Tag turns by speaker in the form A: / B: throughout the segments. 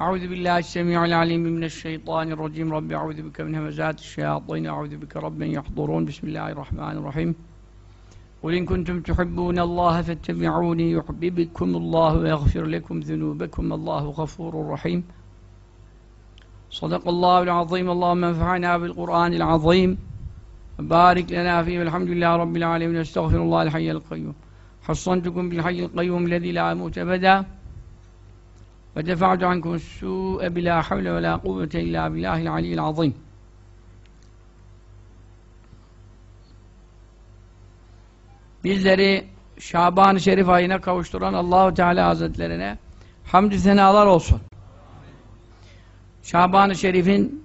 A: أعوذ بالله السميع العليم من الشيطان الرجيم. رب أعوذ بك من همزات الشياطين. أعوذ بك رب يحضرون. بسم الله الرحمن الرحيم. قل إن كنتم تحبون الله فاتبعوني يحببكم الله ويغفر لكم ذنوبكم. الله غفور رحيم. صدق الله العظيم. اللهم انفعنا بالقرآن العظيم. بارك لنا فيه. والحمد لله رب العالمين. أستغفر الله الحي القيوم. حصنتكم بالحي القيوم الذي لا موت أبدا. ve defa'tu ankum su'e bila havle ve la kuvvete illa billahil aliyyil azim. Bizleri Şaban-ı Şerif ayına kavuşturan Allahu Teala Hazretlerine hamdü senalar olsun. Şaban-ı Şerif'in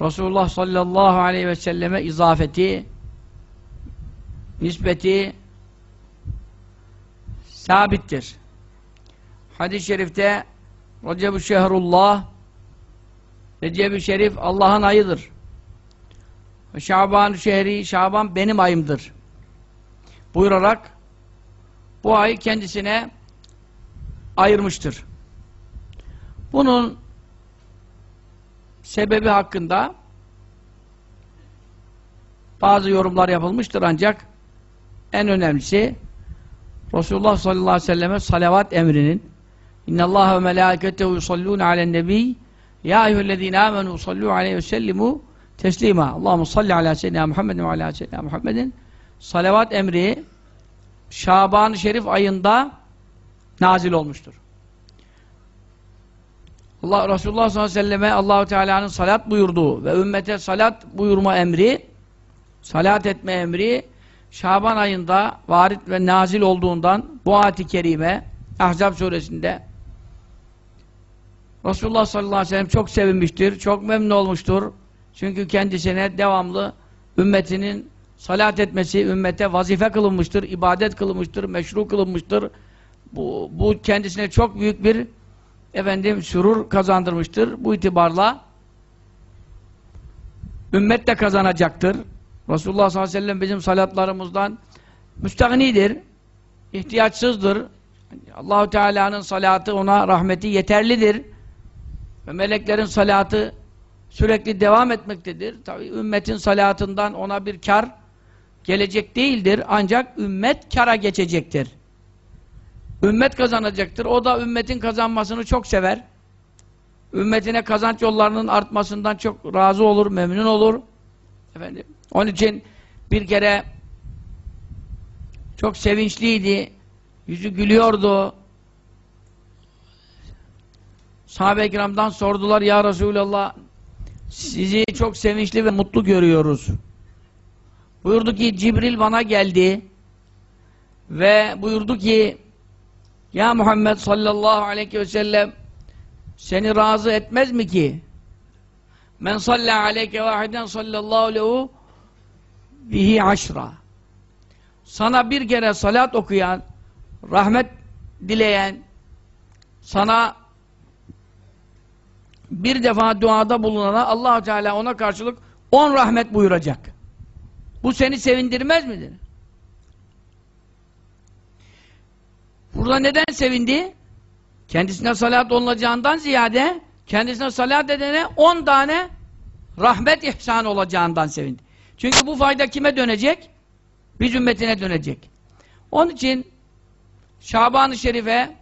A: Resulullah sallallahu aleyhi ve selleme izafeti, nispeti sabittir. Hadis-i şerifte Recep-i Şehrullah Recep-i Şerif Allah'ın ayıdır. Şaban şehri, Şaban benim ayımdır. Buyurarak bu ayı kendisine ayırmıştır. Bunun sebebi hakkında bazı yorumlar yapılmıştır ancak en önemlisi Resulullah sallallahu aleyhi ve selleme salavat emrinin İnnallâhe ve melâiketehu yusallûne alen nebî Ya eyyühellezîne âmenû sallû aleyhi ve sellimû teslima. Allahu salli ala seyyidina Muhammedin ve ala seyyidina Muhammedin. Salavat emri Şaban-ı Şerif ayında nazil olmuştur. Allah Resulullah sallallahu aleyhi ve selleme Allahu Teala'nın salat buyurduğu ve ümmete salat buyurma emri salat etme emri Şaban ayında varit ve nazil olduğundan bu ayet-i kerime Ahzab suresinde Resulullah sallallahu aleyhi ve sellem çok sevinmiştir, çok memnun olmuştur. Çünkü kendisine devamlı ümmetinin salat etmesi, ümmete vazife kılınmıştır, ibadet kılınmıştır, meşru kılınmıştır. Bu, bu kendisine çok büyük bir efendim sürur kazandırmıştır. Bu itibarla ümmet de kazanacaktır. Resulullah sallallahu aleyhi ve sellem bizim salatlarımızdan müstahnidir, ihtiyaçsızdır. Allahu Teala'nın salatı ona rahmeti yeterlidir. Ve meleklerin salatı sürekli devam etmektedir. Tabi ümmetin salatından ona bir kar gelecek değildir. Ancak ümmet kara geçecektir. Ümmet kazanacaktır. O da ümmetin kazanmasını çok sever. Ümmetine kazanç yollarının artmasından çok razı olur, memnun olur. Efendim. Onun için bir kere çok sevinçliydi. Yüzü gülüyordu. Sahabe-i kiramdan sordular ya Resulallah sizi çok sevinçli ve mutlu görüyoruz. Buyurdu ki Cibril bana geldi ve buyurdu ki Ya Muhammed sallallahu aleyhi ve sellem seni razı etmez mi ki? Men salla aleyke vahiden sallallahu lehu bihi aşra. Sana bir kere salat okuyan, rahmet dileyen, sana bir defa duada bulunana allah Teala ona karşılık on rahmet buyuracak. Bu seni sevindirmez midir? Burada neden sevindi? Kendisine salat olacağından ziyade kendisine salat edene on tane rahmet ihsan olacağından sevindi. Çünkü bu fayda kime dönecek? Biz ümmetine dönecek. Onun için Şaban-ı Şerif'e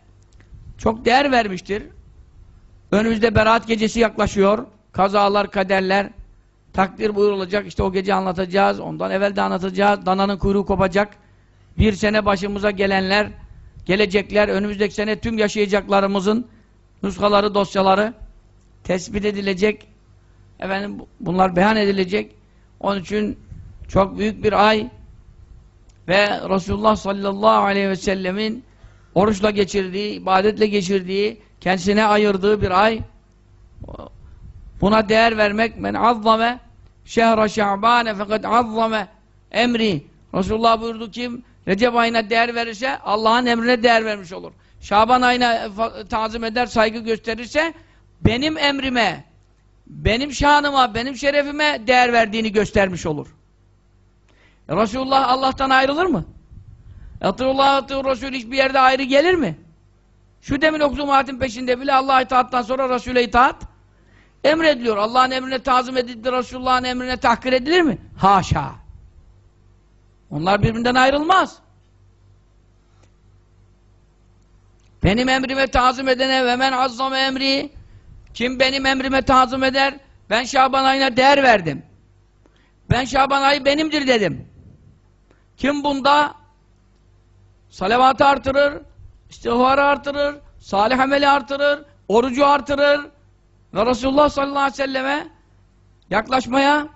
A: çok değer vermiştir. Önümüzde Berat gecesi yaklaşıyor. Kazalar, kaderler takdir buyurulacak. İşte o gece anlatacağız. Ondan evvel de anlatacağız. Dananın kuyruğu kopacak. Bir sene başımıza gelenler, gelecekler, önümüzdeki sene tüm yaşayacaklarımızın nuskaları, dosyaları tespit edilecek. Efendim bunlar beyan edilecek. Onun için çok büyük bir ay. ve Resulullah sallallahu aleyhi ve sellemin oruçla geçirdiği, ibadetle geçirdiği, kendisine ayırdığı bir ay. Buna değer vermek men azzame şehra şa'bane fakat azzame emri. Resulullah buyurdu kim Recep ayına değer verirse Allah'ın emrine değer vermiş olur. Şaban ayına tazim eder, saygı gösterirse benim emrime, benim şanıma, benim şerefime değer verdiğini göstermiş olur. E Resulullah Allah'tan ayrılır mı? Atırullah atır Resul hiçbir yerde ayrı gelir mi? Şu demin okuduğum peşinde bile Allah'a itaattan sonra Resul'e itaat emrediliyor. Allah'ın emrine tazim edilir, Resulullah'ın emrine tahkir edilir mi? Haşa! Onlar birbirinden ayrılmaz. Benim emrime tazim edene ve men azzam emri kim benim emrime tazim eder ben Şaban ayına değer verdim. Ben Şaban ayı benimdir dedim. Kim bunda salavatı artırır, istiğfarı artırır, salih ameli artırır, orucu artırır ve Resulullah sallallahu aleyhi ve selleme yaklaşmaya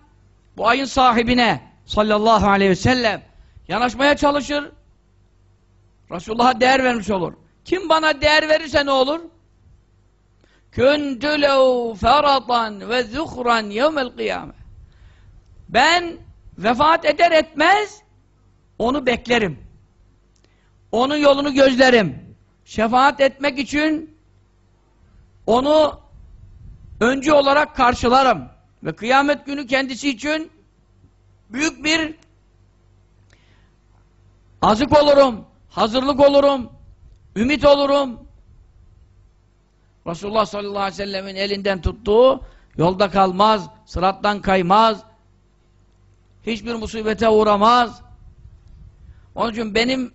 A: bu ayın sahibine sallallahu aleyhi ve sellem yanaşmaya çalışır. Resulullah'a değer vermiş olur. Kim bana değer verirse ne olur? Küntü lehu feratan ve zuhran yevmel kıyame. Ben vefat eder etmez onu beklerim. Onun yolunu gözlerim. Şefaat etmek için onu öncü olarak karşılarım. Ve kıyamet günü kendisi için büyük bir azık olurum, hazırlık olurum, ümit olurum. Resulullah sallallahu aleyhi ve sellemin elinden tuttuğu yolda kalmaz, sırattan kaymaz, hiçbir musibete uğramaz. Onun için benim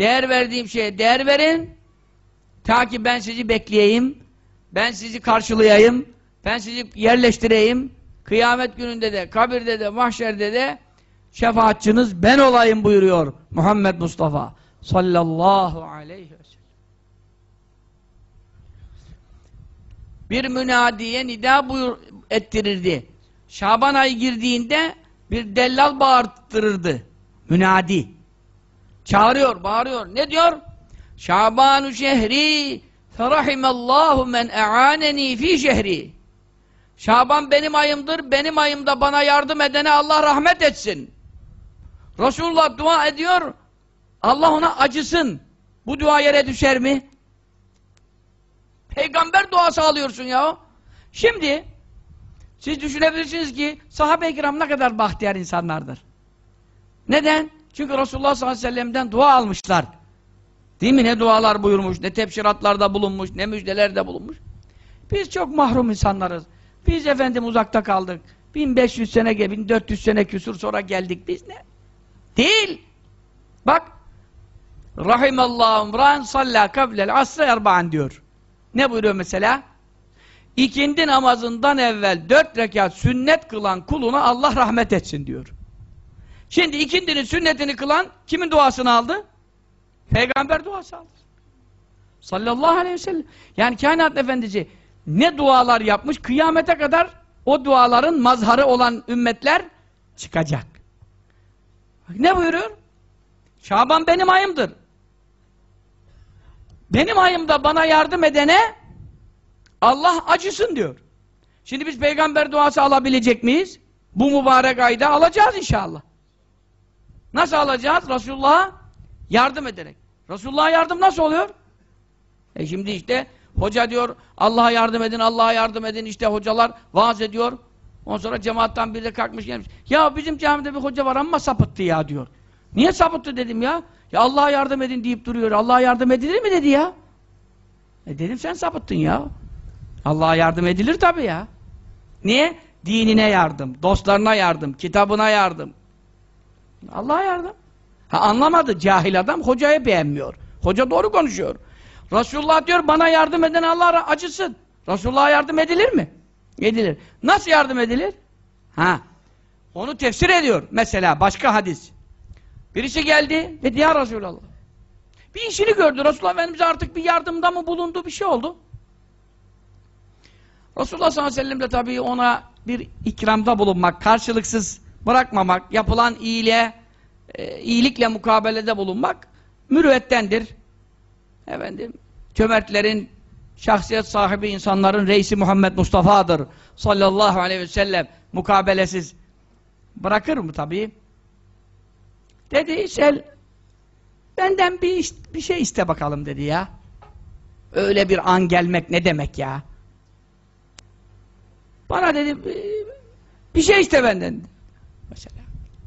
A: değer verdiğim şeye değer verin, ta ki ben sizi bekleyeyim, ben sizi karşılayayım, ben sizi yerleştireyim, kıyamet gününde de, kabirde de, mahşerde de şefaatçiniz ben olayım buyuruyor Muhammed Mustafa sallallahu aleyhi ve sellem. Bir münadiye nida buyur ettirirdi. Şaban ayı girdiğinde bir dellal bağırttırırdı. Münadi. Çağırıyor, bağırıyor. Ne diyor? Şabanu şehri ferahimallahu men e'aneni fi şehri. Şaban benim ayımdır, benim ayımda bana yardım edene Allah rahmet etsin. Resulullah dua ediyor, Allah ona acısın. Bu dua yere düşer mi? Peygamber duası alıyorsun ya. Şimdi, siz düşünebilirsiniz ki, sahabe-i kiram ne kadar bahtiyar insanlardır. Neden? Çünkü Resulullah sallallahu aleyhi ve sellem'den dua almışlar. Değil mi? Ne dualar buyurmuş, ne tepşiratlarda bulunmuş, ne müjdelerde bulunmuş. Biz çok mahrum insanlarız. Biz efendim uzakta kaldık. 1500 sene, 1400 sene küsur sonra geldik biz ne? Değil. Bak. Rahimallahu imran salla kablel asra erba'an diyor. Ne buyuruyor mesela? İkindi namazından evvel dört rekat sünnet kılan kuluna Allah rahmet etsin diyor. Şimdi ikindinin sünnetini kılan kimin duasını aldı? Peygamber duası aldı. Sallallahu aleyhi ve sellem. Yani kainat efendisi ne dualar yapmış kıyamete kadar o duaların mazharı olan ümmetler çıkacak. Ne buyuruyor? Şaban benim ayımdır. Benim ayımda bana yardım edene Allah acısın diyor. Şimdi biz peygamber duası alabilecek miyiz? Bu mübarek ayda alacağız inşallah. Nasıl alacağız? Resulullah'a yardım ederek. Resulullah'a yardım nasıl oluyor? E şimdi işte hoca diyor Allah'a yardım edin, Allah'a yardım edin işte hocalar vaaz ediyor. Ondan sonra cemaattan biri de kalkmış gelmiş. Ya bizim camide bir hoca var ama sapıttı ya diyor. Niye sapıttı dedim ya? Ya Allah'a yardım edin deyip duruyor. Allah'a yardım edilir mi dedi ya? E dedim sen sapıttın ya. Allah'a yardım edilir tabii ya. Niye? Dinine yardım, dostlarına yardım, kitabına yardım. Allah'a yardım. Ha anlamadı cahil adam hocayı beğenmiyor. Hoca doğru konuşuyor. Resulullah diyor bana yardım eden Allah acısın. Resulullah'a yardım edilir mi? Edilir. Nasıl yardım edilir? Ha. Onu tefsir ediyor. Mesela başka hadis. Birisi geldi dedi ya Resulallah. Bir işini gördü. Resulullah Efendimiz artık bir yardımda mı bulundu bir şey oldu. Resulullah sallallahu aleyhi ve sellem de tabii ona bir ikramda bulunmak, karşılıksız bırakmamak, yapılan iyiliğe e, iyilikle mukabelede bulunmak mürüvvettendir. Efendim, cömertlerin, şahsiyet sahibi insanların reisi Muhammed Mustafa'dır. Sallallahu aleyhi ve sellem mukabelesiz bırakır mı tabii? Dedi Sel benden bir, iş- bir şey iste bakalım dedi ya. Öyle bir an gelmek ne demek ya? Bana dedi "bir- şey iste benden. Mesela.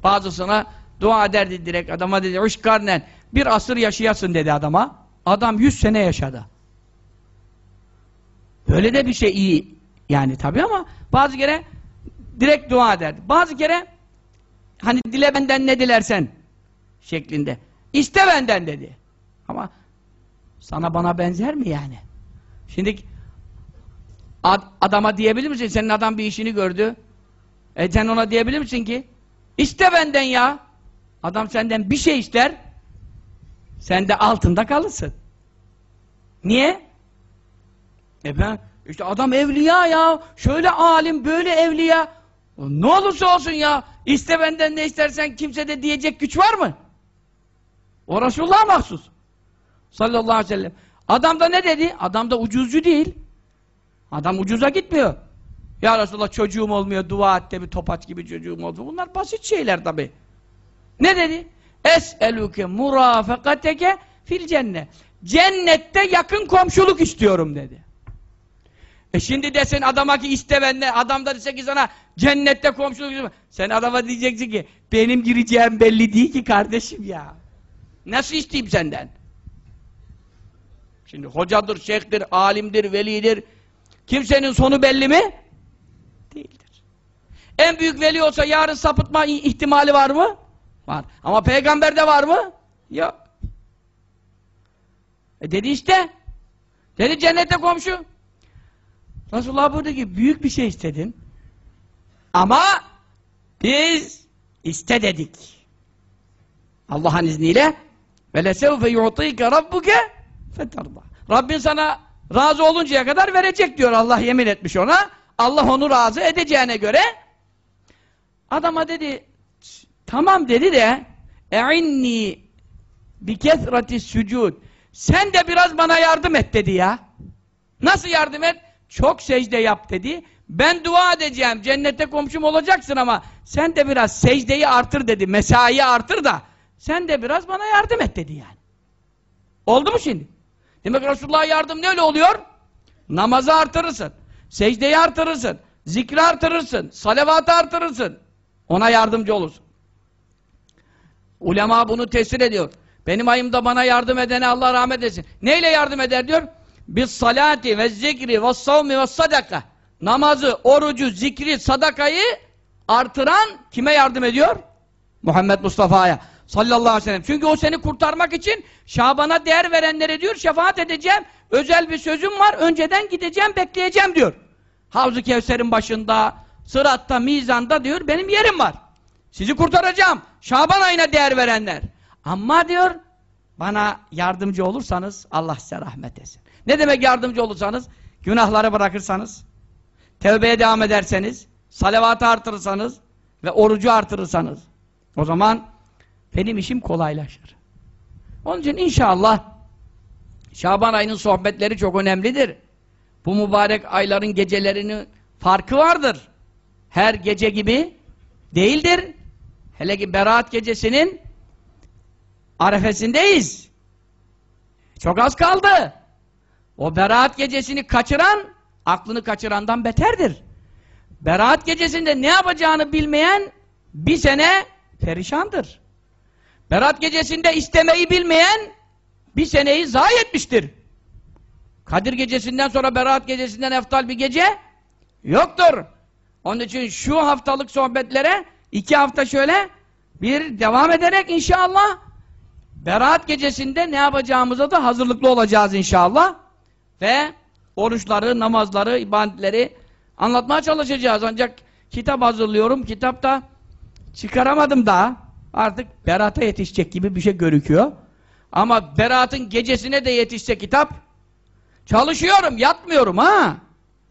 A: Bazısına dua ederdi direkt adama dedi uş karnen bir asır yaşayasın dedi adama. Adam yüz sene yaşadı. Böyle de bir şey iyi yani tabi ama bazı kere direkt dua ederdi. Bazı kere hani dile benden ne dilersen şeklinde. İste benden dedi. Ama sana bana benzer mi yani? Şimdi ad- adama diyebilir misin? Senin adam bir işini gördü. E sen ona diyebilir misin ki? İste benden ya. Adam senden bir şey ister. Sen de altında kalırsın. Niye? E ben işte adam evliya ya. Şöyle alim, böyle evliya. Ne olursa olsun ya. İste benden ne istersen kimse de diyecek güç var mı? O Resulullah'a mahsus. Sallallahu aleyhi ve sellem. Adam da ne dedi? Adam da ucuzcu değil. Adam ucuza gitmiyor. Ya Resulallah çocuğum olmuyor, dua et de bir topaç gibi çocuğum oldu. Bunlar basit şeyler tabi. Ne dedi? Es'eluke murafakateke fil cennet. Cennette yakın komşuluk istiyorum dedi. E şimdi desen adama ki iste benden, adam da dese ki sana cennette komşuluk istiyorum. Sen adama diyeceksin ki benim gireceğim belli değil ki kardeşim ya. Nasıl isteyeyim senden? Şimdi hocadır, şeyhtir, alimdir, velidir. Kimsenin sonu belli mi? Değildir. En büyük veli olsa yarın sapıtma ihtimali var mı? Var. Ama peygamberde var mı? Yok. E dedi işte. Dedi cennete komşu. Resulullah buyurdu ki büyük bir şey istedin. Ama biz iste dedik. Allah'ın izniyle ve lesevfe yu'tike rabbuke fetarda. Rabbin sana razı oluncaya kadar verecek diyor Allah yemin etmiş ona. Allah onu razı edeceğine göre adama dedi tamam dedi de e'inni bi kesrati sucud sen de biraz bana yardım et dedi ya. Nasıl yardım et? Çok secde yap dedi. Ben dua edeceğim. Cennete komşum olacaksın ama sen de biraz secdeyi artır dedi. Mesaiyi artır da sen de biraz bana yardım et dedi yani. Oldu mu şimdi? Demek Resulullah'a yardım ne öyle oluyor? Namazı artırırsın. Secdeyi artırırsın. Zikri artırırsın. Salavatı artırırsın. Ona yardımcı olursun. Ulema bunu tesir ediyor. Benim ayımda bana yardım edene Allah rahmet etsin. Neyle yardım eder diyor? Bis salati ve zikri ve savmi ve sadaka. Namazı, orucu, zikri, sadakayı artıran kime yardım ediyor? Muhammed Mustafa'ya sallallahu aleyhi ve sellem. Çünkü o seni kurtarmak için Şaban'a değer verenlere diyor şefaat edeceğim. Özel bir sözüm var. Önceden gideceğim, bekleyeceğim diyor. Havzu Kevser'in başında, Sırat'ta, Mizan'da diyor benim yerim var. Sizi kurtaracağım. Şaban ayına değer verenler. Ama diyor bana yardımcı olursanız Allah size rahmet etsin. Ne demek yardımcı olursanız? Günahları bırakırsanız, tevbeye devam ederseniz, salavatı artırırsanız ve orucu artırırsanız o zaman benim işim kolaylaşır. Onun için inşallah Şaban ayının sohbetleri çok önemlidir. Bu mübarek ayların gecelerinin farkı vardır. Her gece gibi değildir. Hele ki Berat gecesinin arefesindeyiz. Çok az kaldı. O Berat gecesini kaçıran, aklını kaçırandan beterdir. Berat gecesinde ne yapacağını bilmeyen bir sene perişandır. Berat gecesinde istemeyi bilmeyen bir seneyi zayi etmiştir. Kadir gecesinden sonra Berat gecesinden eftal bir gece yoktur. Onun için şu haftalık sohbetlere iki hafta şöyle bir devam ederek inşallah Berat gecesinde ne yapacağımıza da hazırlıklı olacağız inşallah. Ve oruçları, namazları, ibadetleri anlatmaya çalışacağız. Ancak kitap hazırlıyorum. Kitapta çıkaramadım daha. Artık Berat'a yetişecek gibi bir şey görüküyor. Ama Berat'ın gecesine de yetişse kitap çalışıyorum, yatmıyorum ha.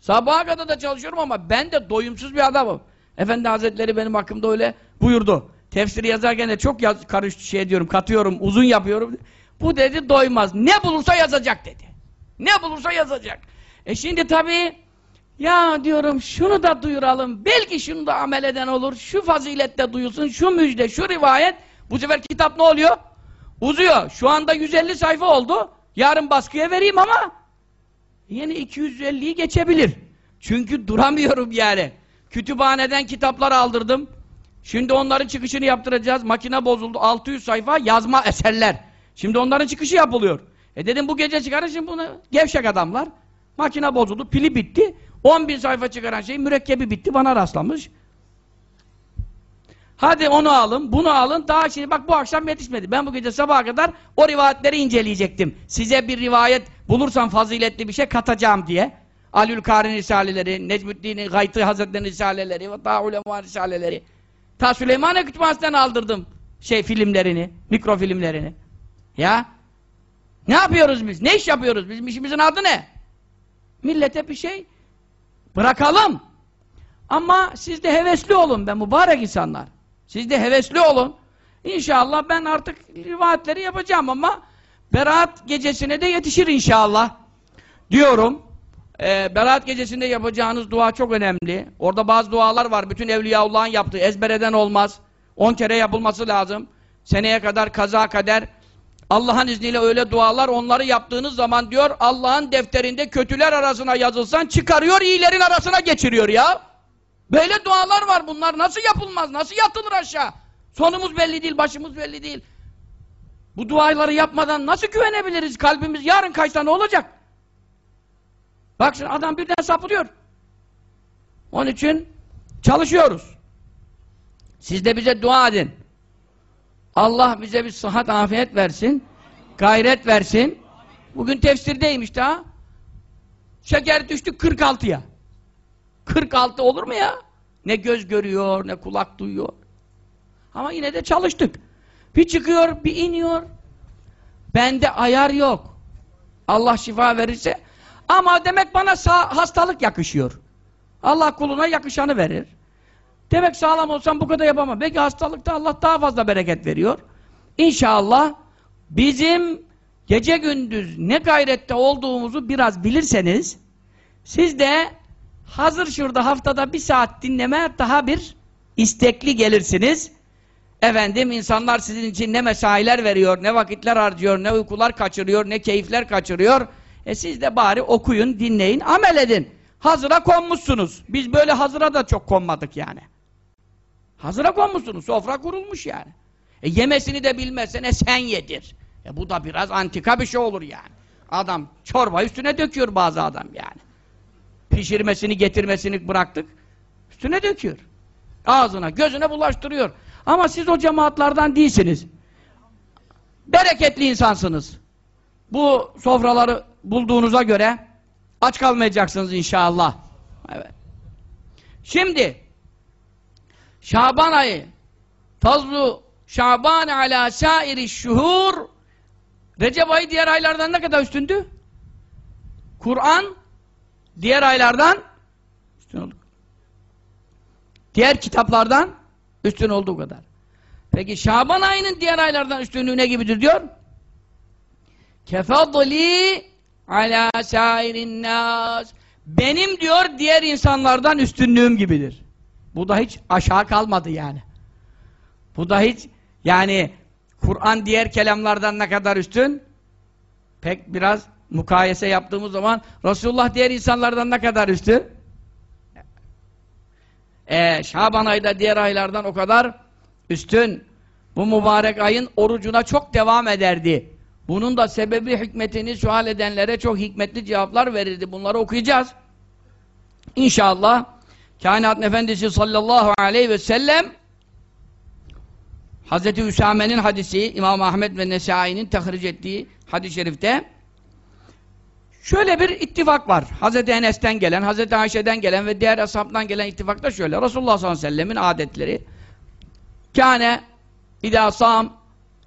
A: Sabaha kadar da çalışıyorum ama ben de doyumsuz bir adamım. Efendi Hazretleri benim hakkımda öyle buyurdu. tefsiri yazarken de çok yaz, karış şey diyorum, katıyorum, uzun yapıyorum. Bu dedi doymaz. Ne bulursa yazacak dedi. Ne bulursa yazacak. E şimdi tabii ya diyorum şunu da duyuralım. Belki şunu da amel eden olur. Şu fazilette duyulsun, şu müjde, şu rivayet. Bu sefer kitap ne oluyor? Uzuyor. Şu anda 150 sayfa oldu. Yarın baskıya vereyim ama yeni 250'yi geçebilir. Çünkü duramıyorum yani. Kütüphaneden kitaplar aldırdım. Şimdi onların çıkışını yaptıracağız. Makine bozuldu. 600 sayfa yazma eserler. Şimdi onların çıkışı yapılıyor. E dedim bu gece çıkarın şimdi bunu gevşek adamlar. Makine bozuldu. Pili bitti. 10 bin sayfa çıkaran şey mürekkebi bitti. Bana rastlamış. Hadi onu alın, bunu alın. Daha şimdi bak bu akşam yetişmedi. Ben bu gece sabaha kadar o rivayetleri inceleyecektim. Size bir rivayet bulursam faziletli bir şey katacağım diye. Alül Kari Risaleleri, Necmuddin'in Gaytı Hazretleri'nin Risaleleri ve daha ulema Risaleleri. Ta Süleymaniye Kütüphanesi'nden aldırdım şey filmlerini, mikrofilmlerini. Ya ne yapıyoruz biz? Ne iş yapıyoruz? Bizim işimizin adı ne? Millete bir şey bırakalım. Ama siz de hevesli olun be mübarek insanlar. Siz de hevesli olun. İnşallah ben artık rivayetleri yapacağım ama Berat gecesine de yetişir inşallah. Diyorum. Ee, Berat gecesinde yapacağınız dua çok önemli. Orada bazı dualar var. Bütün Evliyaullah'ın yaptığı. Ezbereden olmaz. 10 kere yapılması lazım. Seneye kadar kaza kader. Allah'ın izniyle öyle dualar onları yaptığınız zaman diyor Allah'ın defterinde kötüler arasına yazılsan çıkarıyor iyilerin arasına geçiriyor ya. Böyle dualar var bunlar nasıl yapılmaz nasıl yatılır aşağı. Sonumuz belli değil başımız belli değil. Bu duaları yapmadan nasıl güvenebiliriz kalbimiz yarın kaç tane olacak. Bak şimdi adam birden sapılıyor. Onun için çalışıyoruz. Siz de bize dua edin. Allah bize bir sıhhat afiyet versin. Gayret versin. Bugün tefsirdeymiş daha. Şeker düştü 46'ya. 46 olur mu ya? Ne göz görüyor, ne kulak duyuyor. Ama yine de çalıştık. Bir çıkıyor, bir iniyor. Bende ayar yok. Allah şifa verirse. Ama demek bana hastalık yakışıyor. Allah kuluna yakışanı verir. Demek sağlam olsam bu kadar yapamam. Belki hastalıkta Allah daha fazla bereket veriyor. İnşallah bizim gece gündüz ne gayrette olduğumuzu biraz bilirseniz siz de hazır şurada haftada bir saat dinleme daha bir istekli gelirsiniz. Efendim insanlar sizin için ne mesailer veriyor, ne vakitler harcıyor, ne uykular kaçırıyor, ne keyifler kaçırıyor. E siz de bari okuyun, dinleyin, amel edin. Hazıra konmuşsunuz. Biz böyle hazıra da çok konmadık yani. Hazıra konmuşsunuz. Sofra kurulmuş yani. E yemesini de bilmezsen e sen yedir. E bu da biraz antika bir şey olur yani. Adam çorba üstüne döküyor bazı adam yani. Pişirmesini getirmesini bıraktık. Üstüne döküyor. Ağzına gözüne bulaştırıyor. Ama siz o cemaatlardan değilsiniz. Bereketli insansınız. Bu sofraları bulduğunuza göre aç kalmayacaksınız inşallah. Evet. Şimdi Şaban ayı Fazlu Şaban ala sairi şuhur Recep ayı diğer aylardan ne kadar üstündü? Kur'an diğer aylardan üstün oldu. Diğer kitaplardan üstün olduğu kadar. Peki Şaban ayının diğer aylardan üstünlüğü ne gibidir diyor? Kefadli ala sairin nas benim diyor diğer insanlardan üstünlüğüm gibidir. Bu da hiç aşağı kalmadı yani. Bu da hiç yani Kur'an diğer kelamlardan ne kadar üstün? Pek biraz mukayese yaptığımız zaman Resulullah diğer insanlardan ne kadar üstün? Ee, Şaban ayda diğer aylardan o kadar üstün. Bu mübarek ayın orucuna çok devam ederdi. Bunun da sebebi hikmetini sual edenlere çok hikmetli cevaplar verirdi. Bunları okuyacağız. İnşallah Kainatın Efendisi sallallahu aleyhi ve sellem Hazreti Üsame'nin hadisi İmam Ahmet ve Nesai'nin tahric ettiği hadis-i şerifte şöyle bir ittifak var. Hazreti Enes'ten gelen, Hazreti Ayşe'den gelen ve diğer ashabdan gelen ittifakta şöyle. Resulullah sallallahu aleyhi ve sellemin adetleri kâne idâ sâm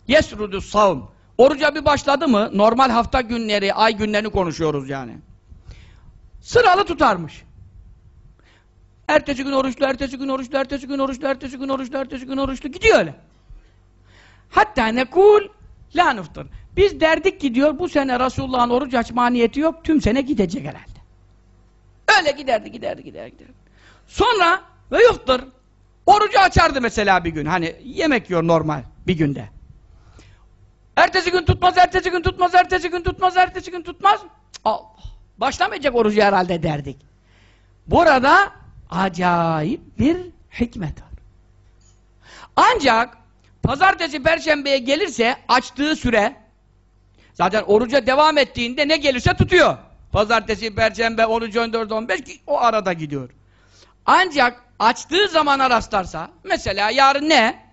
A: yesrudu savm Oruca bir başladı mı normal hafta günleri, ay günlerini konuşuyoruz yani. Sıralı tutarmış. Ertesi gün oruçlu, ertesi gün oruçlu, ertesi gün oruçlu, ertesi gün oruçlu, ertesi gün oruçlu. Gidiyor öyle. Hatta nekul la nuftur. Biz derdik ki diyor bu sene Resulullah'ın oruç açma niyeti yok. Tüm sene gidecek herhalde. Öyle giderdi, giderdi, giderdi, giderdi. Sonra ve yoktur. Orucu açardı mesela bir gün. Hani yemek yiyor normal bir günde. Ertesi gün tutmaz, ertesi gün tutmaz, ertesi gün tutmaz, ertesi gün tutmaz. Allah! Başlamayacak orucu herhalde derdik. Burada acayip bir hikmet var. Ancak pazartesi, perşembeye gelirse açtığı süre zaten oruca devam ettiğinde ne gelirse tutuyor. Pazartesi, perşembe, 13, 14, 15 o arada gidiyor. Ancak açtığı zamana rastlarsa mesela yarın ne?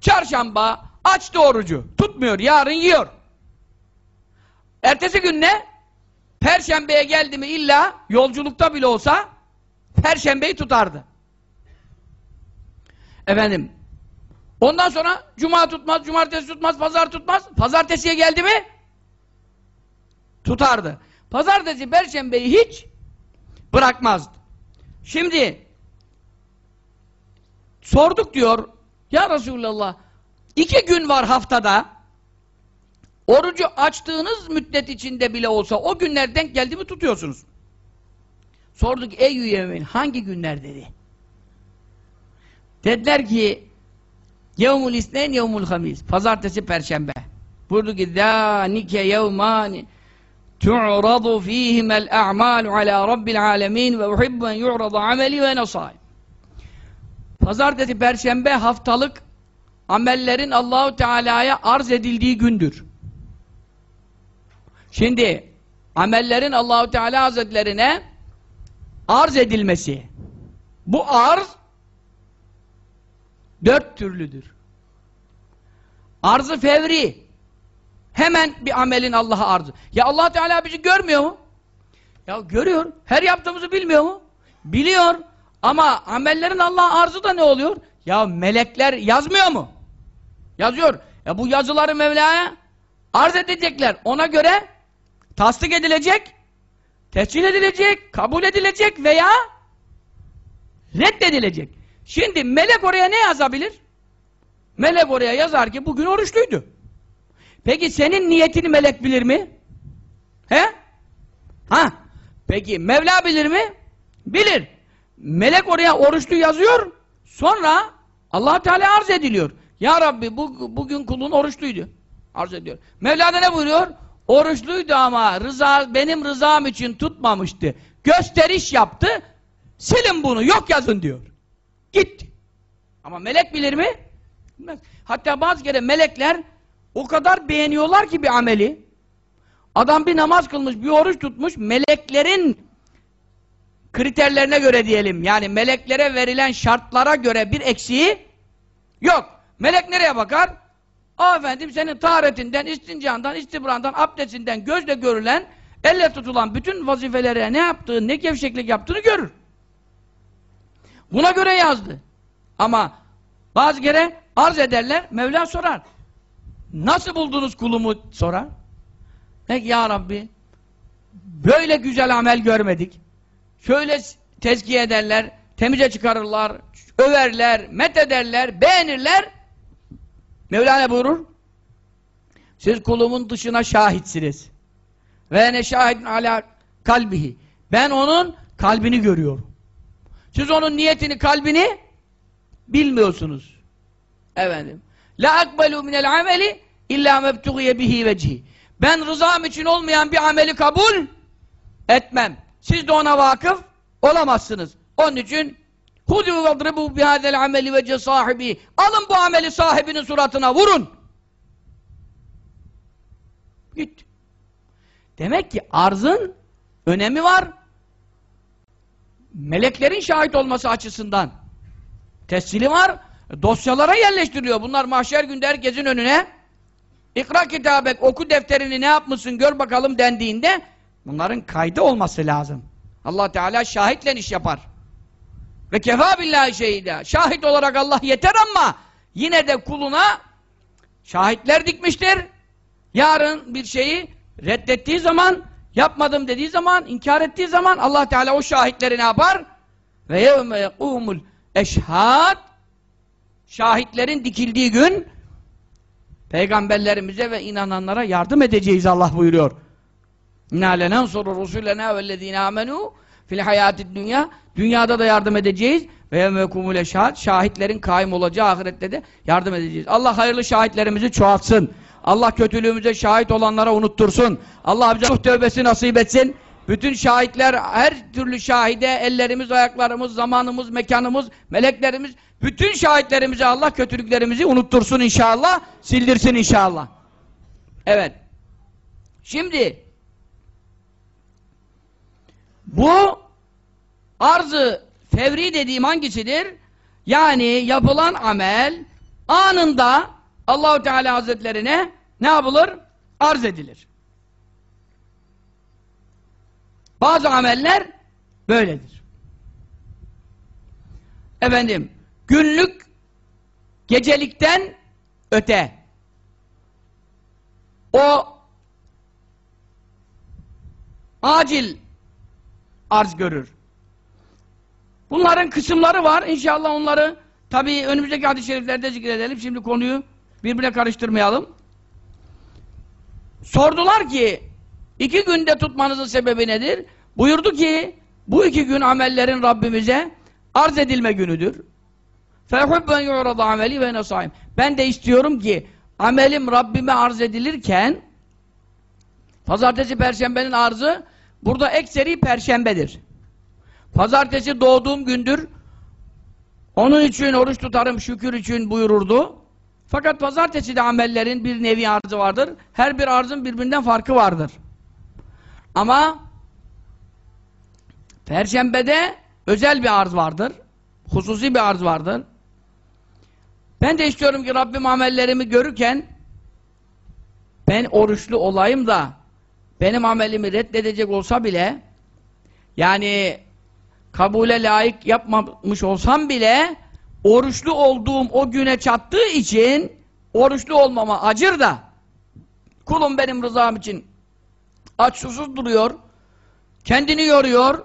A: Çarşamba açtı orucu. Tutmuyor. Yarın yiyor. Ertesi gün ne? Perşembeye geldi mi illa yolculukta bile olsa Perşembeyi tutardı. Efendim ondan sonra Cuma tutmaz, Cumartesi tutmaz, Pazar tutmaz. Pazartesiye geldi mi tutardı. Pazartesi, Perşembeyi hiç bırakmazdı. Şimdi sorduk diyor ya Resulallah iki gün var haftada orucu açtığınız müddet içinde bile olsa o günler denk geldi mi tutuyorsunuz. Sorduk ey yemin hangi günler dedi. Dediler ki yevmul isneyn yevmul hamis pazartesi perşembe. Buyurdu ki zânike yevmâni tu'radu fîhimel a'mâlu alâ rabbil âlemîn ve uhibbu en yu'radu ameli ve nasâim. Pazartesi, perşembe haftalık amellerin Allahu Teala'ya arz edildiği gündür. Şimdi amellerin Allahu Teala Hazretlerine arz edilmesi. Bu arz dört türlüdür. Arzı fevri. Hemen bir amelin Allah'a arzı. Ya Allah Teala bizi görmüyor mu? Ya görüyor. Her yaptığımızı bilmiyor mu? Biliyor. Ama amellerin Allah'a arzı da ne oluyor? Ya melekler yazmıyor mu? Yazıyor. Ya bu yazıları Mevla'ya arz edecekler. Ona göre tasdik edilecek, tescil edilecek, kabul edilecek veya reddedilecek. Şimdi melek oraya ne yazabilir? Melek oraya yazar ki bugün oruçluydu. Peki senin niyetini melek bilir mi? He? Ha? Peki Mevla bilir mi? Bilir. Melek oraya oruçlu yazıyor. Sonra allah Teala arz ediliyor. Ya Rabbi bu, bugün kulun oruçluydu. Arz ediyor. Mevla da ne buyuruyor? Oruçluydu ama rıza, benim rızam için tutmamıştı. Gösteriş yaptı. Silin bunu. Yok yazın diyor. Gitti. Ama melek bilir mi? Bilmez. Hatta bazı kere melekler o kadar beğeniyorlar ki bir ameli. Adam bir namaz kılmış, bir oruç tutmuş. Meleklerin kriterlerine göre diyelim. Yani meleklere verilen şartlara göre bir eksiği yok. Melek nereye bakar? Aa efendim senin taharetinden, istincandan, istibrandan, abdestinden, gözle görülen, elle tutulan bütün vazifelere ne yaptığını, ne gevşeklik yaptığını görür. Buna göre yazdı. Ama bazı kere arz ederler, Mevla sorar. Nasıl buldunuz kulumu sorar. Peki ya Rabbi, böyle güzel amel görmedik. Şöyle tezkiye ederler, temize çıkarırlar, överler, met ederler, beğenirler. Mevlana buyurur. Siz kulumun dışına şahitsiniz. Ve ne şahidin ala kalbihi. Ben onun kalbini görüyorum. Siz onun niyetini, kalbini bilmiyorsunuz. Efendim. La akbelu minel ameli illa mebtugiye bihi vecihi. Ben rızam için olmayan bir ameli kabul etmem. Siz de ona vakıf olamazsınız. Onun için Hudu vadribu bihadel ameli vece sahibi. Alın bu ameli sahibinin suratına vurun. Gitti. Demek ki arzın önemi var. Meleklerin şahit olması açısından tescili var. Dosyalara yerleştiriliyor. Bunlar mahşer günde herkesin önüne ikra kitabek, oku defterini ne yapmışsın gör bakalım dendiğinde bunların kaydı olması lazım. Allah Teala şahitle iş yapar. Ve kefa billahi şehide. Şahit olarak Allah yeter ama yine de kuluna şahitler dikmiştir. Yarın bir şeyi reddettiği zaman, yapmadım dediği zaman, inkar ettiği zaman Allah Teala o şahitleri ne yapar? ve yevme yekumul eşhad şahitlerin dikildiği gün peygamberlerimize ve inananlara yardım edeceğiz Allah buyuruyor. İnna lenensuru rusulena vellezine amenu fil hayatid dünya dünyada da yardım edeceğiz ve yevmekumul eşhad şahitlerin kaim olacağı ahirette de yardım edeceğiz. Allah hayırlı şahitlerimizi çoğaltsın. Allah kötülüğümüze şahit olanlara unuttursun. Allah bize tövbesi nasip etsin. Bütün şahitler, her türlü şahide, ellerimiz, ayaklarımız, zamanımız, mekanımız, meleklerimiz, bütün şahitlerimize Allah kötülüklerimizi unuttursun inşallah, sildirsin inşallah. Evet. Şimdi, bu arzı fevri dediğim hangisidir? Yani yapılan amel anında Allahu Teala Hazretlerine ne yapılır? Arz edilir. Bazı ameller böyledir. Efendim, günlük gecelikten öte o acil arz görür. Bunların kısımları var. İnşallah onları tabii önümüzdeki hadis-i şeriflerde zikredelim. Şimdi konuyu birbirine karıştırmayalım. Sordular ki iki günde tutmanızın sebebi nedir? Buyurdu ki bu iki gün amellerin Rabbimize arz edilme günüdür. فَيْحُبَّنْ يُعْرَضَ ameli ve nesaim. Ben de istiyorum ki amelim Rabbime arz edilirken pazartesi perşembenin arzı burada ekseri perşembedir. Pazartesi doğduğum gündür. Onun için oruç tutarım şükür için buyururdu. Fakat pazartesi de amellerin bir nevi arzı vardır. Her bir arzın birbirinden farkı vardır. Ama Perşembede özel bir arz vardır. Hususi bir arz vardır. Ben de istiyorum ki Rabbim amellerimi görürken ben oruçlu olayım da benim amelimi reddedecek olsa bile yani kabule layık yapmamış olsam bile oruçlu olduğum o güne çattığı için oruçlu olmama acır da kulum benim rızam için aç susuz duruyor kendini yoruyor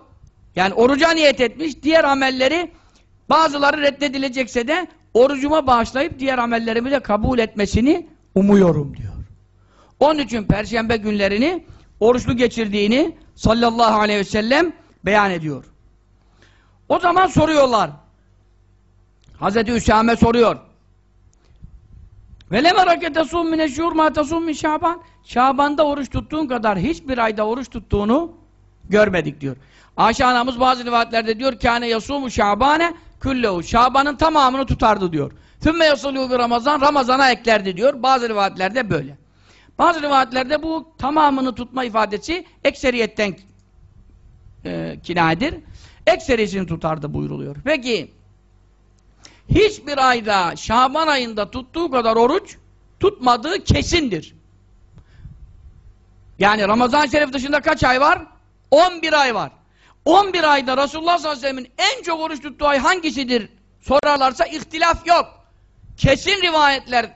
A: yani oruca niyet etmiş diğer amelleri bazıları reddedilecekse de orucuma bağışlayıp diğer amellerimi de kabul etmesini umuyorum diyor. Onun için perşembe günlerini oruçlu geçirdiğini sallallahu aleyhi ve sellem beyan ediyor. O zaman soruyorlar. Hazreti Üsame soruyor. Ve leme raketesum mineşşur ma tasum min şaban. Şaban'da oruç tuttuğun kadar hiçbir ayda oruç tuttuğunu görmedik diyor. Ayşe anamız bazı rivayetlerde diyor kâne yasumu şabane küllehu. Şaban'ın tamamını tutardı diyor. Thümme yasulû bir Ramazan Ramazan'a eklerdi diyor. Bazı rivayetlerde böyle. Bazı rivayetlerde bu tamamını tutma ifadesi ekseriyetten e, kinayedir. Ekserisini tutardı buyuruluyor. Peki hiçbir ayda Şaban ayında tuttuğu kadar oruç tutmadığı kesindir. Yani Ramazan Şerif dışında kaç ay var? 11 ay var. 11 ayda Resulullah sallallahu aleyhi ve sellem'in en çok oruç tuttuğu ay hangisidir sorarlarsa ihtilaf yok. Kesin rivayetler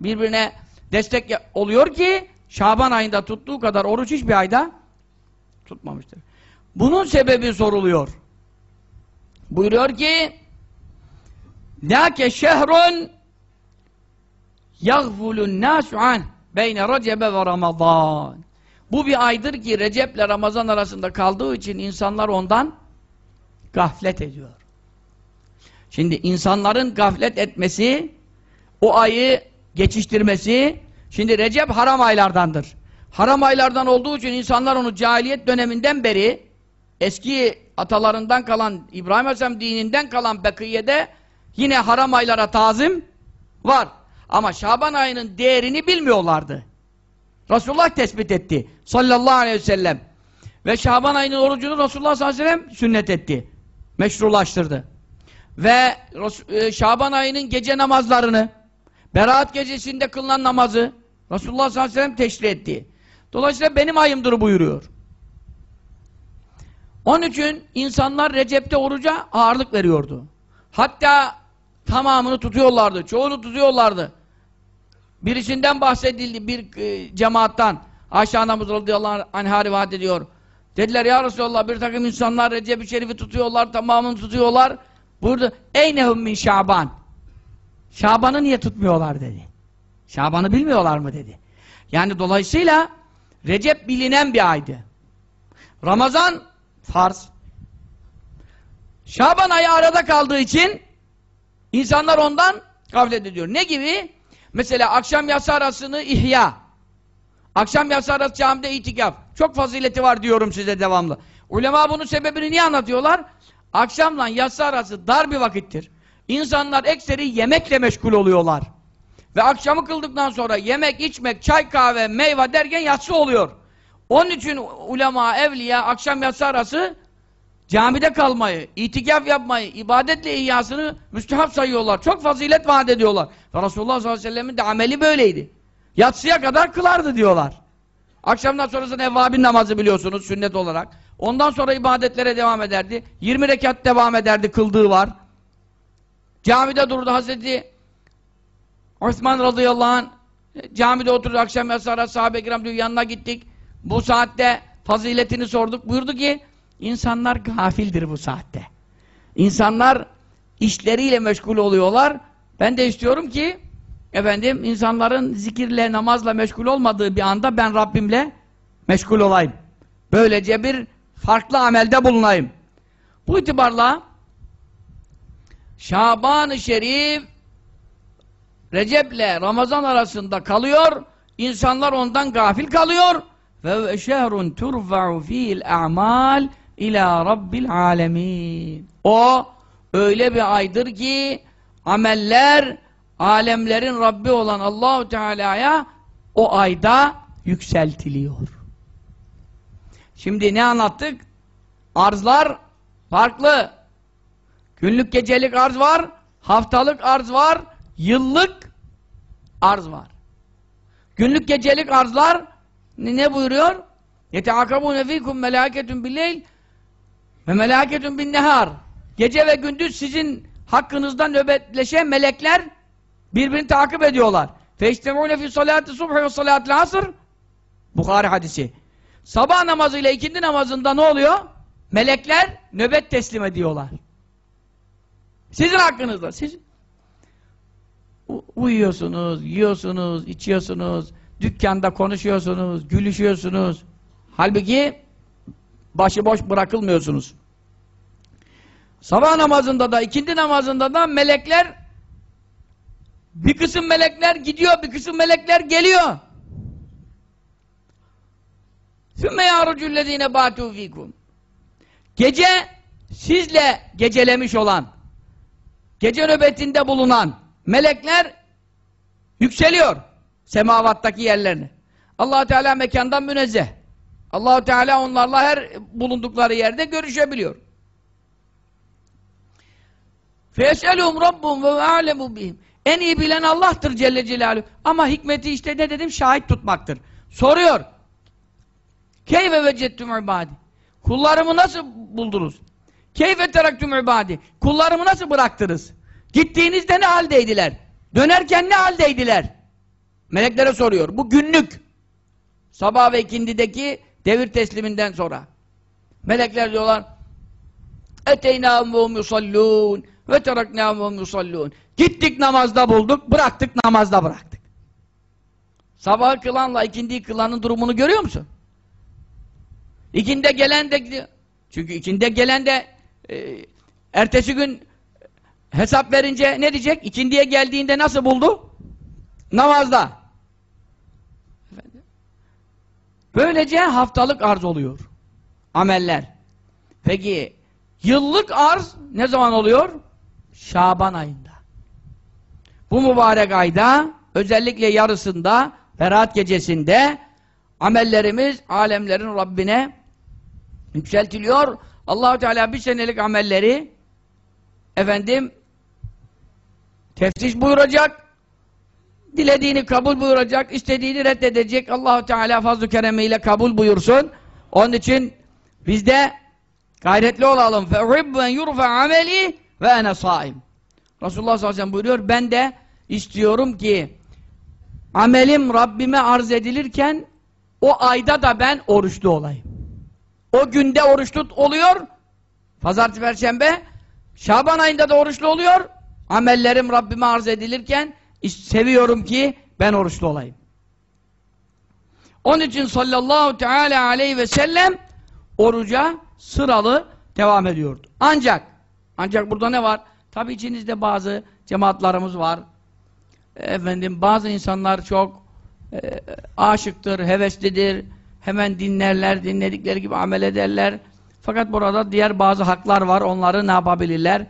A: birbirine destek oluyor ki Şaban ayında tuttuğu kadar oruç hiçbir ayda tutmamıştır. Bunun sebebi soruluyor. Buyuruyor ki Lâke şehrun yagfulun nâsu an beyne recebe ve ramazan bu bir aydır ki Recep ile Ramazan arasında kaldığı için insanlar ondan gaflet ediyor. Şimdi insanların gaflet etmesi, o ayı geçiştirmesi, şimdi Recep haram aylardandır. Haram aylardan olduğu için insanlar onu cahiliyet döneminden beri eski atalarından kalan, İbrahim Aleyhisselam dininden kalan Bekiyye'de yine haram aylara tazim var. Ama Şaban ayının değerini bilmiyorlardı. Resulullah tespit etti. Sallallahu aleyhi ve sellem. Ve Şaban ayının orucunu Resulullah sallallahu aleyhi ve sellem sünnet etti. Meşrulaştırdı. Ve e, Şaban ayının gece namazlarını, Berat gecesinde kılınan namazı Resulullah sallallahu aleyhi ve sellem teşri etti. Dolayısıyla benim ayımdır buyuruyor. Onun için insanlar Recep'te oruca ağırlık veriyordu. Hatta tamamını tutuyorlardı, çoğunu tutuyorlardı. Birisinden bahsedildi bir e, cemaattan. Ayşe anamız radıyallahu anh'a rivayet ediyor. Dediler ya Resulallah bir takım insanlar Recep-i Şerif'i tutuyorlar, tamamını tutuyorlar. Burada eynehum min Şaban. Şaban'ı niye tutmuyorlar dedi. Şaban'ı bilmiyorlar mı dedi. Yani dolayısıyla Recep bilinen bir aydı. Ramazan farz. Şaban ayı arada kaldığı için insanlar ondan gaflet ediyor. Ne gibi? Mesela akşam yatsı arasını ihya. Akşam yatsı arası camide itikaf. Çok fazileti var diyorum size devamlı. Ulema bunun sebebini niye anlatıyorlar? Akşamla yatsı arası dar bir vakittir. İnsanlar ekseri yemekle meşgul oluyorlar. Ve akşamı kıldıktan sonra yemek, içmek, çay, kahve, meyve derken yatsı oluyor. Onun için ulema, evliya akşam yatsı arası camide kalmayı, itikaf yapmayı, ibadetle ihyasını müstehap sayıyorlar. Çok fazilet vaat ediyorlar. Ve Resulullah sallallahu aleyhi ve sellem'in de ameli böyleydi. Yatsıya kadar kılardı diyorlar. Akşamdan sonrasında evvabin namazı biliyorsunuz sünnet olarak. Ondan sonra ibadetlere devam ederdi. 20 rekat devam ederdi kıldığı var. Camide dururdu Hazreti Osman radıyallahu anh camide oturdu akşam yatsı arası sahabe-i kiram diyor yanına gittik. Bu saatte faziletini sorduk. Buyurdu ki insanlar gafildir bu saatte. İnsanlar işleriyle meşgul oluyorlar. Ben de istiyorum ki efendim insanların zikirle, namazla meşgul olmadığı bir anda ben Rabbimle meşgul olayım. Böylece bir farklı amelde bulunayım. Bu itibarla Şaban-ı Şerif Recep'le Ramazan arasında kalıyor. İnsanlar ondan gafil kalıyor. Ve şehrun turfa'u fi'l a'mal ila rabbil alemin. O öyle bir aydır ki ameller alemlerin Rabbi olan Allahu Teala'ya o ayda yükseltiliyor. Şimdi ne anlattık? Arzlar farklı. Günlük gecelik arz var, haftalık arz var, yıllık arz var. Günlük gecelik arzlar ne, ne buyuruyor? يَتَعَقَبُونَ ف۪يكُمْ مَلَاكَةٌ بِالْلَيْلِ ve melaketun bin nehar. Gece ve gündüz sizin hakkınızda nöbetleşen melekler birbirini takip ediyorlar. Feştemûne fî salâti subhi ve salâtil asr Bukhari hadisi. Sabah namazıyla ikindi namazında ne oluyor? Melekler nöbet teslim ediyorlar. Sizin hakkınızda. Siz uyuyorsunuz, yiyorsunuz, içiyorsunuz, dükkanda konuşuyorsunuz, gülüşüyorsunuz. Halbuki başıboş bırakılmıyorsunuz. Sabah namazında da, ikindi namazında da melekler bir kısım melekler gidiyor, bir kısım melekler geliyor. ثُمَّ يَعْرُجُ الَّذ۪ينَ بَاتُوا ف۪يكُمْ Gece sizle gecelemiş olan, gece nöbetinde bulunan melekler yükseliyor semavattaki yerlerine. allah Teala mekandan münezzeh. Allahu Teala onlarla her bulundukları yerde görüşebiliyor. Feselum rabbum ve alemu bihim. En iyi bilen Allah'tır Celle Celaluhu. Ama hikmeti işte ne dedim? Şahit tutmaktır. Soruyor. Keyfe vecettüm ibadi. Kullarımı nasıl buldunuz? Keyfe teraktüm ibadi. Kullarımı nasıl bıraktınız? Gittiğinizde ne haldeydiler? Dönerken ne haldeydiler? Meleklere soruyor. Bu günlük. Sabah ve ikindideki devir tesliminden sonra. Melekler diyorlar yusallûn ve teraknâhum ve hum yusallûn Gittik namazda bulduk, bıraktık namazda bıraktık. Sabah kılanla ikindi kılanın durumunu görüyor musun? İkinde gelen de çünkü ikinde gelen de e, ertesi gün hesap verince ne diyecek? İkindiye geldiğinde nasıl buldu? Namazda. Efendim? Böylece haftalık arz oluyor. Ameller. Peki yıllık arz ne zaman oluyor? Şaban ayında. Bu mübarek ayda özellikle yarısında Berat gecesinde amellerimiz alemlerin Rabbine yükseltiliyor. Allahu Teala bir senelik amelleri efendim teftiş buyuracak dilediğini kabul buyuracak istediğini reddedecek Allahu Teala fazl-ı keremiyle kabul buyursun onun için biz de gayretli olalım فَاُحِبُّ yurfa ameli ve ene saim Resulullah sallallahu aleyhi ve sellem buyuruyor ben de istiyorum ki amelim Rabbime arz edilirken o ayda da ben oruçlu olayım o günde oruçlu oluyor. Pazartesi, Perşembe. Şaban ayında da oruçlu oluyor. Amellerim Rabbime arz edilirken seviyorum ki ben oruçlu olayım. Onun için sallallahu teala aleyhi ve sellem oruca sıralı devam ediyordu. Ancak ancak burada ne var? Tabi içinizde bazı cemaatlarımız var. Efendim bazı insanlar çok e, aşıktır, heveslidir. Hemen dinlerler, dinledikleri gibi amel ederler. Fakat burada diğer bazı haklar var. Onları ne yapabilirler?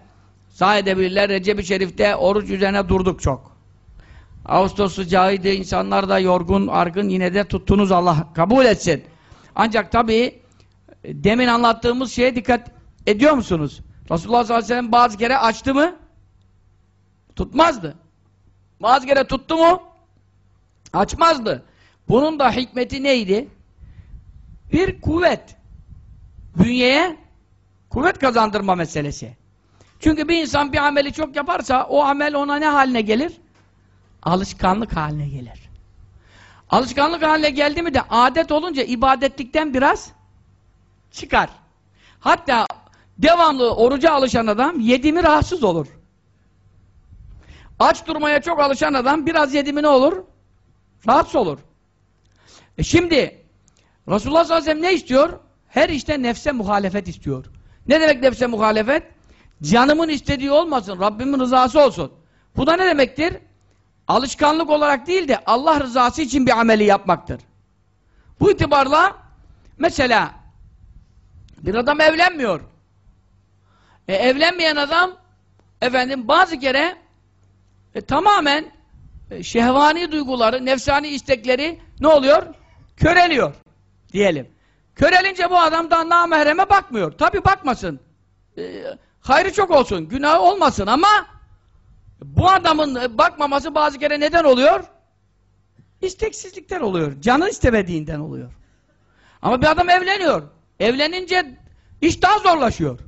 A: Zah edebilirler. Recep-i Şerif'te oruç üzerine durduk çok. Ağustos sıcağıydı. insanlar da yorgun, argın. Yine de tuttunuz Allah kabul etsin. Ancak tabii demin anlattığımız şeye dikkat ediyor musunuz? Resulullah sallallahu aleyhi ve sellem bazı kere açtı mı? Tutmazdı. Bazı kere tuttu mu? Açmazdı. Bunun da hikmeti neydi? Bir kuvvet. Bünyeye kuvvet kazandırma meselesi. Çünkü bir insan bir ameli çok yaparsa o amel ona ne haline gelir? Alışkanlık haline gelir. Alışkanlık haline geldi mi de adet olunca ibadetlikten biraz çıkar. Hatta devamlı oruca alışan adam yedi rahatsız olur. Aç durmaya çok alışan adam biraz yedi ne olur? Rahatsız olur. E şimdi Resulullah sallallahu aleyhi ve sellem ne istiyor? Her işte nefse muhalefet istiyor. Ne demek nefse muhalefet? Canımın istediği olmasın, Rabbimin rızası olsun. Bu da ne demektir? Alışkanlık olarak değil de Allah rızası için bir ameli yapmaktır. Bu itibarla mesela bir adam evlenmiyor. E, evlenmeyen adam efendim bazı kere e, tamamen e, şehvani duyguları, nefsani istekleri ne oluyor? Köreliyor diyelim. Körelince bu adam da namahreme bakmıyor. Tabi bakmasın. E, hayrı çok olsun, günahı olmasın ama bu adamın e, bakmaması bazı kere neden oluyor? İsteksizlikten oluyor. Canı istemediğinden oluyor. Ama bir adam evleniyor. Evlenince iş daha zorlaşıyor.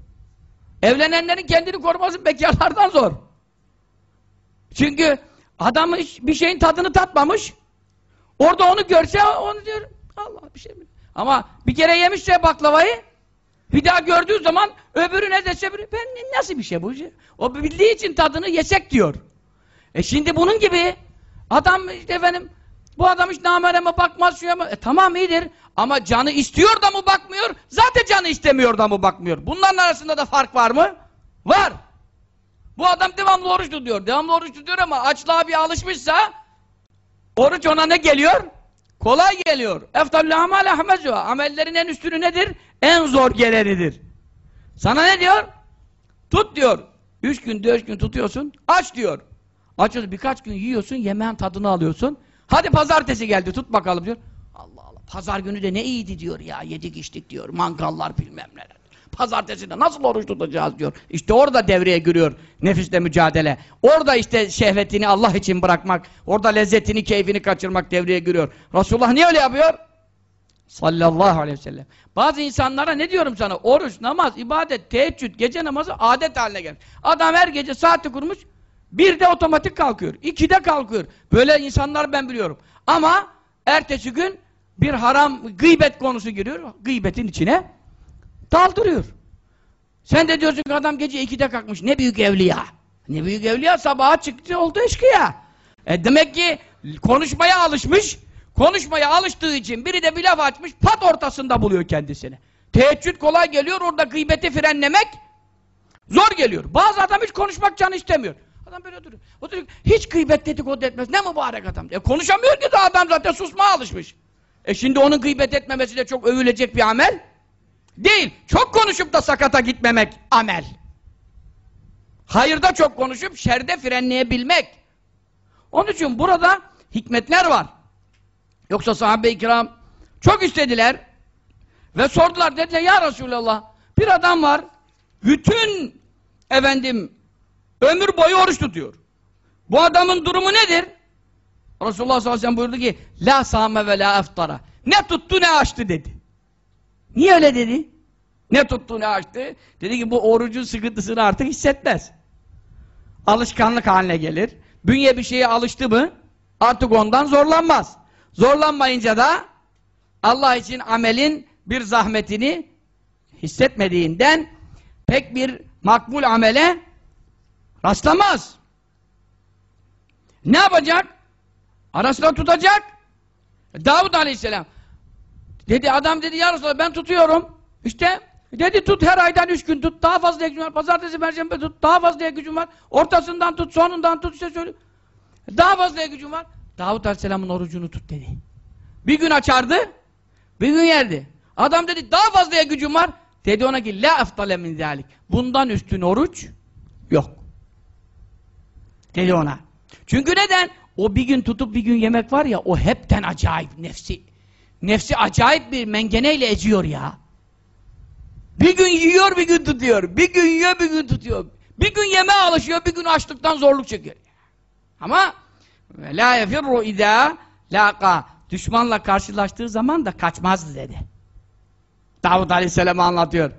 A: Evlenenlerin kendini koruması bekarlardan zor. Çünkü adam bir şeyin tadını tatmamış. Orada onu görse onu diyor Allah bir şey mi? Ama bir kere yemişse baklavayı bir daha gördüğü zaman öbürü ne dese ben nasıl bir şey bu? O bildiği için tadını yesek diyor. E şimdi bunun gibi adam işte efendim bu adam hiç namereme bakmaz şuya mı? E tamam iyidir ama canı istiyor da mı bakmıyor? Zaten canı istemiyor da mı bakmıyor? Bunların arasında da fark var mı? Var. Bu adam devamlı oruç tutuyor. Devamlı oruç tutuyor ama açlığa bir alışmışsa oruç ona ne geliyor? Kolay geliyor. Eftalü amal ahmezu. Amellerin en üstünü nedir? En zor gelenidir. Sana ne diyor? Tut diyor. Üç gün, dört gün tutuyorsun. Aç diyor. Açıyorsun. Birkaç gün yiyorsun. Yemeğin tadını alıyorsun. Hadi pazartesi geldi. Tut bakalım diyor. Allah Allah. Pazar günü de ne iyiydi diyor ya. Yedik içtik diyor. Mangallar bilmem neler. Pazartesi de nasıl oruç tutacağız diyor. İşte orada devreye giriyor nefisle mücadele. Orada işte şehvetini Allah için bırakmak, orada lezzetini, keyfini kaçırmak devreye giriyor. Resulullah niye öyle yapıyor? Sallallahu aleyhi ve sellem. Bazı insanlara ne diyorum sana? Oruç, namaz, ibadet, teheccüd, gece namazı adet haline gelmiş. Adam her gece saati kurmuş, bir de otomatik kalkıyor. iki de kalkıyor. Böyle insanlar ben biliyorum. Ama ertesi gün bir haram gıybet konusu giriyor. Gıybetin içine daldırıyor. Sen de diyorsun ki adam gece ikide kalkmış. Ne büyük evliya. Ne büyük evliya sabaha çıktı oldu eşkıya. E demek ki konuşmaya alışmış. Konuşmaya alıştığı için biri de bir laf açmış pat ortasında buluyor kendisini. Teheccüd kolay geliyor orada gıybeti frenlemek zor geliyor. Bazı adam hiç konuşmak canı istemiyor. Adam böyle duruyor. O diyor hiç gıybet dedikodu etmez. Ne mübarek adam. E konuşamıyor ki de adam zaten susmaya alışmış. E şimdi onun gıybet etmemesi de çok övülecek bir amel. Değil. Çok konuşup da sakata gitmemek amel. Hayırda çok konuşup şerde frenleyebilmek. Onun için burada hikmetler var. Yoksa sahabe-i kiram çok istediler ve sordular dediler ya Resulallah bir adam var bütün efendim ömür boyu oruç tutuyor. Bu adamın durumu nedir? Resulullah sallallahu aleyhi ve sellem buyurdu ki la same ve la eftara ne tuttu ne açtı dedi. Niye öyle dedi? Ne tuttu ne açtı? Dedi ki bu orucun sıkıntısını artık hissetmez. Alışkanlık haline gelir. Bünye bir şeye alıştı mı artık ondan zorlanmaz. Zorlanmayınca da Allah için amelin bir zahmetini hissetmediğinden pek bir makbul amele rastlamaz. Ne yapacak? Arasına tutacak. Davud Aleyhisselam dedi adam dedi ya Resulallah ben tutuyorum. İşte dedi tut her aydan üç gün tut. Daha fazla gücüm var. Pazartesi, perşembe tut. Daha fazla gücüm var. Ortasından tut, sonundan tut işte söyle. Daha fazla gücüm var. Davud Aleyhisselam'ın orucunu tut dedi. Bir gün açardı, bir gün yerdi. Adam dedi daha fazlaya gücüm var. Dedi ona ki la eftale min zalik. Bundan üstün oruç yok. Dedi ona. Çünkü neden? O bir gün tutup bir gün yemek var ya o hepten acayip nefsi. Nefsi acayip bir mengeneyle eziyor ya. Bir gün yiyor bir gün tutuyor. Bir gün yiyor bir gün tutuyor. Bir gün yemeğe alışıyor bir gün açlıktan zorluk çekiyor. Ama la yefirru idâ laqa düşmanla karşılaştığı zaman da kaçmazdı dedi. Davud Aleyhisselam anlatıyor.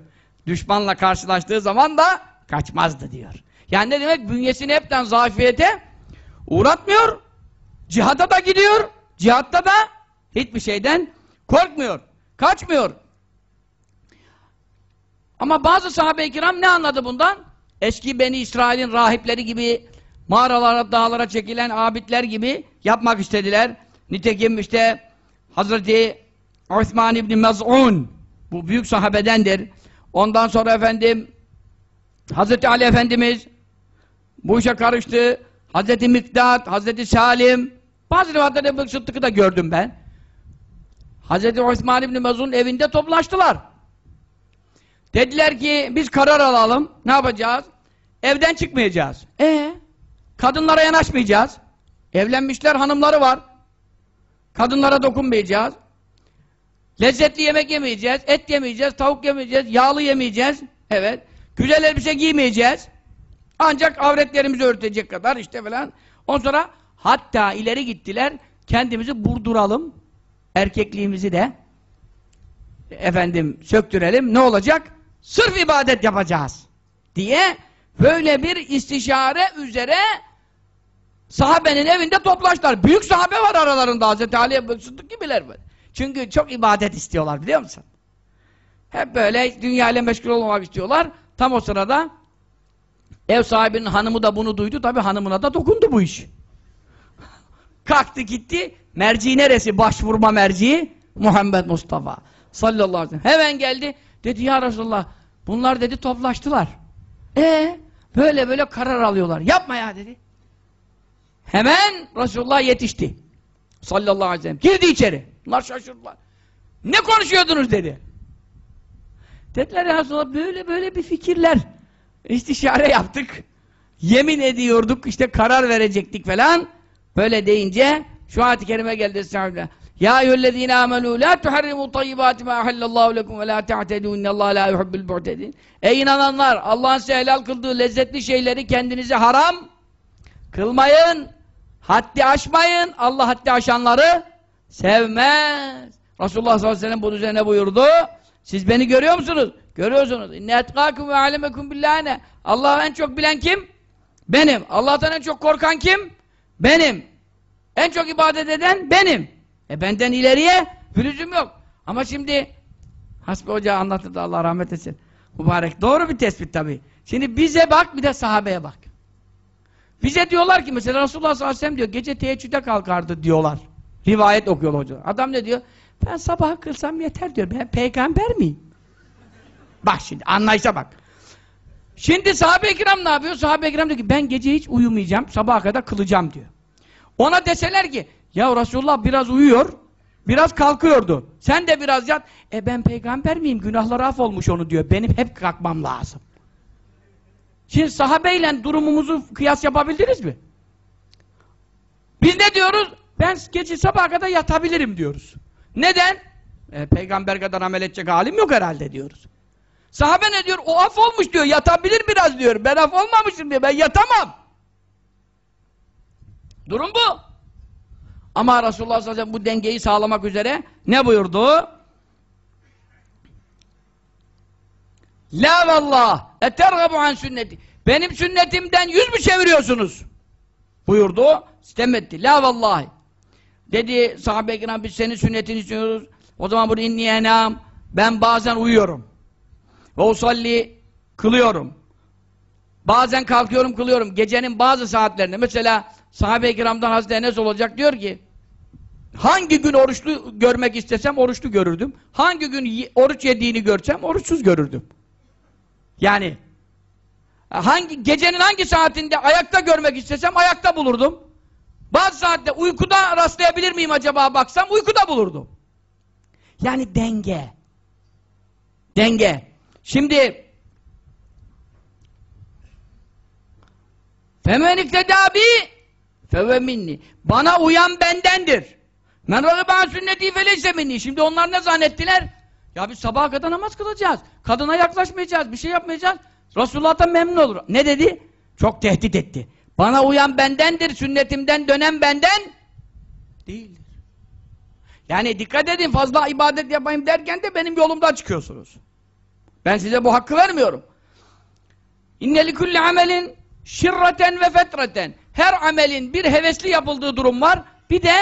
A: Düşmanla karşılaştığı zaman da kaçmazdı diyor. Yani ne demek? Bünyesini hepten zafiyete uğratmıyor. Cihada da gidiyor. Cihatta da hiçbir şeyden korkmuyor. Kaçmıyor. Ama bazı sahabe-i kiram ne anladı bundan? Eski Beni İsrail'in rahipleri gibi mağaralara, dağlara çekilen abidler gibi yapmak istediler. Nitekim işte Hazreti Osman İbni Mez'un bu büyük sahabedendir. Ondan sonra efendim Hazreti Ali Efendimiz bu işe karıştı. Hazreti Miktat, Hazreti Salim bazı rivayetlerde Ebu Sıddık'ı da gördüm ben. Hazreti Osman İbni Mezun'un evinde toplaştılar. Dediler ki biz karar alalım. Ne yapacağız? Evden çıkmayacağız. E Kadınlara yanaşmayacağız. Evlenmişler hanımları var. Kadınlara dokunmayacağız. Lezzetli yemek yemeyeceğiz. Et yemeyeceğiz. Tavuk yemeyeceğiz. Yağlı yemeyeceğiz. Evet. Güzel elbise giymeyeceğiz. Ancak avretlerimizi örtecek kadar işte falan. Ondan sonra hatta ileri gittiler. Kendimizi burduralım. Erkekliğimizi de efendim söktürelim. Ne olacak? Sırf ibadet yapacağız. Diye böyle bir istişare üzere sahabenin evinde toplaştılar. Büyük sahabe var aralarında Hazreti Ali Sıddık gibiler var. Çünkü çok ibadet istiyorlar biliyor musun? Hep böyle dünya ile meşgul olmak istiyorlar. Tam o sırada ev sahibinin hanımı da bunu duydu. Tabi hanımına da dokundu bu iş. Kalktı gitti. Merci neresi? Başvurma merci. Muhammed Mustafa. Sallallahu aleyhi ve sellem. Hemen geldi. Dedi ya Resulallah bunlar dedi toplaştılar. E böyle böyle karar alıyorlar. Yapma ya dedi. Hemen Resulullah yetişti. Sallallahu aleyhi ve sellem. Girdi içeri. Bunlar şaşırdılar. Ne konuşuyordunuz dedi. Dediler ya Resulallah böyle böyle bir fikirler. İstişare yaptık. Yemin ediyorduk işte karar verecektik falan. Böyle deyince şu ayet-i kerime geldi Estağfirullah. Ya eyyühellezine amenu la tuharrimu tayyibati ma ahallallahu lekum ve la ta'tedu innallahu la yuhibbul mu'tedin. Ey inananlar Allah'ın size helal kıldığı lezzetli şeyleri kendinize haram kılmayın. Haddi aşmayın. Allah haddi aşanları sevmez. Resulullah sallallahu aleyhi ve sellem bunun üzerine buyurdu. Siz beni görüyor musunuz? Görüyorsunuz. İnne etkâkum ve alemekum billâne. Allah'ı en çok bilen kim? Benim. Allah'tan en çok korkan kim? Benim. En çok ibadet eden benim. E benden ileriye pürüzüm yok. Ama şimdi Hasbi Hoca anlattı da Allah rahmet etsin. Mübarek. Doğru bir tespit tabii. Şimdi bize bak bir de sahabeye bak. Bize diyorlar ki mesela Resulullah sallallahu aleyhi ve sellem diyor gece teheccüde kalkardı diyorlar. Rivayet okuyor hoca. Adam ne diyor? Ben sabah kılsam yeter diyor. Ben peygamber miyim? Bak şimdi anlayışa bak. Şimdi sahabe-i kiram ne yapıyor? Sahabe-i kiram diyor ki ben gece hiç uyumayacağım. Sabaha kadar kılacağım diyor. Ona deseler ki ya Resulullah biraz uyuyor. Biraz kalkıyordu. Sen de biraz yat. E ben peygamber miyim? Günahları af olmuş onu diyor. Benim hep kalkmam lazım. Şimdi sahabeyle durumumuzu kıyas yapabildiniz mi? Biz ne diyoruz? Ben gece sabaha kadar yatabilirim diyoruz. Neden? E, peygamber kadar amel edecek halim yok herhalde diyoruz. Sahabe ne diyor? O af olmuş diyor. Yatabilir biraz diyor. Ben af olmamışım diyor. Ben yatamam. Durum bu. Ama Resulullah sallallahu aleyhi ve sellem bu dengeyi sağlamak üzere ne buyurdu? La vallah etergabu an sünneti. Benim sünnetimden yüz mü çeviriyorsunuz? Buyurdu. Sitem etti. La vallahi. Dedi sahabe-i kiram biz senin sünnetini istiyoruz. O zaman bunu inni. Ben bazen uyuyorum. Ve usalli kılıyorum. Bazen kalkıyorum kılıyorum. Gecenin bazı saatlerinde mesela sahabe-i kiramdan Hazreti Enes olacak diyor ki hangi gün oruçlu görmek istesem oruçlu görürdüm. Hangi gün oruç yediğini görsem oruçsuz görürdüm. Yani hangi gecenin hangi saatinde ayakta görmek istesem ayakta bulurdum. Bazı saatte uykuda rastlayabilir miyim acaba baksam uykuda bulurdum. Yani denge. Denge. Şimdi Femen iktedabi feve minni. Bana uyan bendendir. Men râgıbe sünneti feleyse minni. Şimdi onlar ne zannettiler? Ya biz sabaha kadar namaz kılacağız. Kadına yaklaşmayacağız, bir şey yapmayacağız. Resulullah'tan memnun olur. Ne dedi? Çok tehdit etti. Bana uyan bendendir, sünnetimden dönen benden değildir. Yani dikkat edin fazla ibadet yapayım derken de benim yolumdan çıkıyorsunuz. Ben size bu hakkı vermiyorum. İnne kulli amelin şirreten ve fetreten. Her amelin bir hevesli yapıldığı durum var. Bir de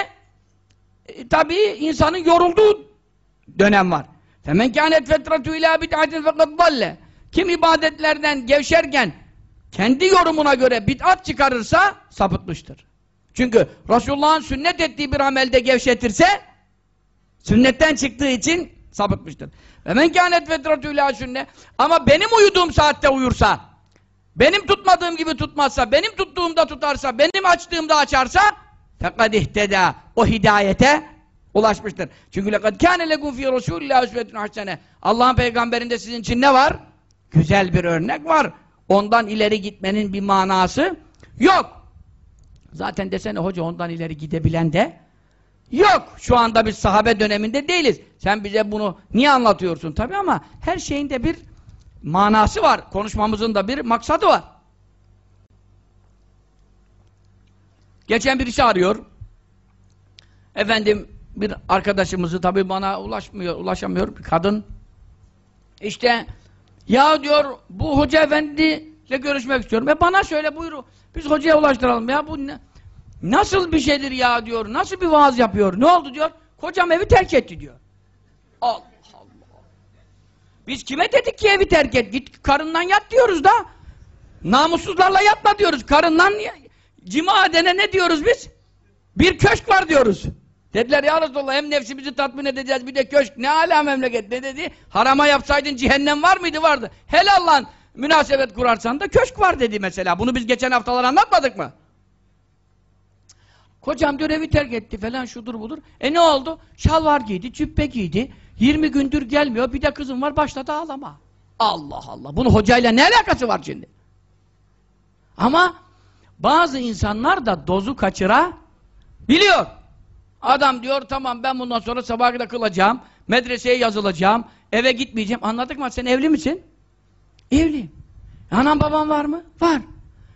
A: e, tabii insanın yorulduğu dönem var. Femen kânet fetratü ilâ bid'atin fakat dalle. Kim ibadetlerden gevşerken kendi yorumuna göre bid'at çıkarırsa sapıtmıştır. Çünkü Resulullah'ın sünnet ettiği bir amelde gevşetirse sünnetten çıktığı için sapıtmıştır. Ve men kânet fetratü ilâ sünne ama benim uyuduğum saatte uyursa benim tutmadığım gibi tutmazsa, benim tuttuğumda tutarsa, benim açtığımda açarsa fekad ihteda. O hidayete ulaşmıştır. Çünkü kâne legûn fî Resûlillâhi üsvetun hasene. Allah'ın peygamberinde sizin için ne var? Güzel bir örnek var. Ondan ileri gitmenin bir manası yok. Zaten desene hoca ondan ileri gidebilen de yok. Şu anda biz sahabe döneminde değiliz. Sen bize bunu niye anlatıyorsun tabi ama her şeyin de bir manası var. Konuşmamızın da bir maksadı var. Geçen birisi arıyor. Efendim bir arkadaşımızı tabi bana ulaşmıyor, ulaşamıyor bir kadın. İşte ya diyor bu hoca efendiyle görüşmek istiyorum. E bana söyle buyur. Biz hocaya ulaştıralım ya bu ne, nasıl bir şeydir ya diyor. Nasıl bir vaaz yapıyor. Ne oldu diyor. Kocam evi terk etti diyor. Allah. Biz kime dedik ki evi terk et? Git karından yat diyoruz da. Namussuzlarla yatma diyoruz. Karından cima edene ne diyoruz biz? Bir köşk var diyoruz. Dediler ya Resulallah hem nefsimizi tatmin edeceğiz bir de köşk. Ne ala memleket ne dedi? Harama yapsaydın cehennem var mıydı? Vardı. Helallan münasebet kurarsan da köşk var dedi mesela. Bunu biz geçen haftalar anlatmadık mı? Kocam diyor evi terk etti falan şudur budur. E ne oldu? Şalvar giydi, cübbe giydi. 20 gündür gelmiyor. Bir de kızım var başladı ağlama. Allah Allah. Bunun hocayla ne alakası var şimdi? Ama bazı insanlar da dozu kaçıra biliyor. Adam diyor tamam ben bundan sonra sabah kadar kılacağım. Medreseye yazılacağım. Eve gitmeyeceğim. Anladık mı? Sen evli misin? Evliyim. Anan baban var mı? Var.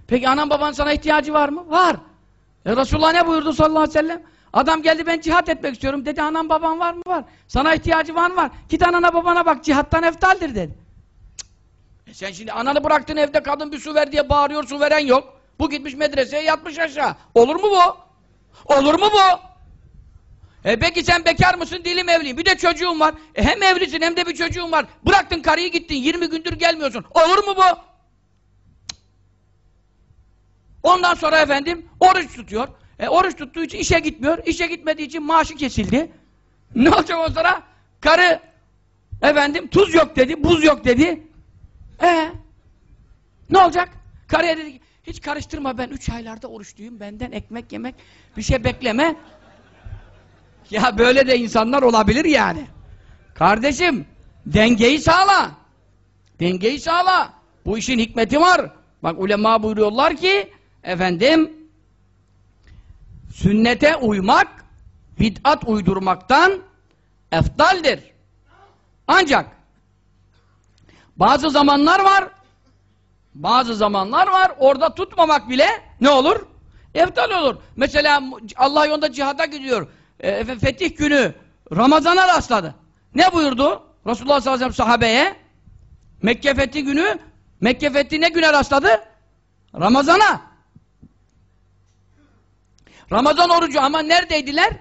A: Peki anan baban sana ihtiyacı var mı? Var. E Resulullah ne buyurdu sallallahu aleyhi ve sellem? Adam geldi ben cihat etmek istiyorum. Dedi anan baban var mı? Var. Sana ihtiyacı var mı? Var. Git anana babana bak cihattan eftaldir dedi. E sen şimdi ananı bıraktın evde kadın bir su ver diye bağırıyor su veren yok. Bu gitmiş medreseye yatmış aşağı. Olur mu bu? Olur mu bu? E peki sen bekar mısın? Dilim evliyim. Bir de çocuğum var. E hem evlisin hem de bir çocuğun var. Bıraktın karıyı gittin. 20 gündür gelmiyorsun. Olur mu bu? Ondan sonra efendim oruç tutuyor. E, oruç tuttuğu için işe gitmiyor. İşe gitmediği için maaşı kesildi. Ne olacak o sonra? Karı efendim tuz yok dedi, buz yok dedi. E ne olacak? Karıya dedi ki hiç karıştırma ben üç aylarda oruçluyum. Benden ekmek yemek bir şey bekleme. Ya böyle de insanlar olabilir yani. Kardeşim dengeyi sağla. Dengeyi sağla. Bu işin hikmeti var. Bak ulema buyuruyorlar ki efendim sünnete uymak bid'at uydurmaktan eftaldir. Ancak bazı zamanlar var bazı zamanlar var orada tutmamak bile ne olur? Eftal olur. Mesela Allah yolunda cihada gidiyor. E, fetih günü Ramazan'a rastladı. Ne buyurdu? Resulullah sallallahu aleyhi ve sellem sahabeye Mekke fethi günü Mekke fethi ne güne rastladı? Ramazan'a. Ramazan orucu ama neredeydiler?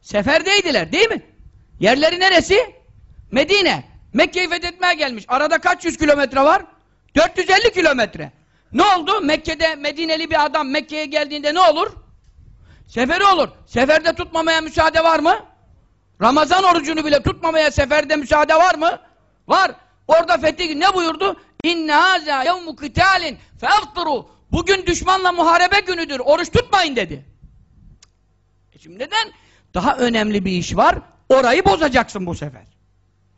A: Seferdeydiler değil mi? Yerleri neresi? Medine. Mekke'yi fethetmeye gelmiş. Arada kaç yüz kilometre var? 450 kilometre. Ne oldu? Mekke'de Medineli bir adam Mekke'ye geldiğinde ne olur? Seferi olur. Seferde tutmamaya müsaade var mı? Ramazan orucunu bile tutmamaya seferde müsaade var mı? Var. Orada fethi ne buyurdu? İnne haza yevmu kıtalin feafturu. Bugün düşmanla muharebe günüdür. Oruç tutmayın dedi. Şimdi neden? Daha önemli bir iş var. Orayı bozacaksın bu sefer.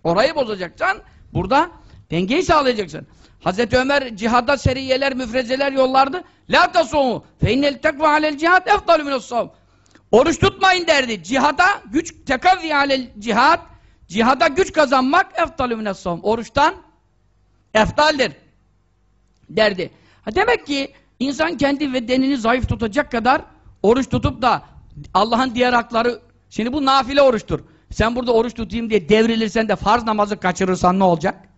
A: Orayı bozacaksan burada dengeyi sağlayacaksın. Hazreti Ömer cihada seriyeler, müfrezeler yollardı. La tasumu fe innel tekva alel cihad efdalu minas Oruç tutmayın derdi. Cihada güç tekavvi alel cihad cihada güç kazanmak efdalu minas Oruçtan eftaldir derdi. Ha demek ki insan kendi bedenini zayıf tutacak kadar oruç tutup da Allah'ın diğer hakları şimdi bu nafile oruçtur. Sen burada oruç tutayım diye devrilirsen de farz namazı kaçırırsan ne olacak?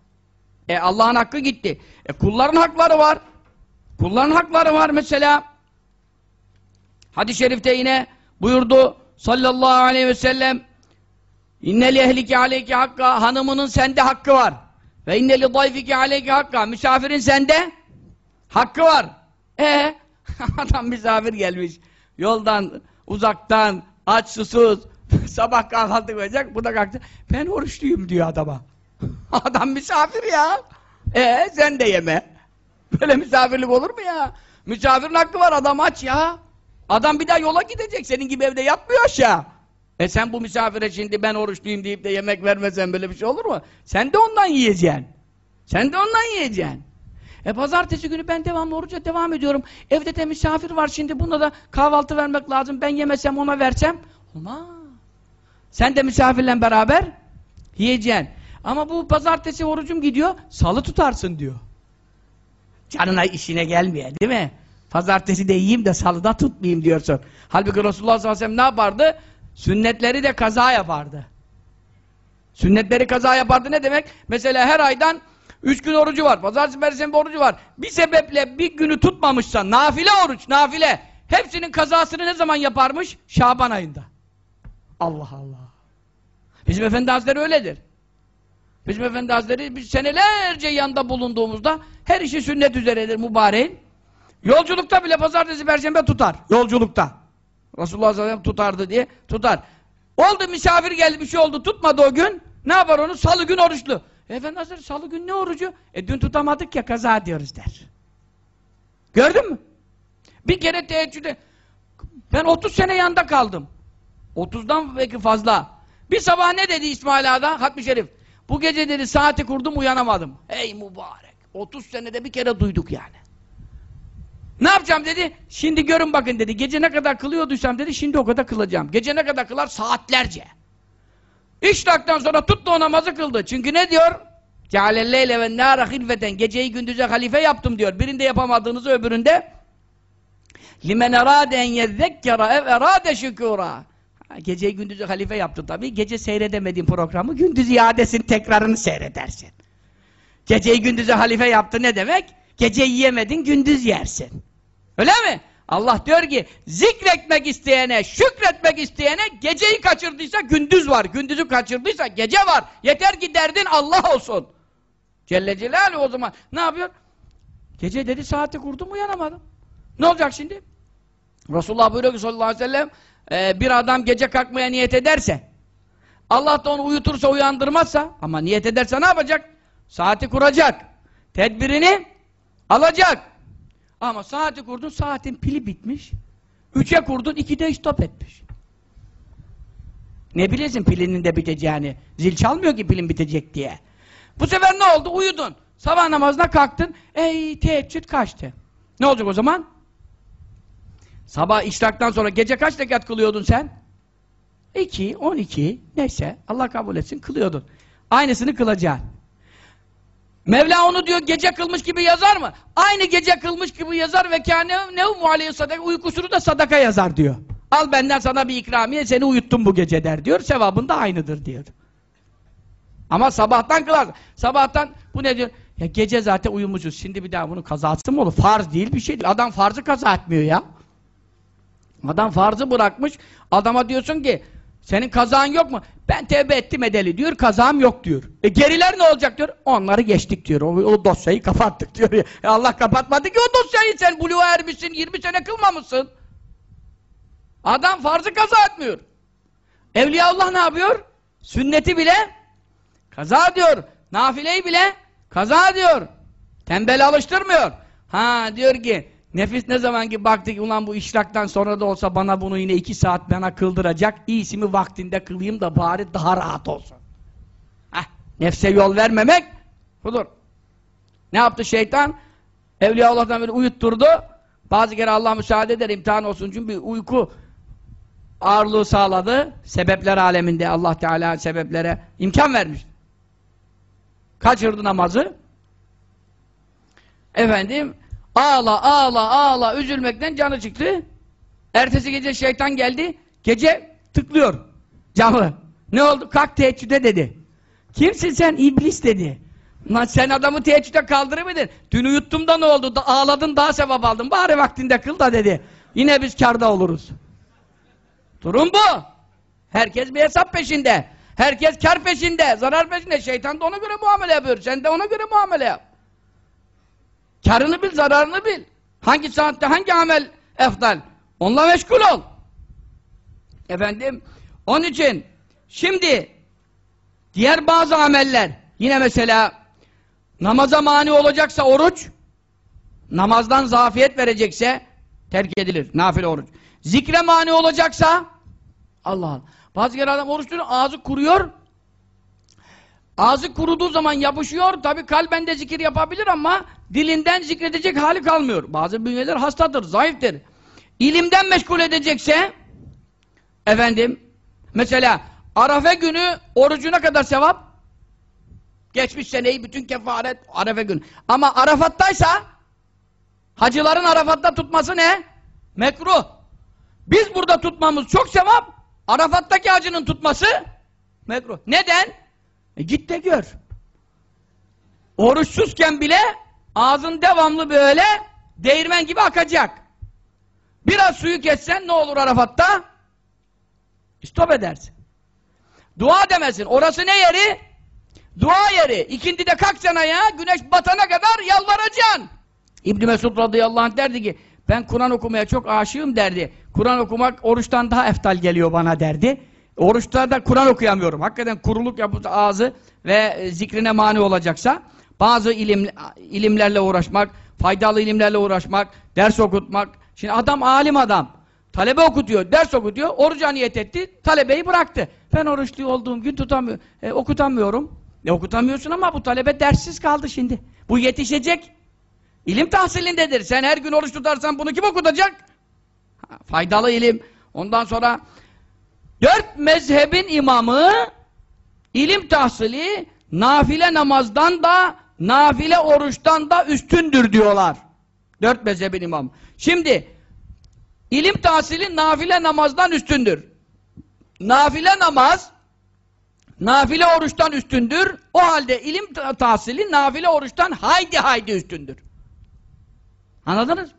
A: E Allah'ın hakkı gitti. E kulların hakları var. Kulların hakları var mesela. Hadis-i şerifte yine buyurdu sallallahu aleyhi ve sellem İnneli ehlike aleyke hakka hanımının sende hakkı var. Ve inneli dayfike aleyke hakka misafirin sende hakkı var. E adam misafir gelmiş. Yoldan, uzaktan, aç susuz sabah kahvaltı koyacak. Bu da kalktı. Ben oruçluyum diyor adama. Adam misafir ya. E sen de yeme. Böyle misafirlik olur mu ya? Misafirin hakkı var adam aç ya. Adam bir daha yola gidecek. Senin gibi evde yatmıyor aşağı. E sen bu misafire şimdi ben oruçluyum deyip de yemek vermesen böyle bir şey olur mu? Sen de ondan yiyeceksin. Sen de ondan yiyeceksin. E pazartesi günü ben devamlı oruca devam ediyorum. Evde de misafir var şimdi buna da kahvaltı vermek lazım. Ben yemesem ona versem. Olmaz. Sen de misafirle beraber yiyeceksin. Ama bu pazartesi orucum gidiyor, salı tutarsın diyor. Canına işine gelmiyor değil mi? Pazartesi de yiyeyim de salıda tutmayayım diyorsun. Halbuki Resulullah sallallahu aleyhi ve sellem ne yapardı? Sünnetleri de kaza yapardı. Sünnetleri kaza yapardı ne demek? Mesela her aydan üç gün orucu var. Pazartesi, perşembe orucu var. Bir sebeple bir günü tutmamışsa nafile oruç, nafile. Hepsinin kazasını ne zaman yaparmış? Şaban ayında. Allah Allah. Bizim Efendi Hazretleri öyledir. Bizim Efendi Hazretleri biz senelerce yanında bulunduğumuzda her işi sünnet üzeredir mübareğin. Yolculukta bile pazartesi perşembe tutar. Yolculukta. Resulullah sallallahu tutardı diye tutar. Oldu misafir geldi bir şey oldu tutmadı o gün. Ne yapar onu? Salı gün oruçlu. E, Efendi Hazretleri salı gün ne orucu? E dün tutamadık ya kaza diyoruz der. Gördün mü? Bir kere teheccüde ben 30 sene yanında kaldım. 30'dan belki fazla. Bir sabah ne dedi İsmail Ağa'da? Hatmi Şerif. Bu gece dedi saati kurdum uyanamadım. Ey mübarek. 30 senede bir kere duyduk yani. Ne yapacağım dedi. Şimdi görün bakın dedi. Gece ne kadar kılıyorduysam dedi. Şimdi o kadar kılacağım. Gece ne kadar kılar? Saatlerce. İş dakikadan sonra tuttu o namazı kıldı. Çünkü ne diyor? Cealelleyle ve nâra hilfeten. Geceyi gündüze halife yaptım diyor. Birinde yapamadığınızı öbüründe limen erâde en yezzekkera ev erâde şükûrâ. Geceyi gündüzü halife yaptı tabii. Gece seyredemediğin programı gündüz iadesini tekrarını seyredersin. Geceyi gündüzü halife yaptı ne demek? Gece yiyemedin gündüz yersin. Öyle mi? Allah diyor ki zikretmek isteyene, şükretmek isteyene geceyi kaçırdıysa gündüz var. Gündüzü kaçırdıysa gece var. Yeter ki derdin Allah olsun. Celle Celaluhu o zaman ne yapıyor? Gece dedi saati kurdum uyanamadım. Ne olacak şimdi? Resulullah buyuruyor ki sallallahu aleyhi ve sellem e, bir adam gece kalkmaya niyet ederse Allah da onu uyutursa uyandırmazsa ama niyet ederse ne yapacak? Saati kuracak. Tedbirini alacak. Ama saati kurdun saatin pili bitmiş. Üçe kurdun ikide stop etmiş. Ne bilesin pilinin de biteceğini. Zil çalmıyor ki pilin bitecek diye. Bu sefer ne oldu? Uyudun. Sabah namazına kalktın. Ey teheccüd kaçtı. Ne olacak o zaman? Sabah işraktan sonra gece kaç rekat kılıyordun sen? 2, 12 neyse Allah kabul etsin kılıyordun. Aynısını kılacaksın. Mevla onu diyor gece kılmış gibi yazar mı? Aynı gece kılmış gibi yazar ve kâne nevmu aleyhi sadaka uykusunu da sadaka yazar diyor. Al benden sana bir ikramiye seni uyuttum bu gece der diyor. Sevabın da aynıdır diyor. Ama sabahtan kılar. Sabahtan bu ne diyor? Ya gece zaten uyumuşuz. Şimdi bir daha bunun kazası mı olur? Farz değil bir şey değil. Adam farzı kaza etmiyor ya. Adam farzı bırakmış. Adama diyorsun ki Senin kazağın yok mu? Ben tevbe ettim edeli diyor, kazağım yok diyor. E geriler ne olacak diyor? Onları geçtik diyor, o, o dosyayı kapattık diyor. E Allah kapatmadı ki o dosyayı, sen buluğa ermişsin, 20 sene kılmamışsın. Adam farzı kaza etmiyor. Evliyaullah ne yapıyor? Sünneti bile kaza diyor. Nafileyi bile kaza diyor. Tembel alıştırmıyor. Ha diyor ki nefis ne zaman ki baktı ki ulan bu işraktan sonra da olsa bana bunu yine iki saat bana kıldıracak. İyisi mi vaktinde kılayım da bari daha rahat olsun. Heh, nefse yol vermemek budur. Ne yaptı şeytan? Evliyaullah'tan beri uyutturdu. Bazı kere Allah müsaade eder imtihan olsun çünkü bir uyku ağırlığı sağladı. Sebepler aleminde Allah Teala sebeplere imkan vermiş. Kaçırdı namazı. Efendim ağla ağla ağla üzülmekten canı çıktı. Ertesi gece şeytan geldi. Gece tıklıyor camı. Ne oldu? Kalk teheccüde dedi. Kimsin sen? İblis dedi. Lan sen adamı teheccüde kaldırır mıydın? Dün uyuttum da ne oldu? Da, ağladın daha sevap aldın. Bari vaktinde kıl da dedi. Yine biz karda oluruz. Durum bu. Herkes bir hesap peşinde. Herkes kar peşinde, zarar peşinde. Şeytan da ona göre muamele yapıyor. Sen de ona göre muamele yap. Karını bil, zararını bil. Hangi saatte hangi amel eftal? Onunla meşgul ol. Efendim, onun için şimdi diğer bazı ameller yine mesela namaza mani olacaksa oruç namazdan zafiyet verecekse terk edilir. Nafile oruç. Zikre mani olacaksa Allah Allah. Bazı kere adam oruç tutuyor, ağzı kuruyor. Ağzı kuruduğu zaman yapışıyor. Tabi kalben de zikir yapabilir ama dilinden zikredecek hali kalmıyor. Bazı bünyeler hastadır, zayıftır. İlimden meşgul edecekse efendim mesela Arafe günü orucuna kadar sevap geçmiş seneyi bütün kefaret Arafe günü. Ama Arafat'taysa hacıların Arafat'ta tutması ne? Mekruh. Biz burada tutmamız çok sevap. Arafat'taki hacının tutması mekruh. Neden? E git de gör. Oruçsuzken bile ağzın devamlı böyle değirmen gibi akacak. Biraz suyu kessen ne olur Arafat'ta? İstop edersin. Dua demesin. Orası ne yeri? Dua yeri. İkindi de kalkacaksın ayağa, güneş batana kadar yalvaracaksın. İbn Mesud radıyallahu anh derdi ki, ben Kur'an okumaya çok aşığım derdi. Kur'an okumak oruçtan daha eftal geliyor bana derdi. Oruçta da Kur'an okuyamıyorum. Hakikaten kuruluk yapıp ağzı ve zikrine mani olacaksa bazı ilim, ilimlerle uğraşmak, faydalı ilimlerle uğraşmak, ders okutmak. Şimdi adam alim adam. Talebe okutuyor, ders okutuyor, oruca niyet etti, talebeyi bıraktı. Ben oruçlu olduğum gün tutamıyorum, e, okutamıyorum. E, okutamıyorsun ama bu talebe derssiz kaldı şimdi. Bu yetişecek. İlim tahsilindedir. Sen her gün oruç tutarsan bunu kim okutacak? Ha, faydalı ilim. Ondan sonra dört mezhebin imamı ilim tahsili nafile namazdan da nafile oruçtan da üstündür diyorlar. Dört mezhebin imamı. Şimdi ilim tahsili nafile namazdan üstündür. Nafile namaz nafile oruçtan üstündür. O halde ilim tahsili nafile oruçtan haydi haydi üstündür. Anladınız?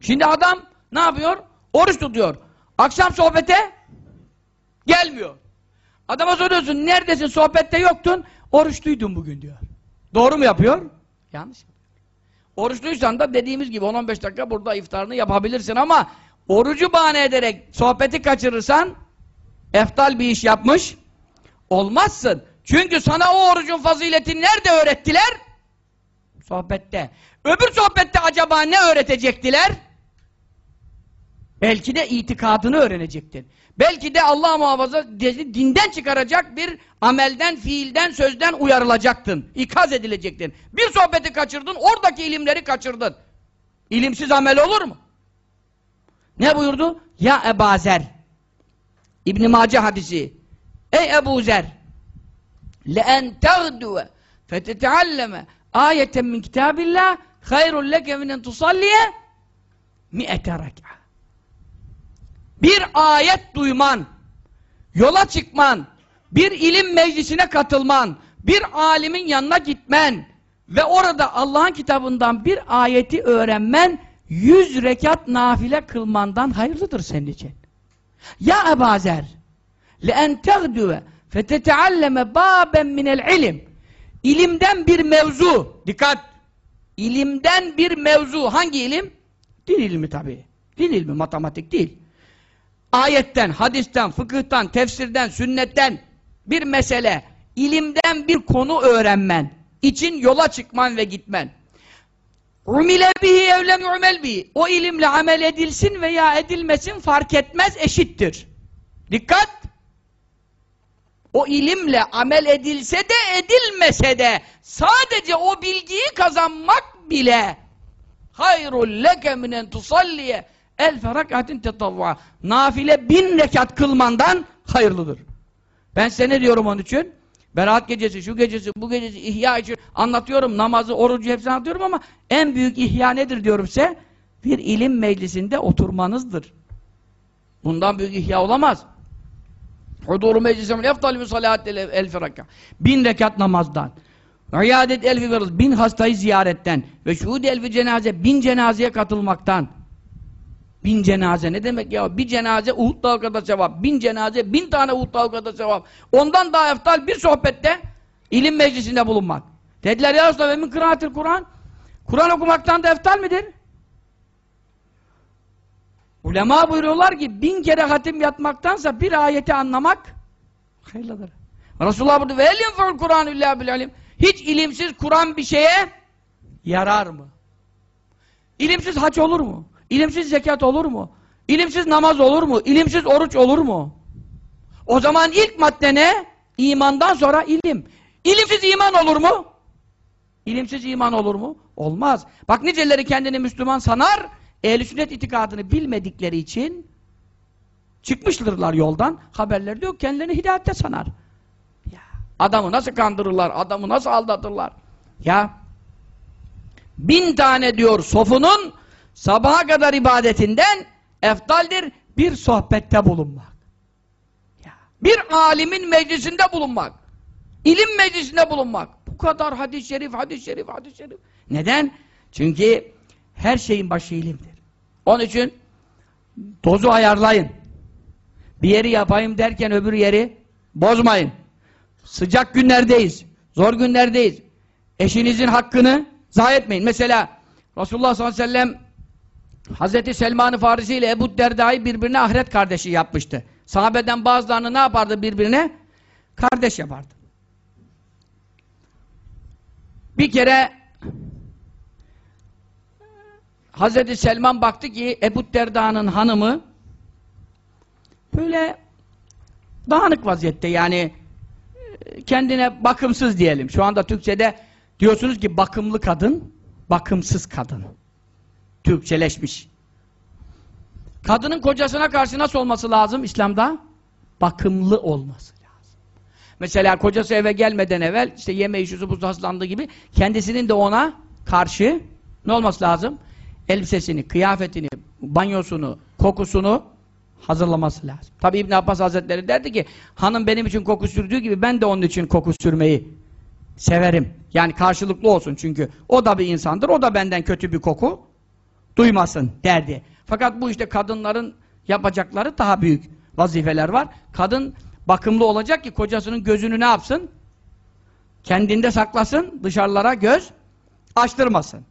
A: Şimdi adam ne yapıyor? Oruç tutuyor. Akşam sohbete gelmiyor. Adama soruyorsun neredesin sohbette yoktun oruçluydum bugün diyor. Doğru mu yapıyor? Yanlış yapıyor. Oruçluysan da dediğimiz gibi 10-15 dakika burada iftarını yapabilirsin ama orucu bahane ederek sohbeti kaçırırsan eftal bir iş yapmış olmazsın. Çünkü sana o orucun faziletini nerede öğrettiler? Sohbette. Öbür sohbette acaba ne öğretecektiler? Belki de itikadını öğrenecektin. Belki de Allah muhafaza dinden çıkaracak bir amelden, fiilden, sözden uyarılacaktın. İkaz edilecektin. Bir sohbeti kaçırdın, oradaki ilimleri kaçırdın. İlimsiz amel olur mu? Ne buyurdu? Ya Ebu Zer. İbn-i Mace hadisi. Ey Ebu Zer. لَاَنْ تَغْدُوَ فَتَتَعَلَّمَ ayeten min kitabillah hayrun leke minen tusalliye mi'ete rek'a. Bir ayet duyman, yola çıkman, bir ilim meclisine katılman, bir alimin yanına gitmen ve orada Allah'ın kitabından bir ayeti öğrenmen yüz rekat nafile kılmandan hayırlıdır senin için. Ya Ebu Zer لَاَنْ تَغْدُوَ فَتَتَعَلَّمَ بَابًا مِنَ الْعِلِمِ İlimden bir mevzu. Dikkat! İlimden bir mevzu. Hangi ilim? Din ilmi tabii. Din ilmi, matematik değil. Ayetten, hadisten, fıkıhtan, tefsirden, sünnetten bir mesele, ilimden bir konu öğrenmen için yola çıkman ve gitmen. Umile bihi evlem yu'mel bihi. O ilimle amel edilsin veya edilmesin fark etmez eşittir. Dikkat! O ilimle amel edilse de edilmese de sadece o bilgiyi kazanmak bile hayrul leke minen tusalliye elfe rakatin tetavva nafile bin rekat kılmandan hayırlıdır. Ben size ne diyorum onun için? Berat gecesi, şu gecesi, bu gecesi ihya için anlatıyorum. Namazı, orucu hepsini anlatıyorum ama en büyük ihya nedir diyorum size? Bir ilim meclisinde oturmanızdır. Bundan büyük ihya olamaz. Huduru meclisemul eftal min salatil elfi reka. Bin rekat namazdan. İadet elfi veririz. Bin hastayı ziyaretten. Ve şuhud elfi cenaze. Bin cenazeye katılmaktan. Bin cenaze ne demek ya? Bir cenaze Uhud dağı kadar sevap. Bin cenaze, bin tane Uhud dağı kadar sevap. Ondan daha eftal bir sohbette ilim meclisinde bulunmak. Dediler ya Resulallah ve min kıraatil Kur'an. Kur'an okumaktan da eftal midir? Ulema buyuruyorlar ki bin kere hatim yatmaktansa bir ayeti anlamak hayırlıdır. Resulullah burada ve elim Kur'an illa bil alim. Hiç ilimsiz Kur'an bir şeye yarar mı? İlimsiz haç olur mu? İlimsiz zekat olur mu? İlimsiz namaz olur mu? İlimsiz oruç olur mu? O zaman ilk madde ne? İmandan sonra ilim. İlimsiz iman olur mu? İlimsiz iman olur mu? Olmaz. Bak niceleri kendini Müslüman sanar, ehl sünnet itikadını bilmedikleri için çıkmıştırlar yoldan, haberleri de yok, kendilerini hidayette sanar. Ya, adamı nasıl kandırırlar, adamı nasıl aldatırlar? Ya, bin tane diyor sofunun sabaha kadar ibadetinden eftaldir bir sohbette bulunmak. Bir alimin meclisinde bulunmak. ilim meclisinde bulunmak. Bu kadar hadis-i şerif, hadis-i şerif, hadis-i şerif. Neden? Çünkü her şeyin başı ilimdir. Onun için dozu ayarlayın. Bir yeri yapayım derken öbür yeri bozmayın. Sıcak günlerdeyiz. Zor günlerdeyiz. Eşinizin hakkını zayi etmeyin. Mesela Resulullah sallallahu aleyhi ve sellem Hazreti Selman-ı Farisi ile Ebu Derda'yı birbirine ahiret kardeşi yapmıştı. Sahabeden bazılarını ne yapardı birbirine? Kardeş yapardı. Bir kere Hazreti Selman baktı ki Ebu Derda'nın hanımı böyle dağınık vaziyette yani kendine bakımsız diyelim. Şu anda Türkçe'de diyorsunuz ki bakımlı kadın, bakımsız kadın. Türkçeleşmiş. Kadının kocasına karşı nasıl olması lazım İslam'da? Bakımlı olması lazım. Mesela kocası eve gelmeden evvel işte yemeği şusu buzu hazırlandığı gibi kendisinin de ona karşı ne olması lazım? Elbisesini, kıyafetini, banyosunu, kokusunu hazırlaması lazım. Tabi İbn Abbas Hazretleri derdi ki hanım benim için koku sürdüğü gibi ben de onun için koku sürmeyi severim. Yani karşılıklı olsun çünkü o da bir insandır, o da benden kötü bir koku duymasın derdi. Fakat bu işte kadınların yapacakları daha büyük vazifeler var. Kadın bakımlı olacak ki kocasının gözünü ne yapsın? Kendinde saklasın, dışarılara göz açtırmasın.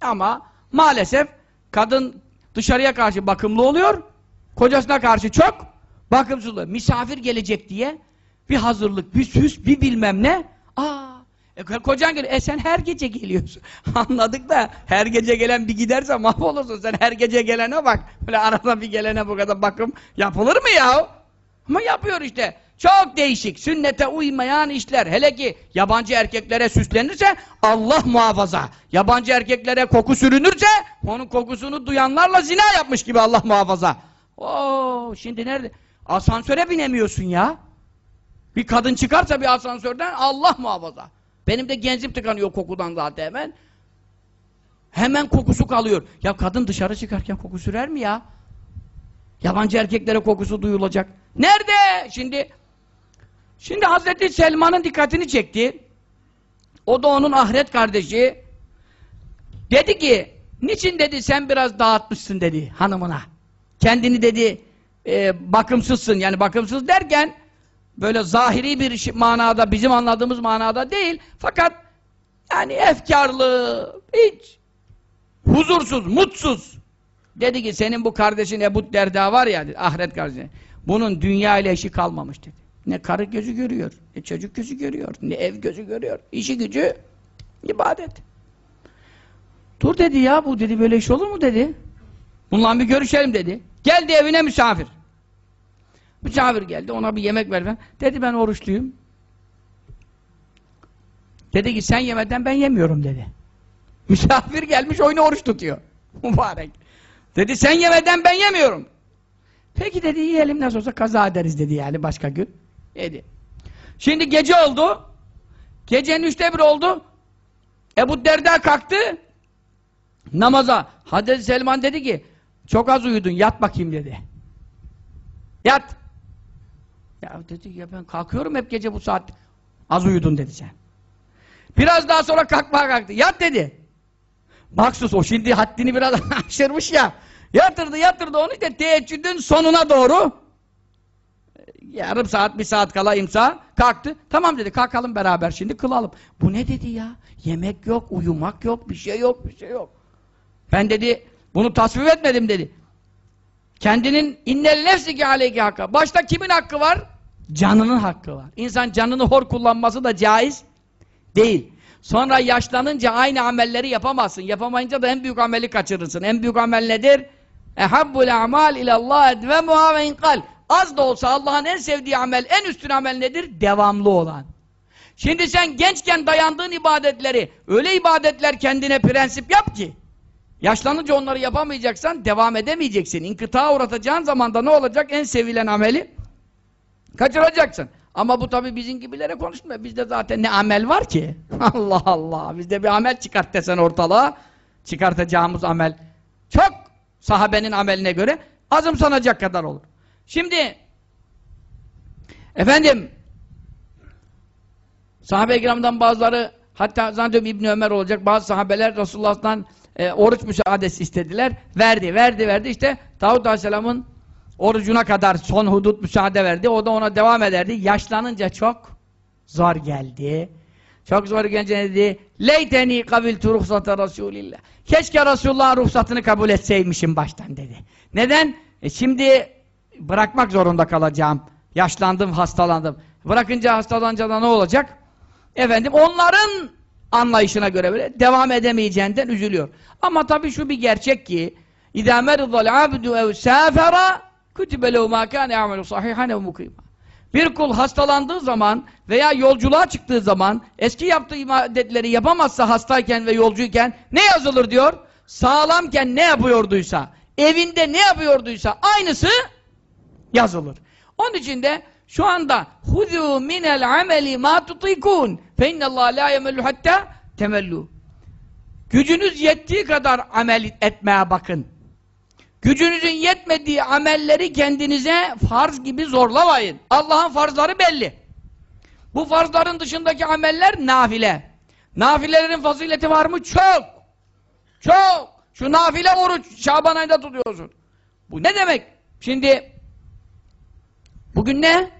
A: Ama maalesef kadın dışarıya karşı bakımlı oluyor, kocasına karşı çok bakımsız oluyor. Misafir gelecek diye bir hazırlık, bir süs, bir bilmem ne. Aa, e, kocan geliyor. E sen her gece geliyorsun. Anladık da her gece gelen bir giderse mahvolursun. Sen her gece gelene bak. Böyle arada bir gelene bu kadar bakım yapılır mı ya? Ama yapıyor işte. Çok değişik. Sünnete uymayan işler. Hele ki yabancı erkeklere süslenirse Allah muhafaza. Yabancı erkeklere koku sürünürse onun kokusunu duyanlarla zina yapmış gibi Allah muhafaza. Oo, şimdi nerede? Asansöre binemiyorsun ya. Bir kadın çıkarsa bir asansörden Allah muhafaza. Benim de genzim tıkanıyor kokudan zaten hemen. Hemen kokusu kalıyor. Ya kadın dışarı çıkarken koku sürer mi ya? Yabancı erkeklere kokusu duyulacak. Nerede? Şimdi Şimdi Hazreti Selman'ın dikkatini çekti. O da onun ahiret kardeşi. Dedi ki, niçin dedi sen biraz dağıtmışsın dedi hanımına. Kendini dedi e, bakımsızsın. Yani bakımsız derken böyle zahiri bir şey- manada, bizim anladığımız manada değil. Fakat yani efkarlı, hiç huzursuz, mutsuz. Dedi ki senin bu kardeşin Ebu Derda var ya, dedi, ahiret kardeşi. Bunun dünya ile işi kalmamış dedi. Ne karı gözü görüyor, ne çocuk gözü görüyor, ne ev gözü görüyor. İşi gücü ibadet. Dur dedi ya bu dedi böyle iş olur mu dedi. Bununla bir görüşelim dedi. Geldi evine misafir. Misafir geldi ona bir yemek ver. Dedi ben oruçluyum. Dedi ki sen yemeden ben yemiyorum dedi. Misafir gelmiş oyunu oruç tutuyor. Mübarek. Dedi sen yemeden ben yemiyorum. Peki dedi yiyelim nasıl olsa kaza ederiz dedi yani başka gün. Dedi. Şimdi gece oldu. Gecenin üçte bir oldu. Ebu Derda kalktı. Namaza. Hazreti Selman dedi ki çok az uyudun yat bakayım dedi. Yat. Ya dedi ya ben kalkıyorum hep gece bu saat. Az uyudun dedi sen. Biraz daha sonra kalkmaya kalktı. Yat dedi. Maksus o şimdi haddini biraz aşırmış ya. Yatırdı yatırdı onu işte teheccüdün sonuna doğru yarım saat bir saat kala imsa kalktı. Tamam dedi kalkalım beraber şimdi kılalım. Bu ne dedi ya? Yemek yok, uyumak yok, bir şey yok, bir şey yok. Ben dedi bunu tasvip etmedim dedi. Kendinin innel nefsiki aleyki hakka. Başta kimin hakkı var? Canının hakkı var. İnsan canını hor kullanması da caiz değil. Sonra yaşlanınca aynı amelleri yapamazsın. Yapamayınca da en büyük ameli kaçırırsın. En büyük amel nedir? Ehabbul a'mal ilallah edvemuha ve inkal. Az da olsa Allah'ın en sevdiği amel, en üstün amel nedir? Devamlı olan. Şimdi sen gençken dayandığın ibadetleri, öyle ibadetler kendine prensip yap ki, yaşlanınca onları yapamayacaksan devam edemeyeceksin. İnkıta uğratacağın zaman da ne olacak? En sevilen ameli kaçıracaksın. Ama bu tabi bizim gibilere konuşmuyor. Bizde zaten ne amel var ki? Allah Allah. Bizde bir amel çıkart desen ortalığa. Çıkartacağımız amel çok sahabenin ameline göre azımsanacak kadar olur. Şimdi efendim sahabe-i bazıları hatta zannediyorum İbni Ömer olacak bazı sahabeler Resulullah'tan e, oruç müsaadesi istediler. Verdi, verdi, verdi. İşte Davud Aleyhisselam'ın orucuna kadar son hudut müsaade verdi. O da ona devam ederdi. Yaşlanınca çok zor geldi. Çok zor gelince dedi? Leyteni kabiltu ruhsata Resulillah. Keşke Resulullah'ın ruhsatını kabul etseymişim baştan dedi. Neden? E şimdi bırakmak zorunda kalacağım. Yaşlandım, hastalandım. Bırakınca hastalanınca da ne olacak? Efendim onların anlayışına göre böyle devam edemeyeceğinden üzülüyor. Ama tabii şu bir gerçek ki اِذَا مَرِضَ الْعَبْدُ اَوْ سَافَرَ كُتِبَ لَوْ مَا كَانَ يَعْمَلُ صَحِيحًا اَوْ مُقِيمًا Bir kul hastalandığı zaman veya yolculuğa çıktığı zaman eski yaptığı ibadetleri yapamazsa hastayken ve yolcuyken ne yazılır diyor? Sağlamken ne yapıyorduysa, evinde ne yapıyorduysa aynısı yazılır. Onun için de şu anda huzu minel ameli ma tutikun fe innallah la yemellu hatta temellu. Gücünüz yettiği kadar amel etmeye bakın. Gücünüzün yetmediği amelleri kendinize farz gibi zorlamayın. Allah'ın farzları belli. Bu farzların dışındaki ameller nafile. Nafilelerin fazileti var mı? Çok. Çok. Şu nafile oruç Şaban ayında tutuyorsun. Bu ne demek? Şimdi bugün ne?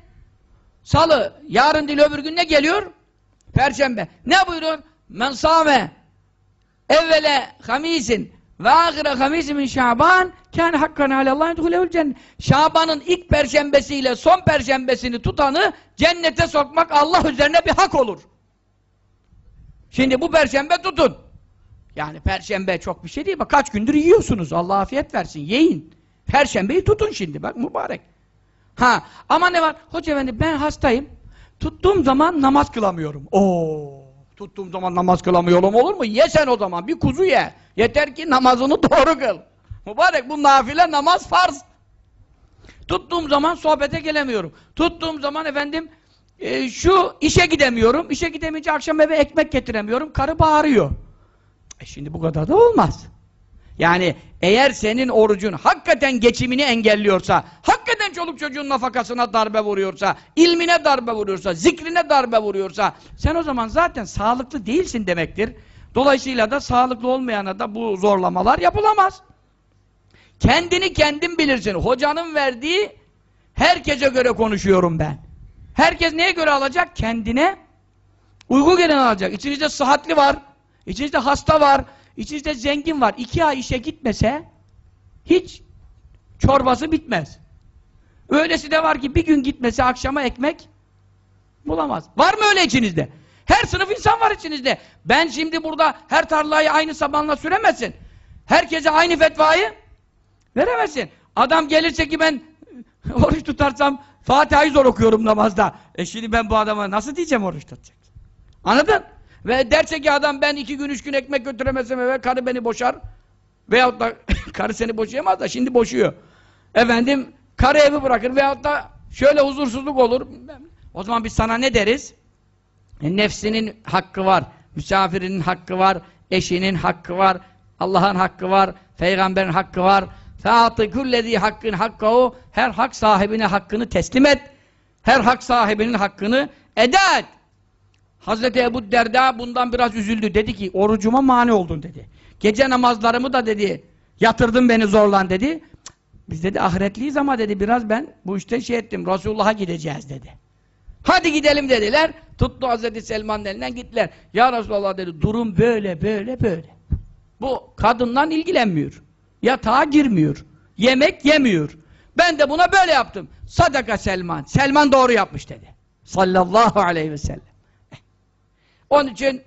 A: Salı. Yarın değil öbür gün ne geliyor? Perşembe. Ne buyuruyor? Men evvele hamisin ve ahire hamisin min şaban kâne hakkan alallâhi duhulevül cennet. Şaban'ın ilk perşembesiyle son perşembesini tutanı cennete sokmak Allah üzerine bir hak olur. Şimdi bu perşembe tutun. Yani perşembe çok bir şey değil. Bak kaç gündür yiyorsunuz. Allah afiyet versin. Yiyin. Perşembeyi tutun şimdi. Bak mübarek. Ha ama ne var? Hoca efendi ben hastayım. Tuttuğum zaman namaz kılamıyorum. Oo. Tuttuğum zaman namaz kılamıyorum olur mu? Ye sen o zaman. Bir kuzu ye. Yeter ki namazını doğru kıl. Mübarek bu nafile namaz farz. Tuttuğum zaman sohbete gelemiyorum. Tuttuğum zaman efendim e, şu işe gidemiyorum. İşe gidemeyince akşam eve ekmek getiremiyorum. Karı bağırıyor. E şimdi bu kadar da olmaz. Yani eğer senin orucun hakikaten geçimini engelliyorsa, hakikaten çoluk çocuğun nafakasına darbe vuruyorsa, ilmine darbe vuruyorsa, zikrine darbe vuruyorsa, sen o zaman zaten sağlıklı değilsin demektir. Dolayısıyla da sağlıklı olmayana da bu zorlamalar yapılamaz. Kendini kendin bilirsin. Hocanın verdiği herkese göre konuşuyorum ben. Herkes neye göre alacak? Kendine uygun gelen alacak. İçinizde sıhhatli var, içinizde hasta var, içinizde zengin var. İki ay işe gitmese hiç çorbası bitmez. Öylesi de var ki bir gün gitmese akşama ekmek bulamaz. Var mı öyle içinizde? Her sınıf insan var içinizde. Ben şimdi burada her tarlayı aynı sabanla süremezsin. Herkese aynı fetvayı veremezsin. Adam gelirse ki ben oruç tutarsam Fatiha'yı zor okuyorum namazda. E şimdi ben bu adama nasıl diyeceğim oruç tutacak? Anladın? Ve derse ki adam ben iki gün üç gün ekmek götüremezsem eve karı beni boşar. Veyahut da karı seni boşayamaz da şimdi boşuyor. Efendim karı evi bırakır veyahut da şöyle huzursuzluk olur. O zaman biz sana ne deriz? E, nefsinin hakkı var, misafirinin hakkı var, eşinin hakkı var, Allah'ın hakkı var, peygamberin hakkı var. Fâtı kullezî hakkın hakkahu her hak sahibine hakkını teslim et. Her hak sahibinin hakkını eda et. Hazreti Ebu Derda bundan biraz üzüldü. Dedi ki orucuma mani oldun dedi. Gece namazlarımı da dedi yatırdın beni zorlan dedi. Biz dedi ahiretliyiz ama dedi biraz ben bu işte şey ettim Resulullah'a gideceğiz dedi. Hadi gidelim dediler. Tuttu Hazreti Selman'ın elinden gittiler. Ya Resulallah dedi durum böyle böyle böyle. Bu kadından ilgilenmiyor. Yatağa girmiyor. Yemek yemiyor. Ben de buna böyle yaptım. Sadaka Selman. Selman doğru yapmış dedi. Sallallahu aleyhi ve sellem. Onun için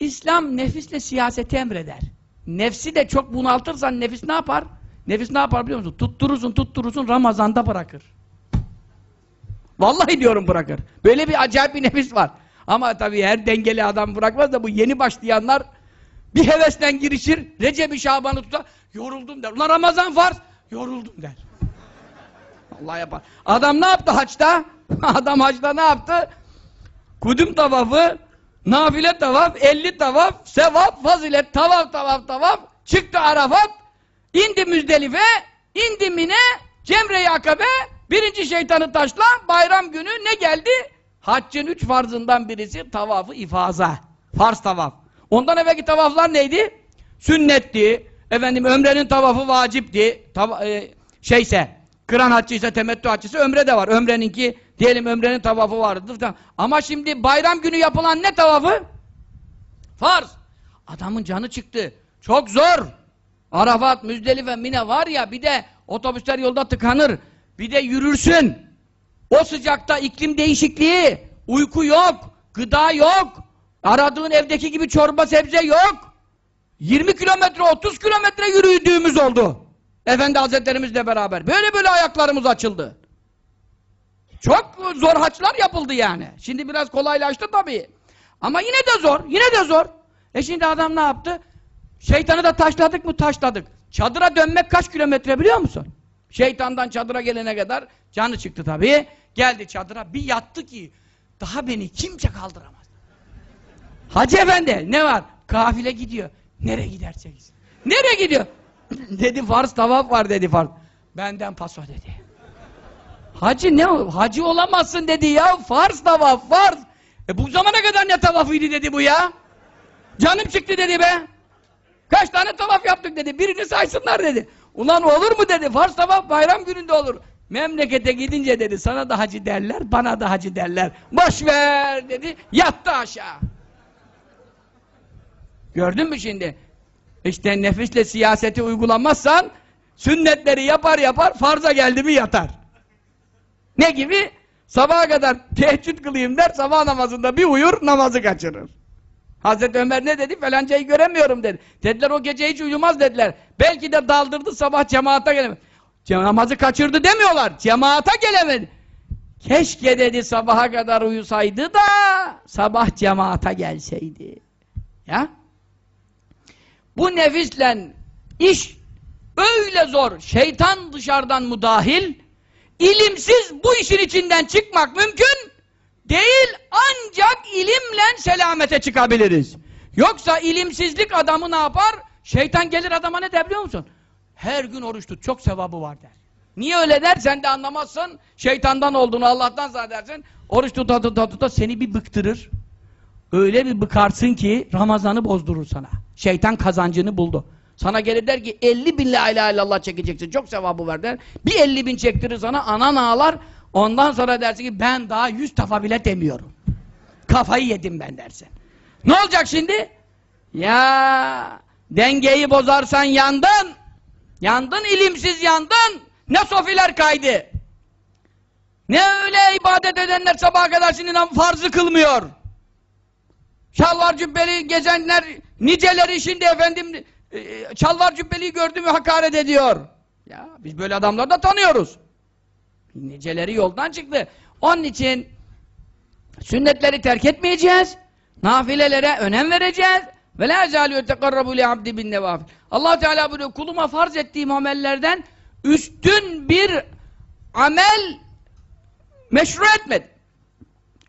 A: İslam nefisle siyaseti emreder. Nefsi de çok bunaltırsan nefis ne yapar? Nefis ne yapar biliyor musun? Tutturursun tutturursun Ramazan'da bırakır. Vallahi diyorum bırakır. Böyle bir acayip bir nefis var. Ama tabii her dengeli adam bırakmaz da bu yeni başlayanlar bir hevesten girişir. Recep-i Şaban'ı tutar. Yoruldum der. Ulan Ramazan farz. Yoruldum der. Allah yapar. Adam ne yaptı haçta? Adam haçta ne yaptı? Kudüm tavafı, nafile tavaf, elli tavaf, sevap, fazilet, tavaf, tavaf, tavaf. Çıktı Arafat, indi Müzdelife, indi Mine, Cemre-i Akabe, birinci şeytanı taşla, bayram günü ne geldi? Haccın üç farzından birisi tavafı ifaza. Farz tavaf. Ondan evvelki tavaflar neydi? Sünnetti. Efendim ömrenin tavafı vacipti. Tav e, şeyse, kıran haccıysa, temettü haccıysa ömre de var. Ömreninki, diyelim ömrenin tavafı vardı. Ama şimdi bayram günü yapılan ne tavafı? Farz. Adamın canı çıktı. Çok zor. Arafat, Müzdelife, Mine var ya bir de otobüsler yolda tıkanır. Bir de yürürsün. O sıcakta iklim değişikliği, uyku yok, gıda yok, aradığın evdeki gibi çorba sebze yok. 20 kilometre, 30 kilometre yürüdüğümüz oldu. Efendi Hazretlerimizle beraber. Böyle böyle ayaklarımız açıldı. Çok zor haçlar yapıldı yani. Şimdi biraz kolaylaştı tabii. Ama yine de zor, yine de zor. E şimdi adam ne yaptı? Şeytanı da taşladık mı? Taşladık. Çadıra dönmek kaç kilometre biliyor musun? Şeytandan çadıra gelene kadar canı çıktı tabii. Geldi çadıra bir yattı ki daha beni kimse kaldıramaz. Hacı efendi ne var? Kafile gidiyor. Nereye giderse gitsin. Nereye gidiyor? dedi farz tavaf var dedi farz. Benden paso dedi. Hacı ne? Hacı olamazsın dedi ya. Farz tavaf farz. E bu zamana kadar ne tavafıydı dedi bu ya. Canım çıktı dedi be. Kaç tane tavaf yaptık dedi. Birini saysınlar dedi. Ulan olur mu dedi. Farz tavaf bayram gününde olur. Memlekete gidince dedi sana da hacı derler, bana da hacı derler. Boş ver dedi. Yattı aşağı. Gördün mü şimdi? İşte nefisle siyaseti uygulamazsan sünnetleri yapar yapar farza geldi mi yatar. Ne gibi? Sabaha kadar teheccüd kılayım der, sabah namazında bir uyur, namazı kaçırır. Hazreti Ömer ne dedi? Felancayı göremiyorum dedi. Dediler o gece hiç uyumaz dediler. Belki de daldırdı sabah cemaata gelemedi. Namazı kaçırdı demiyorlar. Cemaata gelemedi. Keşke dedi sabaha kadar uyusaydı da sabah cemaata gelseydi. Ya? Bu nefisle iş öyle zor. Şeytan dışarıdan müdahil. İlimsiz bu işin içinden çıkmak mümkün değil ancak ilimle selamete çıkabiliriz. Yoksa ilimsizlik adamı ne yapar? Şeytan gelir adama ne der biliyor musun? Her gün oruç tut çok sevabı var der. Niye öyle der? Sen de anlamazsın. Şeytandan olduğunu Allah'tan zannedersin. Oruç tuta tuta tuta seni bir bıktırır. Öyle bir bıkarsın ki Ramazan'ı bozdurur sana. Şeytan kazancını buldu. Sana gelir der ki 50 bin la ilahe illallah çekeceksin. Çok sevabı var der. Bir 50 bin çektirir sana anan ağlar. Ondan sonra dersin ki ben daha 100 defa bile demiyorum. Kafayı yedim ben dersin. Ne olacak şimdi? Ya dengeyi bozarsan yandın. Yandın ilimsiz yandın. Ne sofiler kaydı. Ne öyle ibadet edenler sabaha kadar şimdi farzı kılmıyor. Şalvar cübbeli gezenler niceleri şimdi efendim e, şalvar cübbeliyi gördü mü hakaret ediyor. Ya biz böyle adamları da tanıyoruz. Niceleri yoldan çıktı. Onun için sünnetleri terk etmeyeceğiz. Nafilelere önem vereceğiz. Ve la zâlü yetekarrabu li abdi bin nevafil. Allah Teala buyuruyor kuluma farz ettiğim amellerden üstün bir amel meşru etmedi.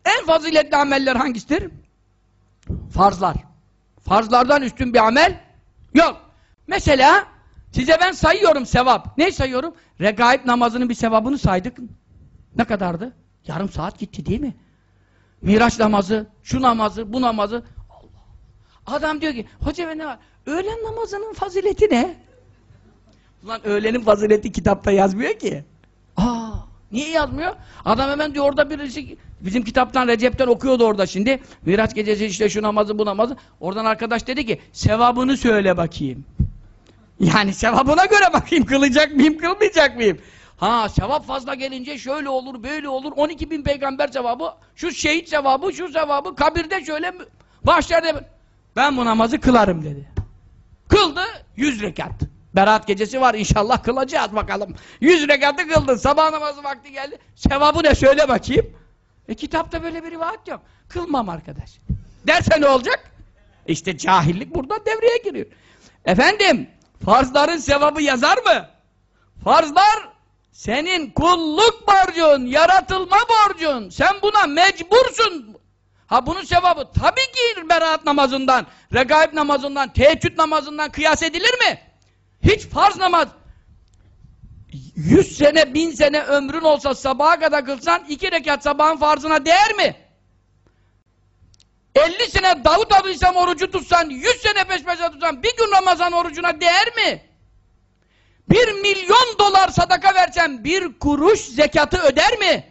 A: En faziletli ameller hangisidir? Farzlar. Farzlardan üstün bir amel yok. Mesela size ben sayıyorum sevap. Ne sayıyorum? Regaib namazının bir sevabını saydık. Ne kadardı? Yarım saat gitti değil mi? Miraç namazı, şu namazı, bu namazı. Allah. Adam diyor ki, hoca ne var? Öğlen namazının fazileti ne? Ulan öğlenin fazileti kitapta yazmıyor ki. Aa, niye yazmıyor? Adam hemen diyor orada birisi bizim kitaptan Recep'ten okuyordu orada şimdi. Miraç gecesi işte şu namazı bu namazı. Oradan arkadaş dedi ki sevabını söyle bakayım. Yani sevabına göre bakayım kılacak mıyım kılmayacak mıyım? Ha sevap fazla gelince şöyle olur böyle olur 12 bin peygamber sevabı şu şehit sevabı şu sevabı kabirde şöyle mahşerde ben bu namazı kılarım dedi. Kıldı 100 rekat. Berat gecesi var inşallah kılacağız bakalım. 100 rekatı kıldın sabah namazı vakti geldi. Sevabı ne söyle bakayım. E kitapta böyle bir rivayet yok. Kılmam arkadaş. Derse ne olacak? İşte cahillik burada devreye giriyor. Efendim farzların sevabı yazar mı? Farzlar senin kulluk borcun, yaratılma borcun. Sen buna mecbursun. Ha bunun sevabı tabii ki beraat namazından, regaib namazından, teheccüd namazından kıyas edilir mi? Hiç farz namaz yüz sene, bin sene ömrün olsa sabaha kadar kılsan iki rekat sabahın farzına değer mi? 50 sene Davut Aleyhisselam orucu tutsan, 100 sene peş peşe tutsan bir gün Ramazan orucuna değer mi? Bir milyon dolar sadaka versen bir kuruş zekatı öder mi?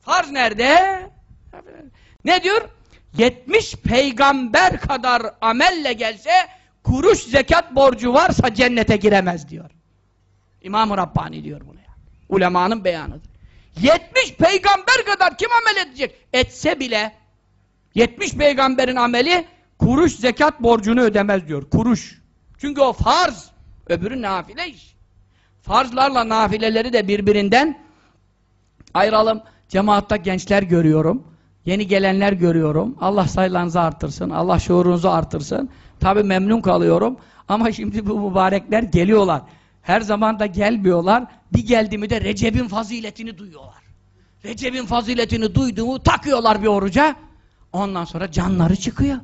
A: Farz nerede? Ne diyor? 70 peygamber kadar amelle gelse kuruş zekat borcu varsa cennete giremez diyor. İmam-ı Rabbani diyor bunu ya. Ulemanın beyanıdır. 70 peygamber kadar kim amel edecek? Etse bile 70 peygamberin ameli kuruş zekat borcunu ödemez diyor. Kuruş. Çünkü o farz. Öbürü nafile iş. Farzlarla nafileleri de birbirinden ayıralım. Cemaatta gençler görüyorum. Yeni gelenler görüyorum. Allah sayılarınızı artırsın. Allah şuurunuzu artırsın. Tabi memnun kalıyorum. Ama şimdi bu mübarekler geliyorlar. Her zaman da gelmiyorlar. Bir geldi mi de Recep'in faziletini duyuyorlar. Recep'in faziletini duyduğumu takıyorlar bir oruca. Ondan sonra canları çıkıyor.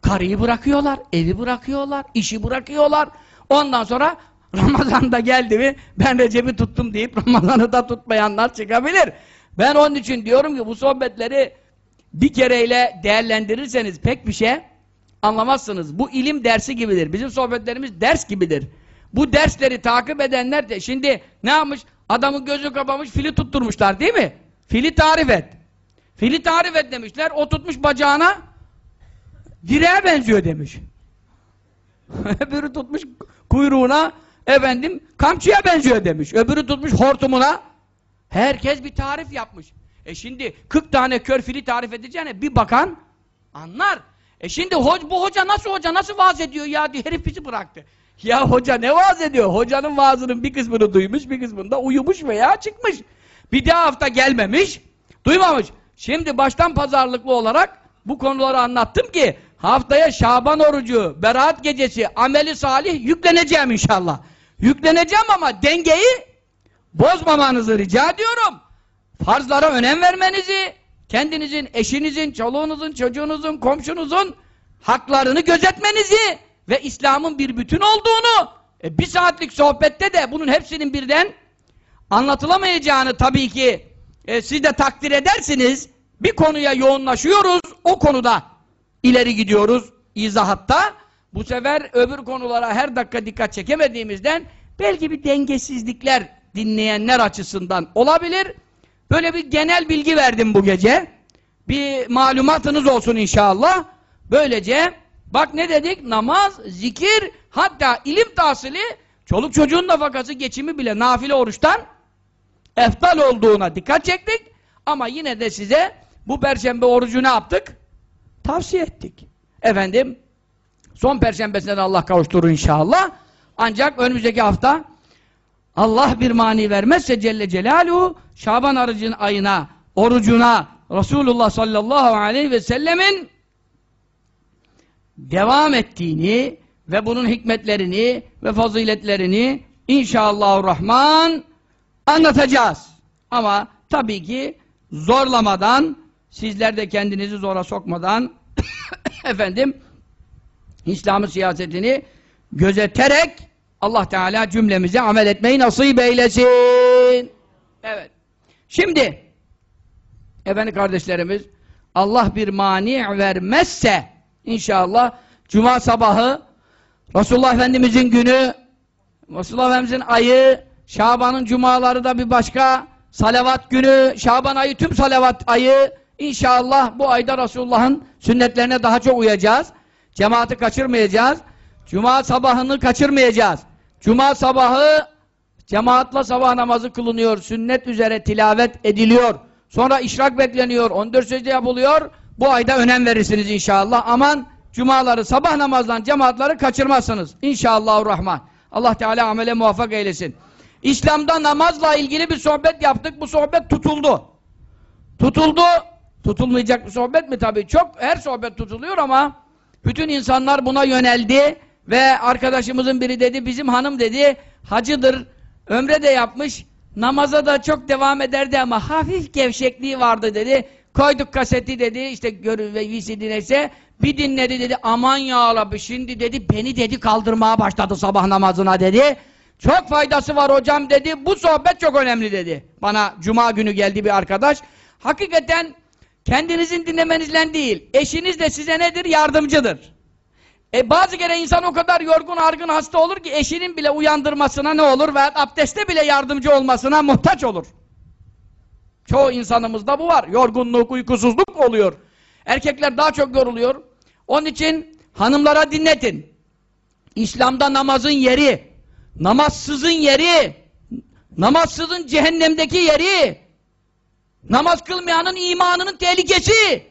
A: Karıyı bırakıyorlar, evi bırakıyorlar, işi bırakıyorlar. Ondan sonra Ramazan'da geldi mi ben Recep'i tuttum deyip Ramazan'ı da tutmayanlar çıkabilir. Ben onun için diyorum ki bu sohbetleri bir kereyle değerlendirirseniz pek bir şey anlamazsınız. Bu ilim dersi gibidir. Bizim sohbetlerimiz ders gibidir. Bu dersleri takip edenler de şimdi ne yapmış? Adamın gözü kapamış fili tutturmuşlar değil mi? Fili tarif et. Fili tarif et demişler. O tutmuş bacağına direğe benziyor demiş. Öbürü tutmuş kuyruğuna efendim kamçıya benziyor demiş. Öbürü tutmuş hortumuna. Herkes bir tarif yapmış. E şimdi 40 tane kör fili tarif edeceğine bir bakan anlar. E şimdi hoca, bu hoca nasıl hoca nasıl vaaz ediyor ya diye herif bizi bıraktı. Ya hoca ne vaaz ediyor? Hocanın vaazının bir kısmını duymuş, bir kısmında uyumuş veya çıkmış. Bir daha hafta gelmemiş, duymamış. Şimdi baştan pazarlıklı olarak bu konuları anlattım ki haftaya Şaban orucu, Berat gecesi, ameli salih yükleneceğim inşallah. Yükleneceğim ama dengeyi bozmamanızı rica ediyorum. Farzlara önem vermenizi, kendinizin, eşinizin, çoluğunuzun, çocuğunuzun, komşunuzun haklarını gözetmenizi ve İslam'ın bir bütün olduğunu e, bir saatlik sohbette de bunun hepsinin birden anlatılamayacağını tabii ki e, siz de takdir edersiniz. Bir konuya yoğunlaşıyoruz, o konuda ileri gidiyoruz izahatta. Bu sefer öbür konulara her dakika dikkat çekemediğimizden belki bir dengesizlikler dinleyenler açısından olabilir. Böyle bir genel bilgi verdim bu gece. Bir malumatınız olsun inşallah. Böylece bak ne dedik? Namaz, zikir, hatta ilim tahsili, çoluk çocuğun nafakası, geçimi bile nafile oruçtan eftal olduğuna dikkat çektik. Ama yine de size bu perşembe orucu ne yaptık? Tavsiye ettik. Efendim, son perşembesine de Allah kavuşturur inşallah. Ancak önümüzdeki hafta Allah bir mani vermezse Celle Celaluhu Şaban arıcın ayına, orucuna Resulullah sallallahu aleyhi ve sellemin devam ettiğini ve bunun hikmetlerini ve faziletlerini inşallahurrahman anlatacağız. Ama tabii ki zorlamadan, sizler de kendinizi zora sokmadan efendim İslam'ın siyasetini gözeterek Allah Teala cümlemize amel etmeyi nasip eylesin. Evet. Şimdi efendim kardeşlerimiz Allah bir mani vermezse inşallah cuma sabahı Resulullah Efendimizin günü Resulullah Efendimizin ayı Şaban'ın cumaları da bir başka salavat günü Şaban ayı tüm salavat ayı İnşallah bu ayda Resulullah'ın sünnetlerine daha çok uyacağız. Cemaati kaçırmayacağız. Cuma sabahını kaçırmayacağız. Cuma sabahı cemaatla sabah namazı kılınıyor. Sünnet üzere tilavet ediliyor. Sonra işrak bekleniyor. 14 secde yapılıyor. Bu ayda önem verirsiniz inşallah. Aman cumaları sabah namazdan cemaatları kaçırmazsınız. İnşallahurrahman. Allah Teala amele muvaffak eylesin. İslam'da namazla ilgili bir sohbet yaptık. Bu sohbet tutuldu. Tutuldu. Tutulmayacak bir sohbet mi? Tabii çok. Her sohbet tutuluyor ama bütün insanlar buna yöneldi ve arkadaşımızın biri dedi, bizim hanım dedi, hacıdır, ömre de yapmış, namaza da çok devam ederdi ama hafif gevşekliği vardı dedi. Koyduk kaseti dedi, işte görü ve VCD neyse, bir dinledi dedi, aman ya Rabbi, şimdi dedi, beni dedi kaldırmaya başladı sabah namazına dedi. Çok faydası var hocam dedi, bu sohbet çok önemli dedi. Bana cuma günü geldi bir arkadaş. Hakikaten kendinizin dinlemenizle değil, eşiniz de size nedir? Yardımcıdır. E bazı kere insan o kadar yorgun, argın, hasta olur ki eşinin bile uyandırmasına ne olur? Ve abdeste bile yardımcı olmasına muhtaç olur. Çoğu insanımızda bu var. Yorgunluk, uykusuzluk oluyor. Erkekler daha çok yoruluyor. Onun için hanımlara dinletin. İslam'da namazın yeri, namazsızın yeri, namazsızın cehennemdeki yeri, namaz kılmayanın imanının tehlikesi.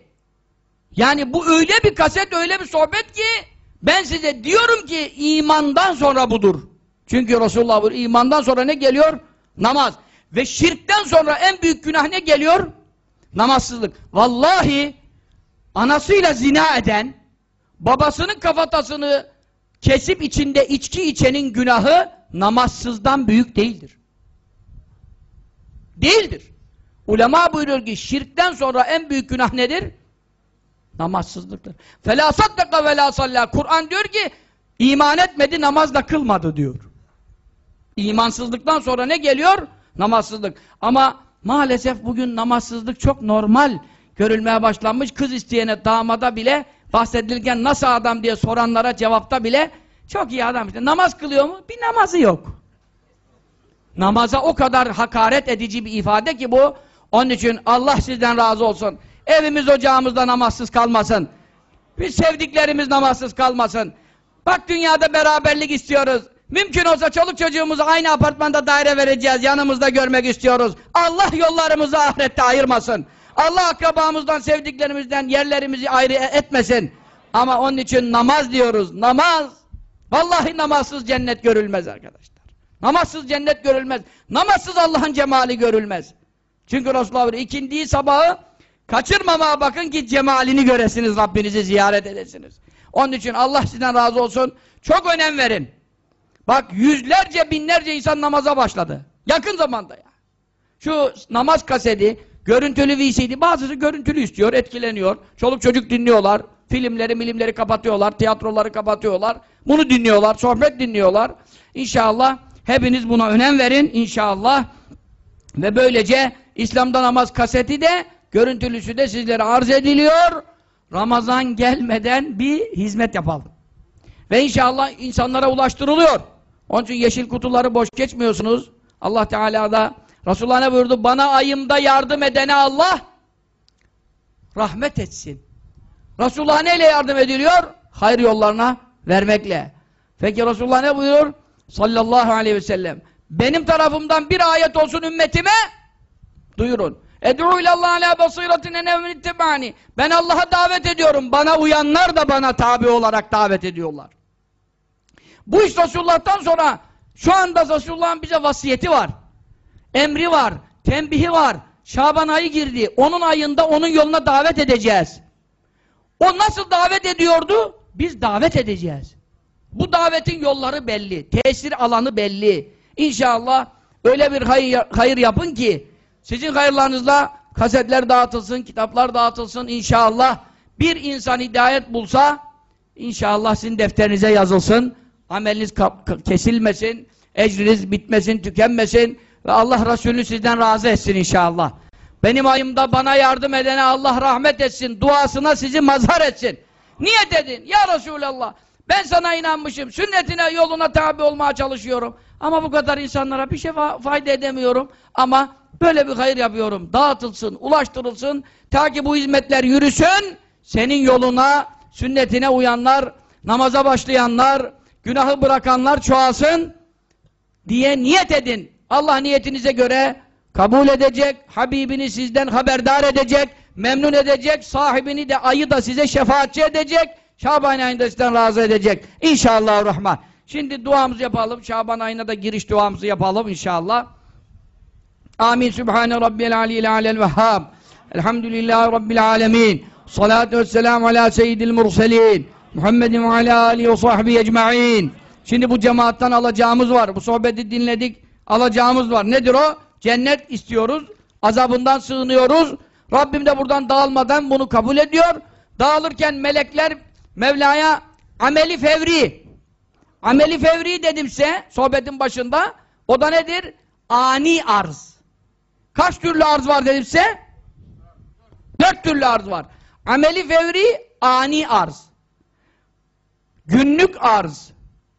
A: Yani bu öyle bir kaset, öyle bir sohbet ki ben size diyorum ki imandan sonra budur. Çünkü Resulullah buyuruyor, imandan sonra ne geliyor? Namaz. Ve şirkten sonra en büyük günah ne geliyor? Namazsızlık. Vallahi anasıyla zina eden, babasının kafatasını kesip içinde içki içenin günahı namazsızdan büyük değildir. Değildir. Ulema buyuruyor ki şirkten sonra en büyük günah nedir? Namazsızlıktır. Fela saddaka ve. Kur'an diyor ki iman etmedi namaz da kılmadı diyor. İmansızlıktan sonra ne geliyor? Namazsızlık. Ama maalesef bugün namazsızlık çok normal görülmeye başlanmış. Kız isteyene damada bile bahsedilirken nasıl adam diye soranlara cevapta bile çok iyi adam işte. Namaz kılıyor mu? Bir namazı yok. Namaza o kadar hakaret edici bir ifade ki bu. Onun için Allah sizden razı olsun. Evimiz ocağımızda namazsız kalmasın. Biz sevdiklerimiz namazsız kalmasın. Bak dünyada beraberlik istiyoruz. Mümkün olsa çoluk çocuğumuzu aynı apartmanda daire vereceğiz. Yanımızda görmek istiyoruz. Allah yollarımızı ahirette ayırmasın. Allah akrabamızdan, sevdiklerimizden yerlerimizi ayrı etmesin. Ama onun için namaz diyoruz. Namaz. Vallahi namazsız cennet görülmez arkadaşlar. Namazsız cennet görülmez. Namazsız Allah'ın cemali görülmez. Çünkü Resulullah ikindiği sabahı kaçırmamaya bakın ki cemalini göresiniz, Rabbinizi ziyaret edesiniz. Onun için Allah sizden razı olsun. Çok önem verin. Bak yüzlerce binlerce insan namaza başladı. Yakın zamanda ya. Şu namaz kaseti, görüntülü VCD, bazısı görüntülü istiyor, etkileniyor. Çoluk çocuk dinliyorlar. Filmleri, milimleri kapatıyorlar, tiyatroları kapatıyorlar. Bunu dinliyorlar, sohbet dinliyorlar. İnşallah hepiniz buna önem verin inşallah. Ve böylece İslam'da namaz kaseti de, görüntülüsü de sizlere arz ediliyor. Ramazan gelmeden bir hizmet yapalım. Ve inşallah insanlara ulaştırılıyor. Onun için yeşil kutuları boş geçmiyorsunuz. Allah Teala da Resulullah buyurdu? Bana ayımda yardım edene Allah rahmet etsin. Resulullah neyle yardım ediliyor? Hayır yollarına vermekle. Peki Resulullah ne buyuruyor? Sallallahu aleyhi ve sellem. Benim tarafımdan bir ayet olsun ümmetime duyurun. Ed'u ilallah ala basiretine nevmin ittibani. Ben Allah'a davet ediyorum. Bana uyanlar da bana tabi olarak davet ediyorlar. Bu iş Resulullah'tan sonra şu anda Resulullah'ın bize vasiyeti var. Emri var. Tembihi var. Şaban ayı girdi. Onun ayında onun yoluna davet edeceğiz. O nasıl davet ediyordu? Biz davet edeceğiz. Bu davetin yolları belli. Tesir alanı belli. İnşallah öyle bir hayır, hayır yapın ki sizin hayırlarınızla kasetler dağıtılsın, kitaplar dağıtılsın inşallah. Bir insan hidayet bulsa inşallah sizin defterinize yazılsın. Ameliniz kesilmesin, ecriniz bitmesin, tükenmesin ve Allah Resulü sizden razı etsin inşallah. Benim ayımda bana yardım edene Allah rahmet etsin, duasına sizi mazhar etsin. Niyet edin, ya Resulallah, ben sana inanmışım, sünnetine, yoluna tabi olmaya çalışıyorum. Ama bu kadar insanlara bir şey fa fayda edemiyorum. Ama böyle bir hayır yapıyorum. Dağıtılsın, ulaştırılsın, ta ki bu hizmetler yürüsün, senin yoluna, sünnetine uyanlar, namaza başlayanlar, günahı bırakanlar çoğalsın diye niyet edin. Allah niyetinize göre kabul edecek, Habibini sizden haberdar edecek, memnun edecek, sahibini de ayı da size şefaatçi edecek, Şaban ayında sizden razı edecek. İnşallah Rahman. Şimdi duamızı yapalım. Şaban ayına da giriş duamızı yapalım inşallah. Amin. Sübhane Rabbiyel Aliyyil Alel Vehhab. Elhamdülillahi Rabbil Alemin. Salatu vesselamu ala seyyidil murselin. Muhammedin ve ala alihi ve sahbihi ecma'in. Şimdi bu cemaattan alacağımız var. Bu sohbeti dinledik. Alacağımız var. Nedir o? Cennet istiyoruz. Azabından sığınıyoruz. Rabbim de buradan dağılmadan bunu kabul ediyor. Dağılırken melekler Mevla'ya ameli fevri ameli fevri dedimse sohbetin başında o da nedir? Ani arz. Kaç türlü arz var dedimse? Dört türlü arz var. Ameli fevri ani arz. Günlük arz.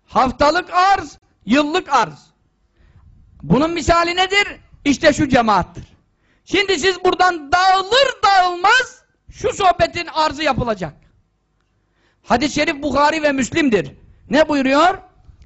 A: Haftalık arz. Yıllık arz. Bunun misali nedir? İşte şu cemaattir. Şimdi siz buradan dağılır dağılmaz şu sohbetin arzı yapılacak. Hadis-i şerif Bukhari ve Müslim'dir. Ne buyuruyor?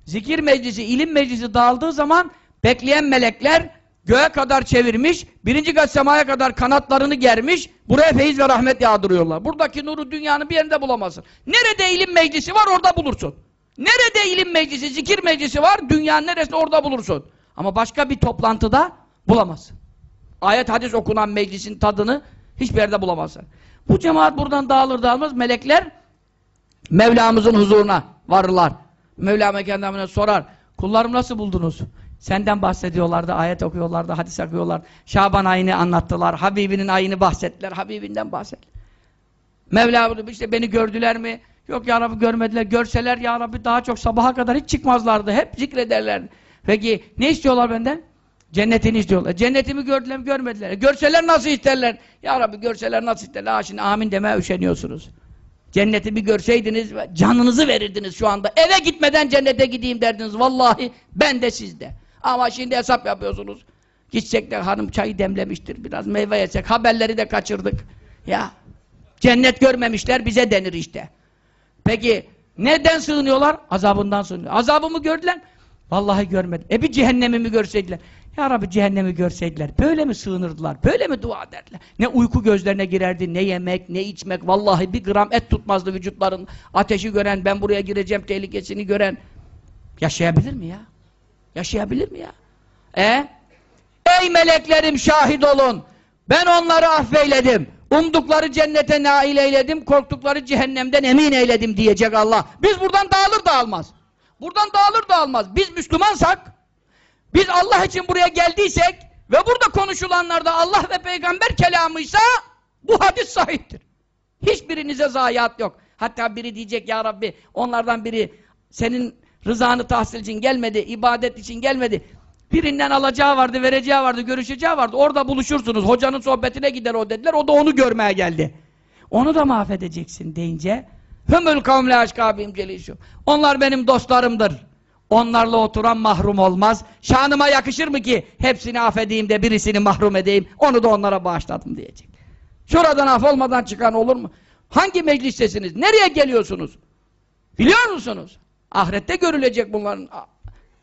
A: Zikir meclisi, ilim meclisi dağıldığı zaman bekleyen melekler göğe kadar çevirmiş, birinci kat semaya kadar kanatlarını germiş, buraya feyiz ve rahmet yağdırıyorlar. Buradaki nuru dünyanın bir yerinde bulamazsın. Nerede ilim meclisi var orada bulursun. Nerede ilim meclisi, zikir meclisi var, dünyanın neresinde orada bulursun. Ama başka bir toplantıda bulamazsın. Ayet hadis okunan meclisin tadını hiçbir yerde bulamazsın. Bu cemaat buradan dağılır dağılmaz melekler Mevlamızın huzuruna varırlar. Mevla mekanlarına sorar. Kullarım nasıl buldunuz? Senden bahsediyorlardı, ayet okuyorlardı, hadis okuyorlar. Şaban ayını anlattılar, Habibinin ayını bahsettiler, Habibinden bahsettiler. Mevla işte beni gördüler mi? Yok ya Rabbi görmediler. Görseler ya Rabbi daha çok sabaha kadar hiç çıkmazlardı. Hep zikrederlerdi. Peki ne istiyorlar benden? Cennetini istiyorlar. Cennetimi gördüler mi görmediler. Görseler nasıl isterler? Ya Rabbi görseler nasıl isterler? Ha şimdi amin demeye üşeniyorsunuz. Cenneti bir görseydiniz canınızı verirdiniz şu anda. Eve gitmeden cennete gideyim derdiniz. Vallahi ben de sizde. Ama şimdi hesap yapıyorsunuz. Gitsek de hanım çayı demlemiştir. Biraz meyve yesek. Haberleri de kaçırdık. Ya cennet görmemişler bize denir işte. Peki neden sığınıyorlar? Azabından sığınıyor. Azabımı gördüler Vallahi görmedim. E bir cehennemimi görseydiler. Ya Rabbi cehennemi görseydiler. Böyle mi sığınırdılar? Böyle mi dua ederdiler? Ne uyku gözlerine girerdi, ne yemek, ne içmek. Vallahi bir gram et tutmazdı vücutların. Ateşi gören, ben buraya gireceğim tehlikesini gören. Yaşayabilir mi ya? Yaşayabilir mi ya? E? Ey meleklerim şahit olun. Ben onları affeyledim. Umdukları cennete nail eyledim, korktukları cehennemden emin eyledim diyecek Allah. Biz buradan dağılır dağılmaz. Buradan dağılır dağılmaz. Biz Müslümansak, biz Allah için buraya geldiysek ve burada konuşulanlarda Allah ve peygamber kelamıysa bu hadis sahiptir. Hiçbirinize zayiat yok. Hatta biri diyecek ya Rabbi onlardan biri senin rızanı tahsil için gelmedi, ibadet için gelmedi. Birinden alacağı vardı, vereceği vardı, görüşeceği vardı. Orada buluşursunuz. Hocanın sohbetine gider o dediler. O da onu görmeye geldi. Onu da mahvedeceksin deyince Hümül kavmle aşkabim celişum. Onlar benim dostlarımdır. Onlarla oturan mahrum olmaz. Şanıma yakışır mı ki hepsini affedeyim de birisini mahrum edeyim. Onu da onlara bağışladım diyecek. Şuradan af olmadan çıkan olur mu? Hangi meclistesiniz? Nereye geliyorsunuz? Biliyor musunuz? Ahirette görülecek bunların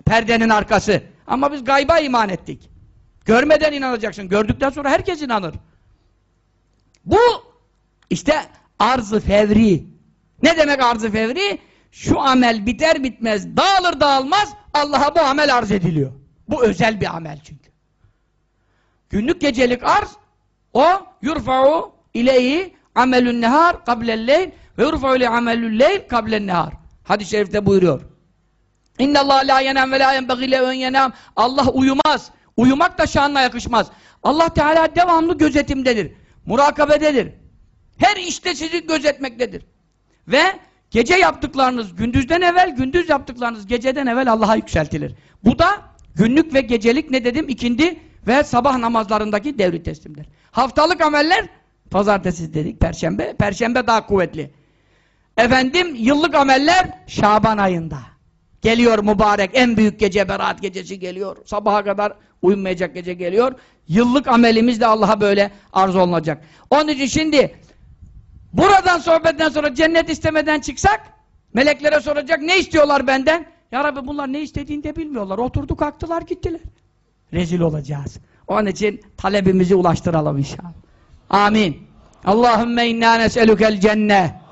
A: perdenin arkası. Ama biz gayba iman ettik. Görmeden inanacaksın. Gördükten sonra herkes inanır. Bu işte arz-ı fevri. Ne demek arz-ı fevri? Şu amel biter bitmez, dağılır dağılmaz Allah'a bu amel arz ediliyor. Bu özel bir amel çünkü. Günlük gecelik arz o yurfa'u ileyhi amelün nehar kablelleyl ve yurfa'u ile amelül leyl kablen nehar. Hadis-i şerifte buyuruyor. İnna Allah la yenem ve la yenbagî lehu yenem. Allah uyumaz. Uyumak da şanına yakışmaz. Allah Teala devamlı gözetimdedir. Murakabededir. Her işte sizi gözetmektedir. Ve gece yaptıklarınız gündüzden evvel, gündüz yaptıklarınız geceden evvel Allah'a yükseltilir. Bu da günlük ve gecelik ne dedim? ikindi ve sabah namazlarındaki devri teslimdir. Haftalık ameller pazartesi dedik, perşembe. Perşembe daha kuvvetli. Efendim yıllık ameller Şaban ayında. Geliyor mübarek en büyük gece Berat gecesi geliyor. Sabaha kadar uyumayacak gece geliyor. Yıllık amelimiz de Allah'a böyle arz olunacak. Onun için şimdi buradan sohbetten sonra cennet istemeden çıksak meleklere soracak ne istiyorlar benden? Ya Rabbi bunlar ne istediğini de bilmiyorlar. Oturdu kalktılar gittiler. Rezil olacağız. Onun için talebimizi ulaştıralım inşallah. Amin. Allahümme inna nes'elukel cenneh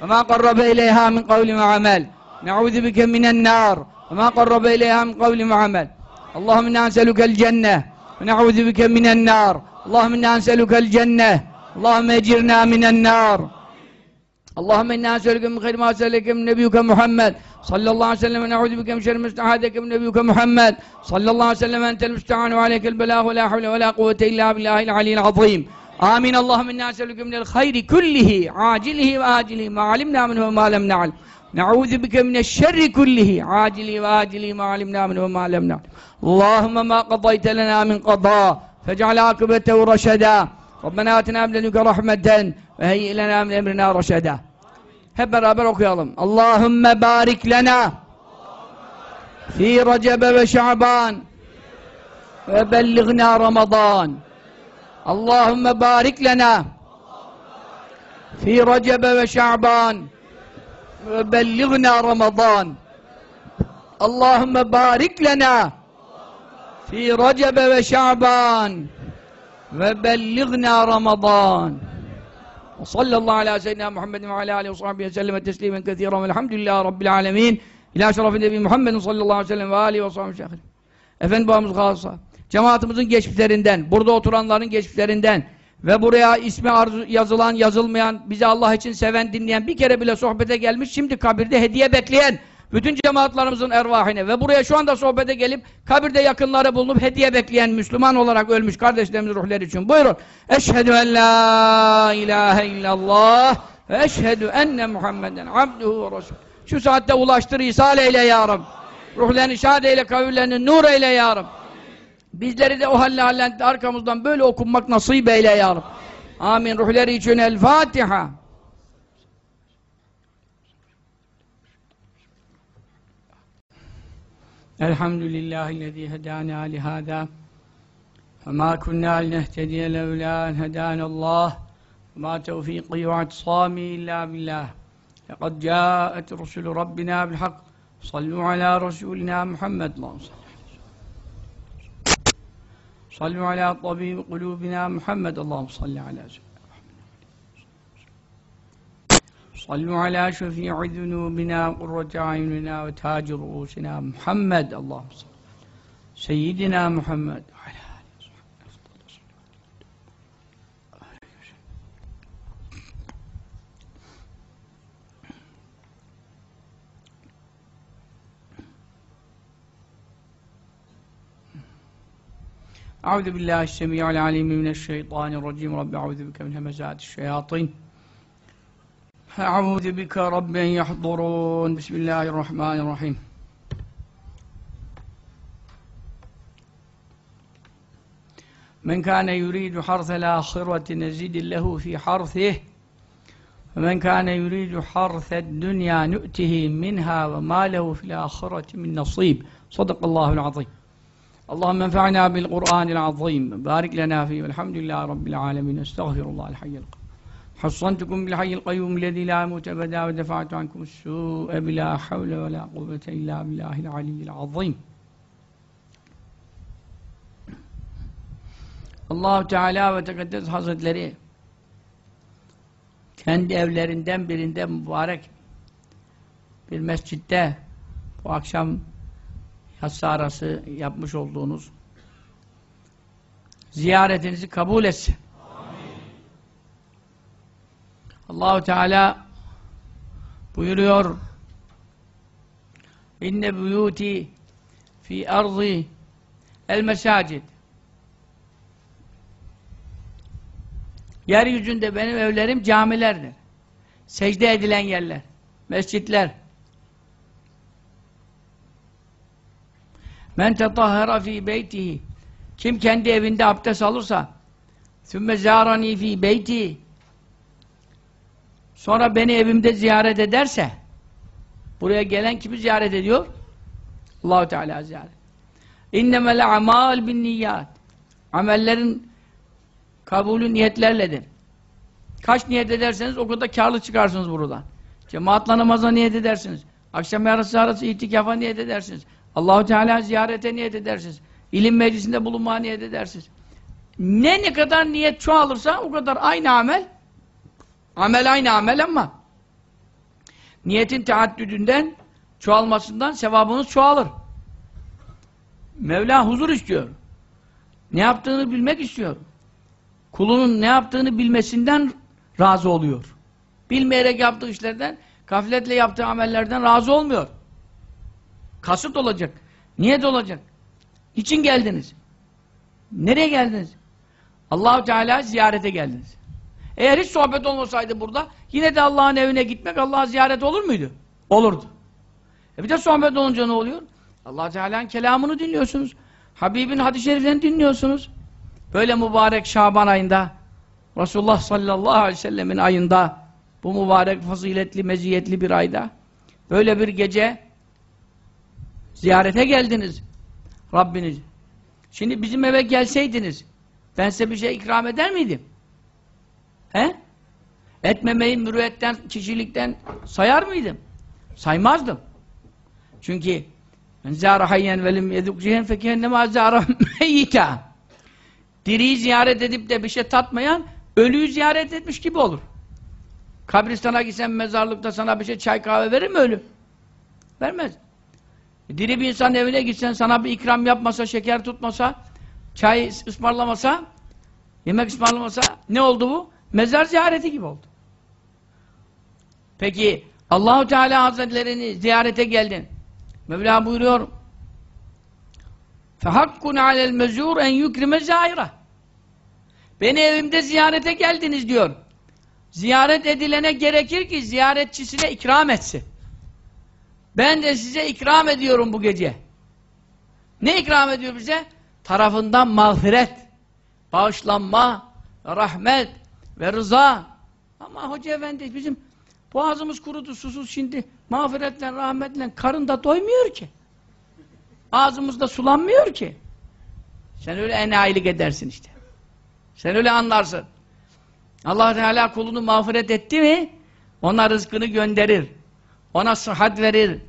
A: ve ma qarrabe ileyha min kavli ve amel. Ne'udhu bike minen nar ve ma qarrabe ileyha min kavli ve amel. Allahümme inna nes'elukel cenneh ve ne'udhu bike minen nar. Allahümme inna nes'elukel cenneh. Allahümme ecirna minen nar. Allahümme inna nes'eluke min khayri ma se'eleke min nebiyyuke Muhammed sallallahu aleyhi ve sellem ve ne'udhu bike min şerri müstehadeke min nebiyyuke Muhammed sallallahu aleyhi ve sellem entel müstehanu ve aleykel belâhu ve la havle ve la kuvvete illa billahil aliyyil azîm. Amin. Allahümme inna nes'eluke minel hayri kullihi acilihi ve acilihi ma alimna minhu ve ma lem na'lem. Ne'udhu bike mineşşerri kullihi acilihi ve acilihi ma alimna minhu ve ma lem na'lem. Allahümme ma qadayte lena min qada fec'al akıbetehu reşeda. Rabbena atina min ledunke rahmeten ve heyyi lena min emrina reşeda. Hep beraber okuyalım. Allahümme barik lena fi Recebe ve Şaban ve bellighna Ramazan. Allahümme barik lena fi Recebe ve Şaban ve bellighna Ramazan. Allahümme barik lena fi Recebe ve Şaban ve bellighna Ramazan. Ve sallallahu ala seyyidina Muhammedin ve ala aleyhi ve sahbihi ve sellem teslimen kethiren velhamdülillahi rabbil alemin. İlâ şerefin nebi Muhammedin sallallahu aleyhi ve sellem ve aleyhi ve sahbihi şehrin. Efendi babamız kalsa, cemaatimizin geçmişlerinden, burada oturanların geçmişlerinden ve buraya ismi arzu, yazılan, yazılmayan, bizi Allah için seven, dinleyen, bir kere bile sohbete gelmiş, şimdi kabirde hediye bekleyen, bütün cemaatlarımızın ervahine ve buraya şu anda sohbete gelip kabirde yakınları bulunup hediye bekleyen Müslüman olarak ölmüş kardeşlerimizin ruhları için buyurun. Eşhedü en la ilahe illallah ve eşhedü enne Muhammeden abduhu ve resul. Şu saatte ulaştır İsa eyle ya Rabbi. Ruhlarını şad eyle, kavillerini nur eyle ya Rabbi. Bizleri de o halle hallente arkamızdan böyle okunmak nasip eyle ya Rabbi. Amin. Ruhları için El Fatiha. الحمد لله الذي هدانا لهذا فما كنا لنهتدي لولا أن هدانا الله وما توفيقي واعتصامي إلا بالله لقد جاءت رسل ربنا بالحق صلوا على رسولنا محمد اللهم صل صلوا على طبيب قلوبنا محمد. اللهم صل على سيدنا صلوا على شفيع ذنوبنا قرة أعيننا وتاج رؤوسنا محمد. اللهم صل سيدنا محمد. أعوذ بالله السميع العليم من الشيطان الرجيم. رب أعوذ بك من همزات الشياطين. أعوذ بك رب يحضرون. بسم الله الرحمن الرحيم. من كان يريد حرث الآخرة نزيد له في حرثه. وَمَنْ كَانَ يُرِيدُ حَرْثَ الدُّنْيَا نُؤْتِهِ مِنْهَا وَمَا لَهُ فِي الْآخِرَةِ مِنْ نَصِيبٍ. صدق الله العظيم. اللهم انفعنا بالقرآن العظيم بارك لنا فيه والحمد لله رب العالمين استغفر الله الحي القيوم حصنتكم بالحي القيوم الذي لا يموت أبدا ودفعت عنكم السوء بلا حول ولا قوة إلا بالله العلي العظيم allah Teala ve Tekaddes Hazretleri kendi evlerinden birinde mübarek bir mescitte bu akşam yatsı arası yapmış olduğunuz ziyaretinizi kabul etsin. Allahu Teala buyuruyor İnne buyuti fi arzi el mesacid Yeryüzünde benim evlerim camilerdir. Secde edilen yerler. Mescitler. Men tetahhara fi beytihi Kim kendi evinde abdest alırsa sümme zârani fi beyti sonra beni evimde ziyaret ederse buraya gelen kimi ziyaret ediyor? Allahu Teala ziyaret. İnnemel amal bin niyat amellerin kabulü niyetlerledir. Kaç niyet ederseniz o kadar karlı çıkarsınız buradan. Cemaatla namaza niyet edersiniz. Akşam yarısı arası itikafa niyet edersiniz. Allahu Teala ziyarete niyet edersiniz. İlim meclisinde bulunmaya niyet edersiniz. Ne ne kadar niyet çoğalırsa o kadar aynı amel amel aynı amel ama niyetin teaddüdünden çoğalmasından sevabınız çoğalır. Mevla huzur istiyor. Ne yaptığını bilmek istiyor. Kulunun ne yaptığını bilmesinden razı oluyor. Bilmeyerek yaptığı işlerden, gafletle yaptığı amellerden razı olmuyor. Kasıt olacak. Niyet olacak. İçin geldiniz? Nereye geldiniz? Allahu Teala ziyarete geldiniz. Eğer hiç sohbet olmasaydı burada, yine de Allah'ın evine gitmek Allah'a ziyaret olur muydu? Olurdu. E bir de sohbet olunca ne oluyor? allah Teala'nın kelamını dinliyorsunuz. Habibin hadis-i şeriflerini dinliyorsunuz. Böyle mübarek Şaban ayında, Resulullah sallallahu aleyhi ve sellemin ayında, bu mübarek faziletli, meziyetli bir ayda, böyle bir gece ziyarete geldiniz Rabbiniz. Şimdi bizim eve gelseydiniz, ben size bir şey ikram eder miydim? He? Etmemeyi mürüvvetten, kişilikten sayar mıydım? Saymazdım. Çünkü men zâra hayyen velim yeduk cihen fekehennema zâra Diriyi ziyaret edip de bir şey tatmayan ölüyü ziyaret etmiş gibi olur. Kabristana gitsen mezarlıkta sana bir şey çay kahve verir mi ölü? Vermez. E, diri bir insan evine gitsen sana bir ikram yapmasa, şeker tutmasa, çay ısmarlamasa, yemek ısmarlamasa ne oldu bu? Mezar ziyareti gibi oldu. Peki Allahu Teala Hazretlerini ziyarete geldin. Mevla buyuruyor. Fehakkun alel mezur en yükrime zahira. Beni evimde ziyarete geldiniz diyor. Ziyaret edilene gerekir ki ziyaretçisine ikram etsin. Ben de size ikram ediyorum bu gece. Ne ikram ediyor bize? Tarafından mağfiret, bağışlanma, rahmet ve rıza. Ama hoca efendi bizim boğazımız kurudu, susuz şimdi mağfiretle, rahmetle karın da doymuyor ki. Ağzımızda sulanmıyor ki. Sen öyle enayilik edersin işte. Sen öyle anlarsın. allah Teala kulunu mağfiret etti mi ona rızkını gönderir. Ona sıhhat verir.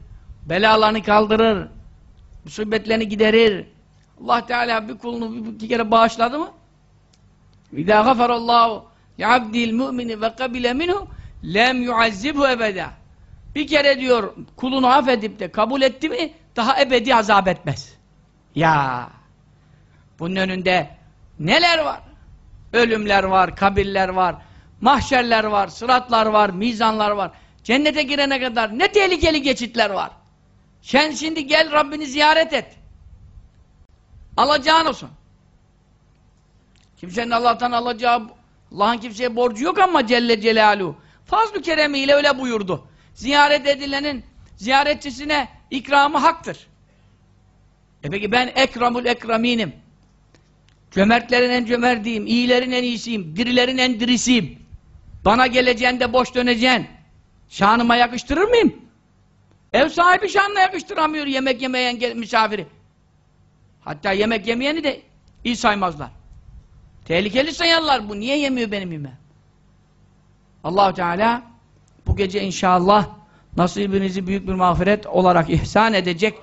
A: Belalarını kaldırır. Musibetlerini giderir. Allah Teala bir kulunu bir kere bağışladı mı? İzâ gafarallâhu li'abdil mu'mini ve kabile minhu lem yuazzibhu ebeda. Bir kere diyor kulunu affedip de kabul etti mi daha ebedi azap etmez. Ya bunun önünde neler var? Ölümler var, kabirler var, mahşerler var, sıratlar var, mizanlar var. Cennete girene kadar ne tehlikeli geçitler var. Sen şimdi gel Rabbini ziyaret et. Alacağın olsun. Kimsenin Allah'tan alacağı, Allah'ın kimseye borcu yok ama Celle Celaluhu. Fazl-ı Keremiyle öyle buyurdu. Ziyaret edilenin ziyaretçisine ikramı haktır. E peki ben ekramul ekraminim. Cömertlerin en cömertiyim, iyilerin en iyisiyim, dirilerin en dirisiyim. Bana geleceğinde boş döneceksin. Şanıma yakıştırır mıyım? Ev sahibi şanına yakıştıramıyor yemek yemeyen misafiri. Hatta yemek yemeyeni de iyi saymazlar. Tehlikeli sayarlar. Bu niye yemiyor benim yemeğim? allah Teala bu gece inşallah nasibinizi büyük bir mağfiret olarak ihsan edecek.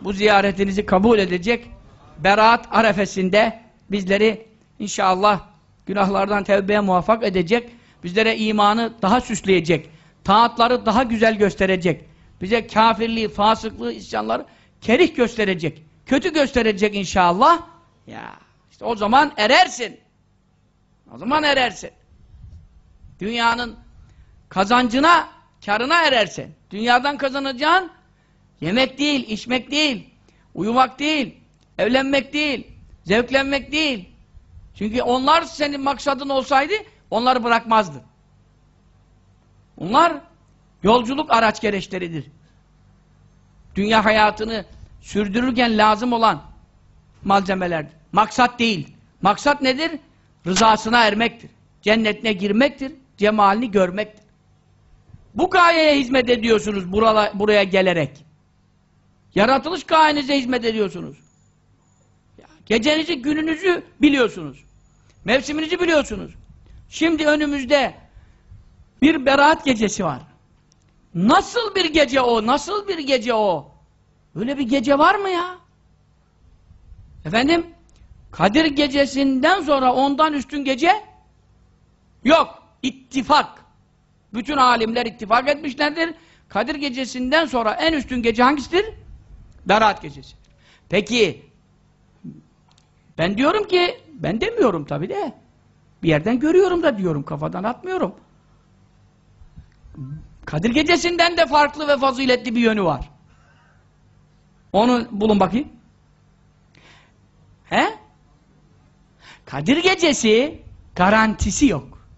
A: Bu ziyaretinizi kabul edecek. Beraat arefesinde bizleri inşallah günahlardan tevbeye muvaffak edecek. Bizlere imanı daha süsleyecek. Taatları daha güzel gösterecek. Bize kafirliği, fasıklığı, isyanları kerih gösterecek. Kötü gösterecek inşallah. Ya işte o zaman erersin. O zaman erersin. Dünyanın kazancına, karına erersin. Dünyadan kazanacağın yemek değil, içmek değil, uyumak değil, evlenmek değil, zevklenmek değil. Çünkü onlar senin maksadın olsaydı onları bırakmazdın. Onlar yolculuk araç gereçleridir. Dünya hayatını sürdürürken lazım olan malzemelerdir. Maksat değil. Maksat nedir? Rızasına ermektir. Cennetine girmektir. Cemalini görmektir. Bu gayeye hizmet ediyorsunuz burala, buraya gelerek. Yaratılış gayenize hizmet ediyorsunuz. Gecenizi, gününüzü biliyorsunuz. Mevsiminizi biliyorsunuz. Şimdi önümüzde bir beraat gecesi var. Nasıl bir gece o? Nasıl bir gece o? Öyle bir gece var mı ya? Efendim? Kadir gecesinden sonra ondan üstün gece yok. İttifak. Bütün alimler ittifak etmişlerdir. Kadir gecesinden sonra en üstün gece hangisidir? Berat gecesi. Peki ben diyorum ki ben demiyorum tabi de bir yerden görüyorum da diyorum kafadan atmıyorum. Kadir gecesinden de farklı ve faziletli bir yönü var. Onu bulun bakayım. He? Kadir gecesi garantisi yok.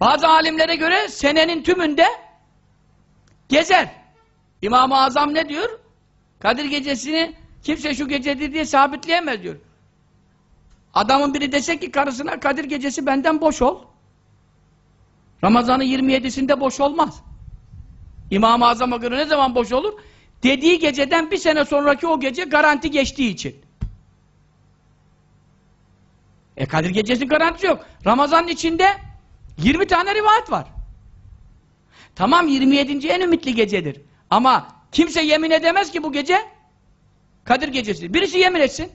A: Bazı alimlere göre senenin tümünde gezer. İmam-ı Azam ne diyor? Kadir gecesini kimse şu gecedir diye sabitleyemez diyor. Adamın biri dese ki karısına Kadir gecesi benden boş ol. Ramazan'ın 27'sinde boş olmaz. İmam-ı Azam'a göre ne zaman boş olur? Dediği geceden bir sene sonraki o gece garanti geçtiği için. E Kadir gecesi garantisi yok. Ramazan'ın içinde 20 tane rivayet var. Tamam 27. en ümitli gecedir. Ama kimse yemin edemez ki bu gece Kadir gecesi. Birisi yemin etsin.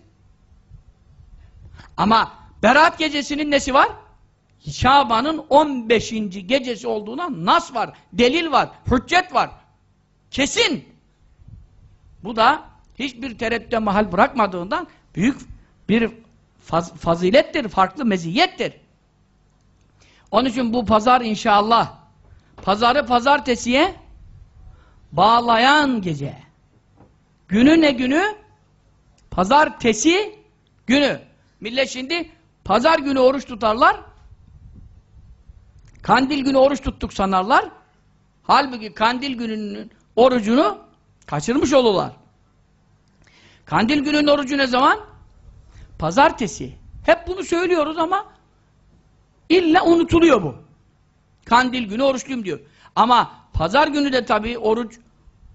A: Ama Berat gecesinin nesi var? Şaban'ın 15. gecesi olduğuna nas var, delil var, hüccet var. Kesin. Bu da hiçbir tereddüte mahal bırakmadığından büyük bir faz fazilettir, farklı meziyettir. Onun için bu pazar inşallah pazarı pazartesiye bağlayan gece. Günü ne günü? Pazartesi günü. Millet şimdi pazar günü oruç tutarlar. Kandil günü oruç tuttuk sanarlar. Halbuki kandil gününün orucunu kaçırmış olurlar. Kandil gününün orucu ne zaman? Pazartesi. Hep bunu söylüyoruz ama illa unutuluyor bu. Kandil günü oruçluyum diyor. Ama pazar günü de tabii oruç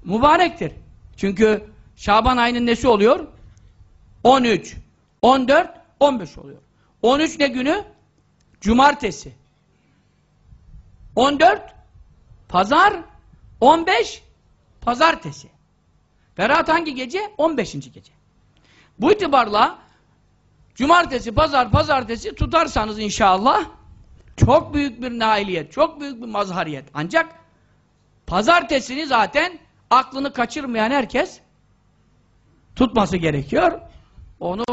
A: mübarektir. Çünkü Şaban ayının nesi oluyor? 13, 14, 15 oluyor. 13 ne günü? Cumartesi. 14 pazar 15 pazartesi. Berat hangi gece? 15. gece. Bu itibarla cumartesi, pazar, pazartesi tutarsanız inşallah çok büyük bir nailiyet, çok büyük bir mazhariyet. Ancak pazartesini zaten aklını kaçırmayan herkes tutması gerekiyor. Onu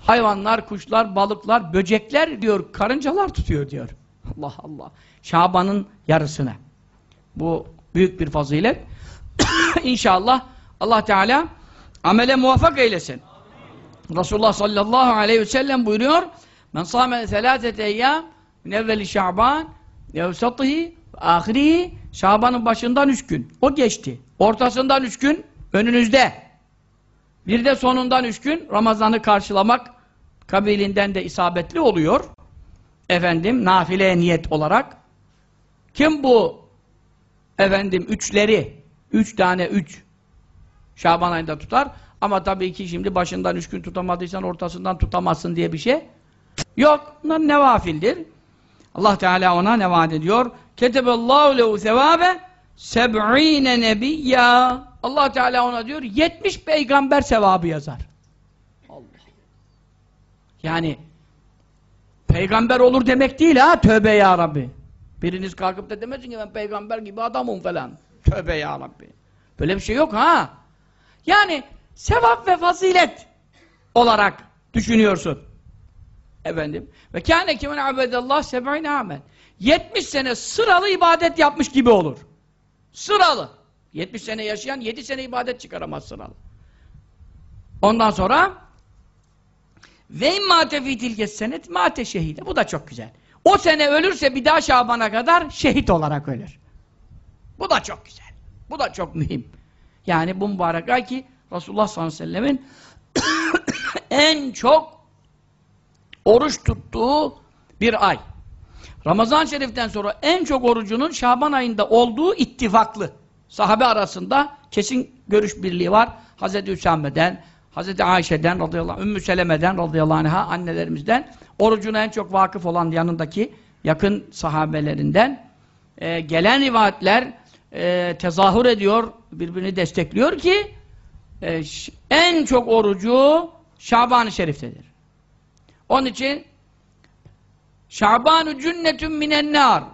A: hayvanlar, kuşlar, balıklar, böcekler diyor, karıncalar tutuyor diyor. Allah Allah. Şaban'ın yarısına. Bu büyük bir fazilet. İnşallah Allah Teala amele muvaffak eylesin. Resulullah sallallahu aleyhi ve sellem buyuruyor Men sâme selâsete eyyâm min evveli şa'ban evsatihi ahirihi Şaban'ın başından üç gün. O geçti. Ortasından üç gün önünüzde. Bir de sonundan üç gün Ramazan'ı karşılamak kabilinden de isabetli oluyor. Efendim nafile niyet olarak kim bu efendim üçleri üç tane üç Şaban ayında tutar ama tabii ki şimdi başından üç gün tutamadıysan ortasından tutamazsın diye bir şey yok. Bunlar nevafildir. Allah Teala ona ne vaat ediyor? Keteballahu lehu sevabe seb'ine nebiyya Allah Teala ona diyor 70 peygamber sevabı yazar. Allah. Yani peygamber olur demek değil ha tövbe ya Rabbi. Biriniz kalkıp da demesin ki ben peygamber gibi adamım falan. Tövbe ya Rabbi. Böyle bir şey yok ha. Yani sevap ve fazilet olarak düşünüyorsun. Efendim. Ve kâne kimen abedallah seb'ine amel. 70 sene sıralı ibadet yapmış gibi olur. Sıralı. 70 sene yaşayan 7 sene ibadet çıkaramaz sıralı. Ondan sonra ve immâte fî tilkes senet mâte şehide. Bu da çok güzel. O sene ölürse bir daha Şaban'a kadar şehit olarak ölür. Bu da çok güzel. Bu da çok mühim. Yani bu mübarek ay ki Resulullah sallallahu aleyhi ve sellemin en çok oruç tuttuğu bir ay. Ramazan şeriften sonra en çok orucunun Şaban ayında olduğu ittifaklı. Sahabe arasında kesin görüş birliği var. Hazreti Üsame'den, Hazreti Ayşe'den radıyallahu anh, Ümmü Seleme'den radıyallahu anh'a annelerimizden orucuna en çok vakıf olan yanındaki yakın sahabelerinden e, gelen rivayetler e, tezahür ediyor, birbirini destekliyor ki e, en çok orucu Şaban-ı Şerif'tedir. Onun için Şabanu cünnetün minen nar.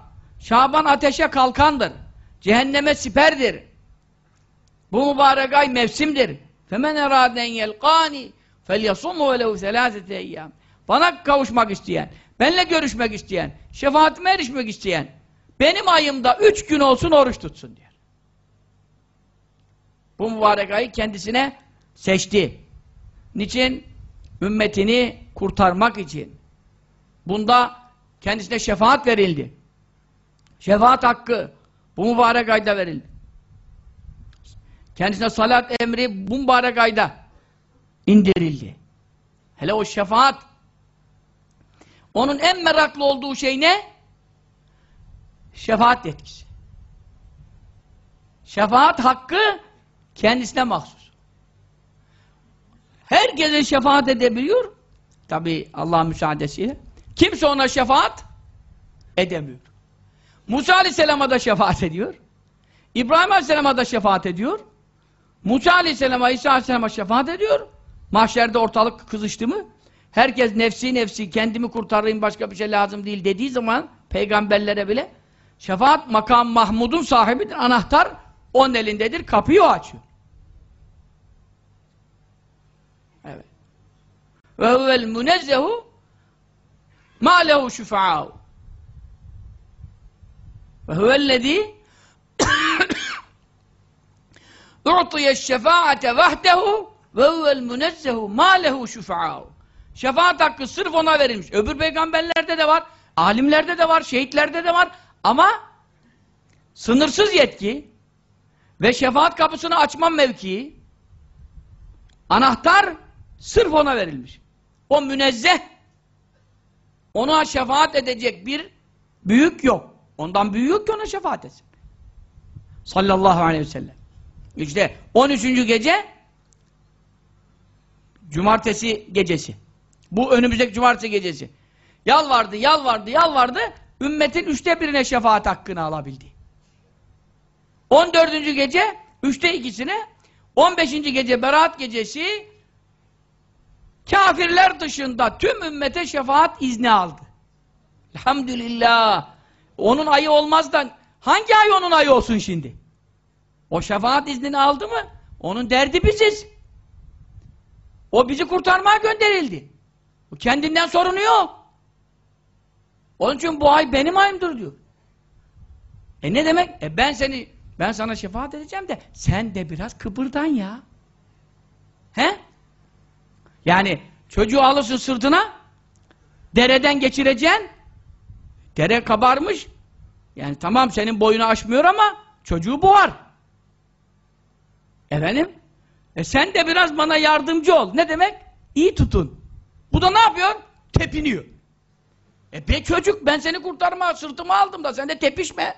A: Şaban ateşe kalkandır. Cehenneme siperdir. Bu mübarek ay mevsimdir. Femen eraden yelqani felyasumu velehu selâsete eyyâm. Bana kavuşmak isteyen, benimle görüşmek isteyen, şefaatime erişmek isteyen, benim ayımda üç gün olsun oruç tutsun diyor. Bu mübarek ayı kendisine seçti. Niçin? Ümmetini kurtarmak için. Bunda kendisine şefaat verildi. Şefaat hakkı bu mübarek ayda verildi. Kendisine salat emri bu mübarek ayda indirildi. Hele o şefaat onun en meraklı olduğu şey ne? Şefaat yetkisi. Şefaat hakkı kendisine mahsus. Herkese şefaat edebiliyor. Tabi Allah'ın müsaadesiyle. Kimse ona şefaat edemiyor. Musa Aleyhisselam'a da şefaat ediyor. İbrahim Aleyhisselam'a da şefaat ediyor. Musa Aleyhisselam'a, İsa Aleyhisselam'a şefaat ediyor. Mahşerde ortalık kızıştı mı? Herkes nefsi nefsi, kendimi kurtarayım başka bir şey lazım değil dediği zaman peygamberlere bile şefaat makam Mahmud'un sahibidir. Anahtar onun elindedir. Kapıyı o açıyor. Evet. Ve huvel münezzehu ma lehu şufa'u ve huvellezî şefaate vahdehu ve huvel münezzehu ma lehu şufa'u Şefaat hakkı sırf ona verilmiş. Öbür peygamberlerde de var, alimlerde de var, şehitlerde de var ama sınırsız yetki ve şefaat kapısını açma mevkii anahtar sırf ona verilmiş. O münezzeh ona şefaat edecek bir büyük yok. Ondan büyük yok ki ona şefaat etsin. Sallallahu aleyhi ve sellem. İşte 13. gece cumartesi gecesi. Bu önümüzdeki cumartesi gecesi. Yalvardı, yalvardı, yalvardı. Ümmetin üçte birine şefaat hakkını alabildi. 14. gece üçte ikisine 15. gece Berat gecesi kafirler dışında tüm ümmete şefaat izni aldı. Elhamdülillah. Onun ayı olmaz da hangi ay onun ayı olsun şimdi? O şefaat iznini aldı mı? Onun derdi biziz. O bizi kurtarmaya gönderildi. O kendinden sorunu yok. Onun için bu ay benim ayımdır diyor. E ne demek? E ben seni ben sana şefaat edeceğim de sen de biraz kıpırdan ya. He? Yani çocuğu alırsın sırtına dereden geçireceksin dere kabarmış yani tamam senin boyunu aşmıyor ama çocuğu boğar. Efendim? E sen de biraz bana yardımcı ol. Ne demek? İyi tutun. Bu da ne yapıyor? Tepiniyor. E be çocuk ben seni kurtarma sırtıma aldım da sen de tepişme.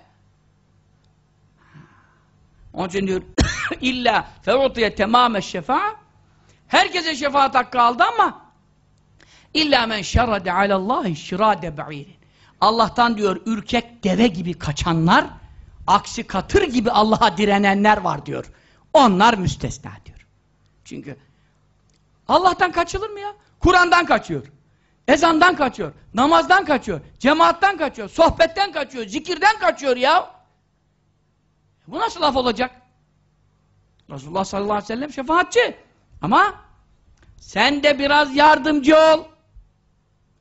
A: Onun için diyor illa feutiye temame şefa herkese şefaat hakkı aldı ama illa men şerade alallahi şirade ba'irin Allah'tan diyor ürkek deve gibi kaçanlar aksi katır gibi Allah'a direnenler var diyor. Onlar müstesna diyor. Çünkü Allah'tan kaçılır mı ya? Kur'an'dan kaçıyor. Ezandan kaçıyor. Namazdan kaçıyor. Cemaattan kaçıyor. Sohbetten kaçıyor. Zikirden kaçıyor ya. Bu nasıl laf olacak? Resulullah sallallahu aleyhi ve sellem şefaatçi. Ama sen de biraz yardımcı ol.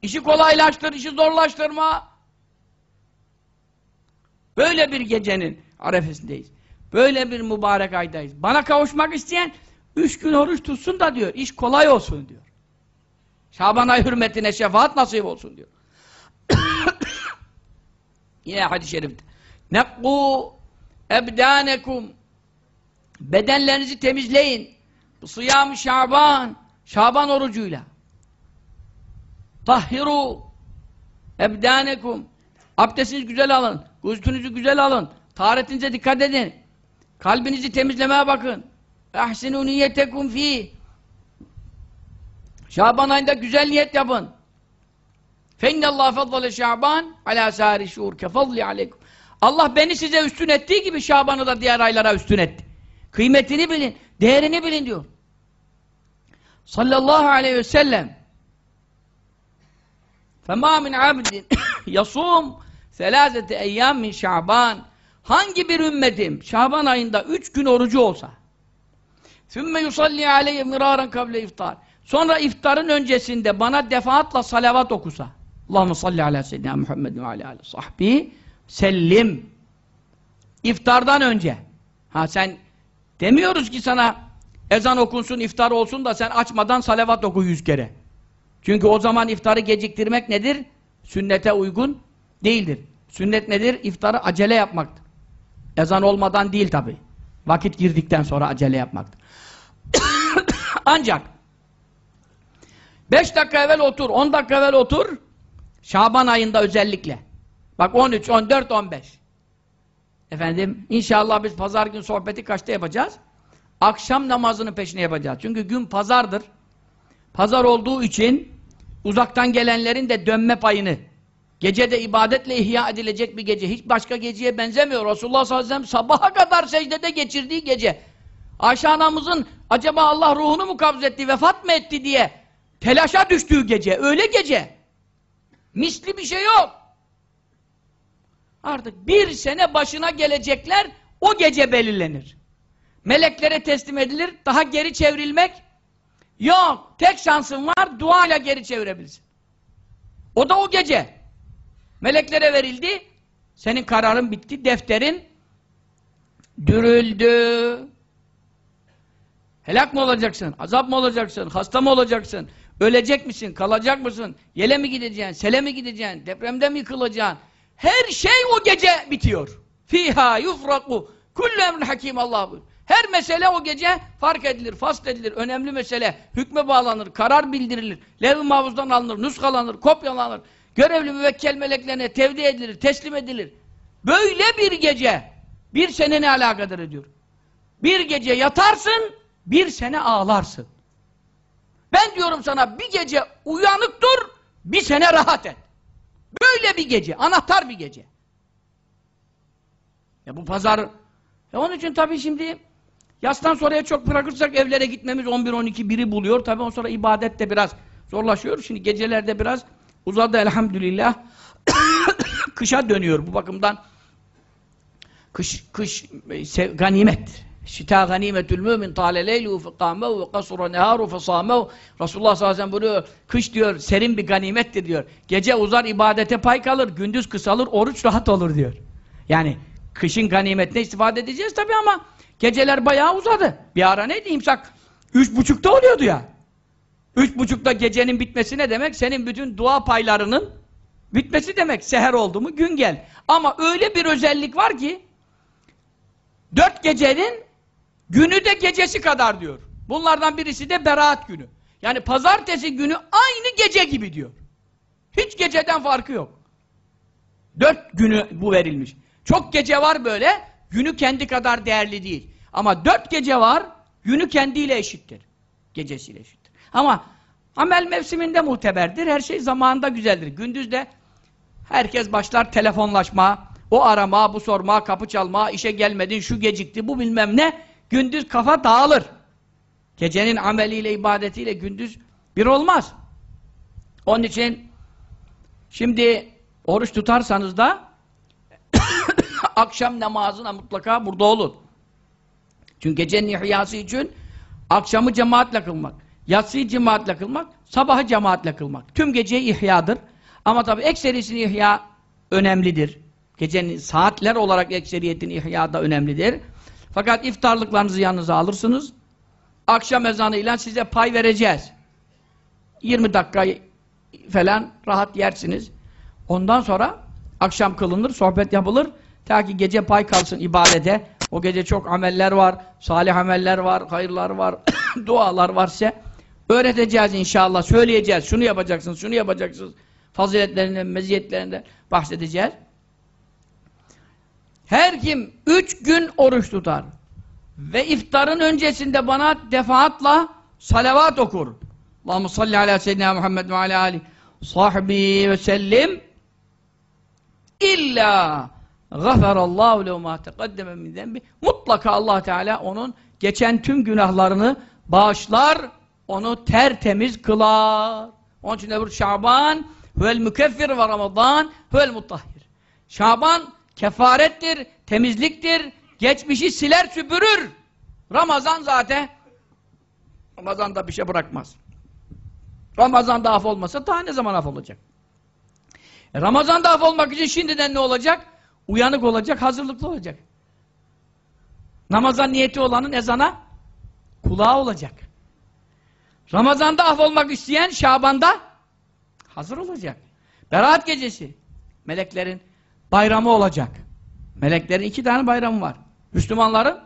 A: İşi kolaylaştır, işi zorlaştırma. Böyle bir gecenin arefesindeyiz. Böyle bir mübarek aydayız. Bana kavuşmak isteyen üç gün oruç tutsun da diyor, iş kolay olsun diyor. Şaban ay hürmetine şefaat nasip olsun diyor. Yine hadis-i şerifte. Nekku ebdanekum bedenlerinizi temizleyin. Bu sıyam Şaban Şaban orucuyla. Tahhiru ebdanekum abdestinizi güzel alın. Gusülünüzü güzel alın. Taharetinize dikkat edin. Kalbinizi temizlemeye bakın. Ahsinu niyetekum fi. Şaban ayında güzel niyet yapın. Fennallahu faddale Şaban ala sari şuur kefadli aleykum. Allah beni size üstün ettiği gibi Şaban'ı da diğer aylara üstün etti. Kıymetini bilin, değerini bilin diyor. Sallallahu aleyhi ve sellem. Fema min abdin yasum selazete eyyam min Şaban Hangi bir ümmetim Şaban ayında üç gün orucu olsa ثُمَّ يُصَلِّي عَلَيْهِ مِرَارًا قَبْلَ iftar Sonra iftarın öncesinde bana defaatla salavat okusa. Allahumme salli ala seyyidina Muhammed ve ala ali sahbi sellim. İftardan önce. Ha sen demiyoruz ki sana ezan okunsun, iftar olsun da sen açmadan salavat oku yüz kere. Çünkü o zaman iftarı geciktirmek nedir? Sünnete uygun değildir. Sünnet nedir? İftarı acele yapmaktır. Ezan olmadan değil tabi. Vakit girdikten sonra acele yapmaktır. Ancak Beş dakika evvel otur, on dakika evvel otur. Şaban ayında özellikle. Bak 13, 14, 15. Efendim, inşallah biz pazar gün sohbeti kaçta yapacağız? Akşam namazının peşine yapacağız. Çünkü gün pazardır. Pazar olduğu için uzaktan gelenlerin de dönme payını gece de ibadetle ihya edilecek bir gece. Hiç başka geceye benzemiyor. Resulullah sallallahu aleyhi ve sellem sabaha kadar secdede geçirdiği gece. Ayşe anamızın acaba Allah ruhunu mu kabzetti, vefat mı etti diye Telaşa düştüğü gece, öyle gece. Misli bir şey yok. Artık bir sene başına gelecekler, o gece belirlenir. Meleklere teslim edilir, daha geri çevrilmek yok. Tek şansın var, duayla geri çevirebilirsin. O da o gece. Meleklere verildi, senin kararın bitti, defterin dürüldü. Helak mı olacaksın? Azap mı olacaksın? Hasta mı olacaksın? Ölecek misin? Kalacak mısın? Yele mi gideceksin? Sele mi gideceksin? Depremde mi yıkılacaksın? Her şey o gece bitiyor. Fiha yufraku kullu emrin hakim Allah buyur. Her mesele o gece fark edilir, fasl edilir. Önemli mesele hükme bağlanır, karar bildirilir. Lev-i mahfuzdan alınır, nuskalanır, kopyalanır. Görevli müvekkel meleklerine tevdi edilir, teslim edilir. Böyle bir gece bir sene ne alakadar ediyor? Bir gece yatarsın, bir sene ağlarsın. Ben diyorum sana bir gece uyanık dur, bir sene rahat et. Böyle bir gece, anahtar bir gece. Ya bu pazar, ya onun için tabii şimdi yastan sonraya çok bırakırsak evlere gitmemiz 11-12 biri buluyor. Tabii ondan sonra ibadet de biraz zorlaşıyor. Şimdi gecelerde biraz uzadı elhamdülillah. Kışa dönüyor bu bakımdan. Kış, kış e, ganimet. Şita ganimetül mümin tale leylu fekâmehu ve kasura neharu fesâmehu Resulullah sallallahu aleyhi ve sellem buyuruyor, kış diyor, serin bir ganimettir diyor. Gece uzar ibadete pay kalır, gündüz kısalır, oruç rahat olur diyor. Yani kışın ganimetine istifade edeceğiz tabi ama geceler bayağı uzadı. Bir ara neydi imsak? Üç buçukta oluyordu ya. Üç buçukta gecenin bitmesi ne demek? Senin bütün dua paylarının bitmesi demek. Seher oldu mu gün gel. Ama öyle bir özellik var ki dört gecenin Günü de gecesi kadar diyor. Bunlardan birisi de beraat günü. Yani pazartesi günü aynı gece gibi diyor. Hiç geceden farkı yok. Dört günü bu verilmiş. Çok gece var böyle, günü kendi kadar değerli değil. Ama dört gece var, günü kendiyle eşittir. Gecesiyle eşittir. Ama amel mevsiminde muteberdir, her şey zamanında güzeldir. Gündüz de herkes başlar telefonlaşma, o arama, bu sorma, kapı çalma, işe gelmedin, şu gecikti, bu bilmem ne. Gündüz kafa dağılır. Gecenin ameliyle, ibadetiyle gündüz bir olmaz. Onun için şimdi oruç tutarsanız da akşam namazına mutlaka burada olun. Çünkü gecenin ihyası için akşamı cemaatle kılmak, yatsıyı cemaatle kılmak, sabahı cemaatle kılmak. Tüm geceyi ihyadır. Ama tabi ekserisini ihya önemlidir. Gecenin saatler olarak ekseriyetin ihya da önemlidir. Fakat iftarlıklarınızı yanınıza alırsınız. Akşam ezanıyla size pay vereceğiz. 20 dakika falan rahat yersiniz. Ondan sonra akşam kılınır, sohbet yapılır. Ta ki gece pay kalsın ibadete. O gece çok ameller var, salih ameller var, hayırlar var, dualar varsa öğreteceğiz inşallah, söyleyeceğiz. Şunu yapacaksınız, şunu yapacaksınız. Faziletlerinden, meziyetlerinden bahsedeceğiz. Her kim üç gün oruç tutar ve iftarın öncesinde bana defaatla salavat okur. Allahu salli ala seyyidina Muhammed ve ala ali sahbihi ve sellim illa gafarallahu lehu ma teqaddeme min zenbi mutlaka Allah Teala onun geçen tüm günahlarını bağışlar onu tertemiz kılar. Onun için bu Şaban huvel mükeffir ve Ramazan huvel mutahhir. Şaban kefarettir, temizliktir, geçmişi siler süpürür. Ramazan zaten Ramazan'da bir şey bırakmaz. Ramazan'da af olmasa daha ne zaman af olacak? E Ramazan'da af olmak için şimdiden ne olacak? Uyanık olacak, hazırlıklı olacak. Namazan niyeti olanın ezana kulağı olacak. Ramazan'da af olmak isteyen Şaban'da hazır olacak. Berat gecesi meleklerin bayramı olacak. Meleklerin iki tane bayramı var. Müslümanların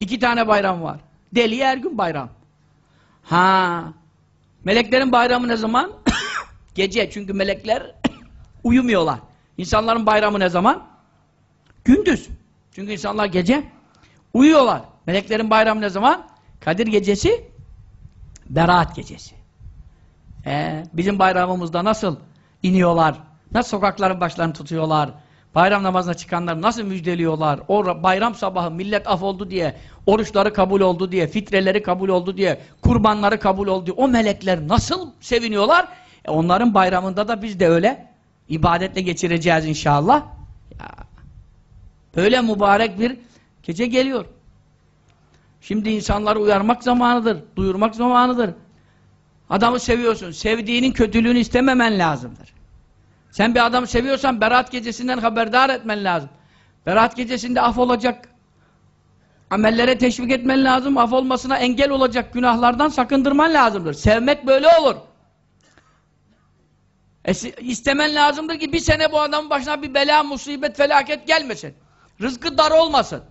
A: iki tane bayramı var. Deliye her gün bayram. Ha, meleklerin bayramı ne zaman? Gece çünkü melekler uyumuyorlar. İnsanların bayramı ne zaman? Gündüz. Çünkü insanlar gece uyuyorlar. Meleklerin bayramı ne zaman? Kadir gecesi, Berat gecesi. Ee, bizim bayramımızda nasıl iniyorlar? Nasıl sokakların başlarını tutuyorlar? Bayram namazına çıkanlar nasıl müjdeliyorlar? O bayram sabahı millet af oldu diye, oruçları kabul oldu diye, fitreleri kabul oldu diye, kurbanları kabul oldu diye, o melekler nasıl seviniyorlar? E onların bayramında da biz de öyle ibadetle geçireceğiz inşallah. Ya, böyle mübarek bir gece geliyor. Şimdi insanları uyarmak zamanıdır, duyurmak zamanıdır. Adamı seviyorsun, sevdiğinin kötülüğünü istememen lazımdır. Sen bir adamı seviyorsan Berat gecesinden haberdar etmen lazım. Berat gecesinde af olacak. Amellere teşvik etmen lazım. Af olmasına engel olacak günahlardan sakındırman lazımdır. Sevmek böyle olur. E, istemen lazımdır ki bir sene bu adamın başına bir bela, musibet, felaket gelmesin. Rızkı dar olmasın.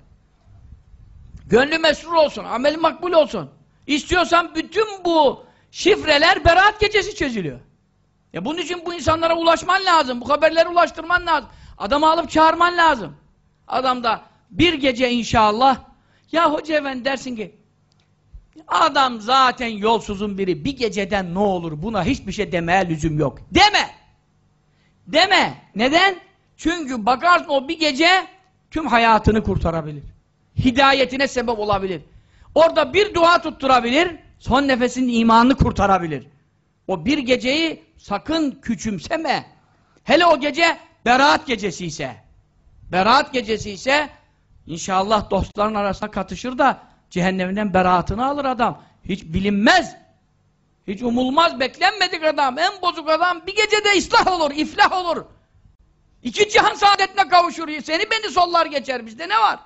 A: Gönlü mesrur olsun, ameli makbul olsun. İstiyorsan bütün bu şifreler Berat gecesi çözülüyor. Ya bunun için bu insanlara ulaşman lazım. Bu haberleri ulaştırman lazım. Adamı alıp çağırman lazım. Adam da bir gece inşallah ya hoca efendi dersin ki adam zaten yolsuzun biri bir geceden ne olur buna hiçbir şey demeye lüzum yok. Deme. Deme. Neden? Çünkü bakarsın o bir gece tüm hayatını kurtarabilir. Hidayetine sebep olabilir. Orada bir dua tutturabilir, son nefesinin imanını kurtarabilir. O bir geceyi sakın küçümseme. Hele o gece beraat gecesi ise, beraat gecesi ise inşallah dostların arasına katışır da cehenneminden beraatını alır adam. Hiç bilinmez. Hiç umulmaz, beklenmedik adam. En bozuk adam bir gecede ıslah olur, iflah olur. İki cihan saadetine kavuşur. Seni beni sollar geçer. Bizde ne var?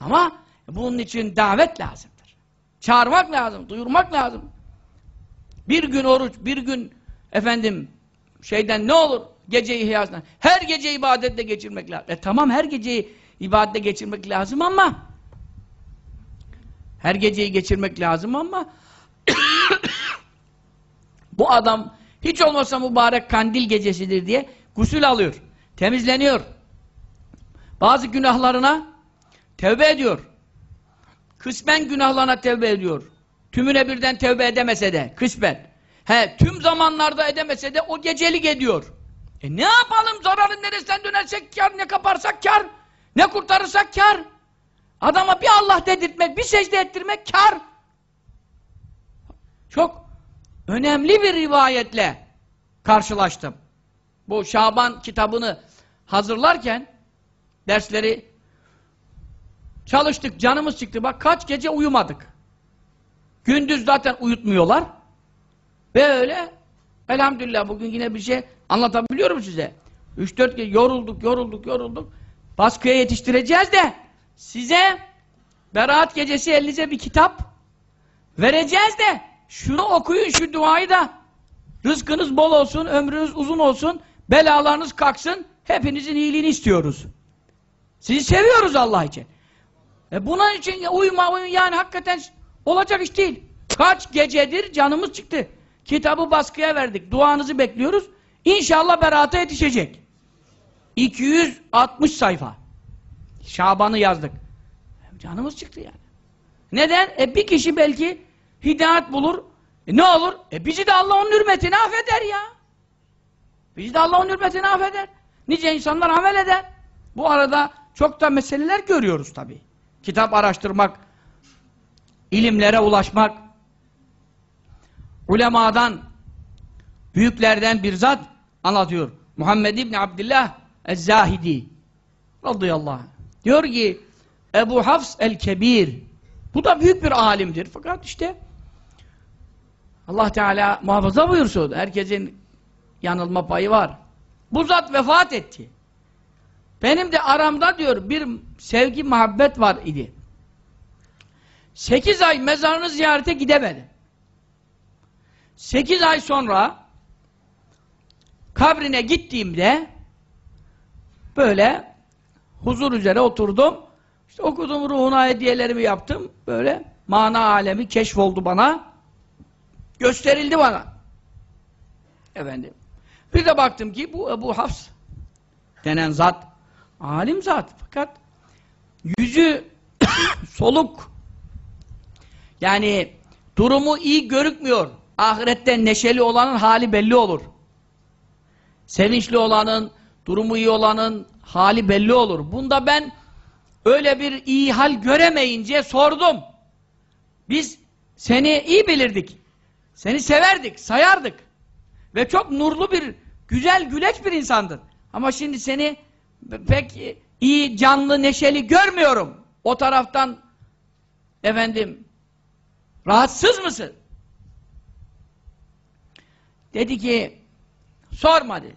A: Ama bunun için davet lazımdır. Çağırmak lazım, duyurmak lazım. Bir gün oruç, bir gün efendim şeyden ne olur? Gece ihyasından. Her gece ibadetle geçirmek lazım. E tamam her geceyi ibadetle geçirmek lazım ama her geceyi geçirmek lazım ama bu adam Hiç olmazsa mübarek kandil gecesidir diye gusül alıyor. Temizleniyor. Bazı günahlarına tevbe ediyor. Kısmen günahlarına tevbe ediyor. Tümüne birden tevbe edemese de kısmen. He, tüm zamanlarda edemese de o gecelik ediyor. E ne yapalım zararın neresinden dönersek kar, ne kaparsak kar, ne kurtarırsak kar. Adama bir Allah dedirtmek, bir secde ettirmek kar. Çok önemli bir rivayetle karşılaştım. Bu Şaban kitabını hazırlarken dersleri çalıştık, canımız çıktı. Bak kaç gece uyumadık. Gündüz zaten uyutmuyorlar. Böyle elhamdülillah bugün yine bir şey anlatabiliyorum size. 3-4 gece yorulduk, yorulduk, yorulduk. Baskıya yetiştireceğiz de size Beraat gecesi elinize bir kitap vereceğiz de şunu okuyun şu duayı da rızkınız bol olsun, ömrünüz uzun olsun, belalarınız kalksın, hepinizin iyiliğini istiyoruz. Sizi seviyoruz Allah için. E bunun için uyuma uyuma yani hakikaten olacak iş değil. Kaç gecedir canımız çıktı. Kitabı baskıya verdik. Duanızı bekliyoruz. İnşallah beraata yetişecek. 260 sayfa. Şaban'ı yazdık. Canımız çıktı yani. Neden? E bir kişi belki hidayet bulur. E ne olur? E bizi de Allah onun hürmetine affeder ya. Bizi de Allah onun hürmetine affeder. Nice insanlar amel eder. Bu arada çok da meseleler görüyoruz tabi. Kitap araştırmak, ilimlere ulaşmak, ulemadan, büyüklerden bir zat anlatıyor. Muhammed İbni Abdullah Ez-Zahidi radıyallahu anh. Diyor ki Ebu Hafs el-Kebir bu da büyük bir alimdir. Fakat işte Allah Teala muhafaza buyursun. Herkesin yanılma payı var. Bu zat vefat etti. Benim de aramda diyor bir sevgi, muhabbet var idi. Sekiz ay mezarını ziyarete gidemedim. Sekiz ay sonra kabrine gittiğimde böyle huzur üzere oturdum. İşte okudum ruhuna hediyelerimi yaptım. Böyle mana alemi keşfoldu bana. Gösterildi bana. Efendim. Bir de baktım ki bu Ebu Hafs denen zat alim zat fakat yüzü soluk yani durumu iyi görükmüyor. Ahirette neşeli olanın hali belli olur. Sevinçli olanın, durumu iyi olanın hali belli olur. Bunda ben öyle bir iyi hal göremeyince sordum. Biz seni iyi bilirdik. Seni severdik, sayardık. Ve çok nurlu bir, güzel, güleç bir insandın. Ama şimdi seni pek iyi, canlı, neşeli görmüyorum. O taraftan efendim rahatsız mısın? Dedi ki sorma dedi.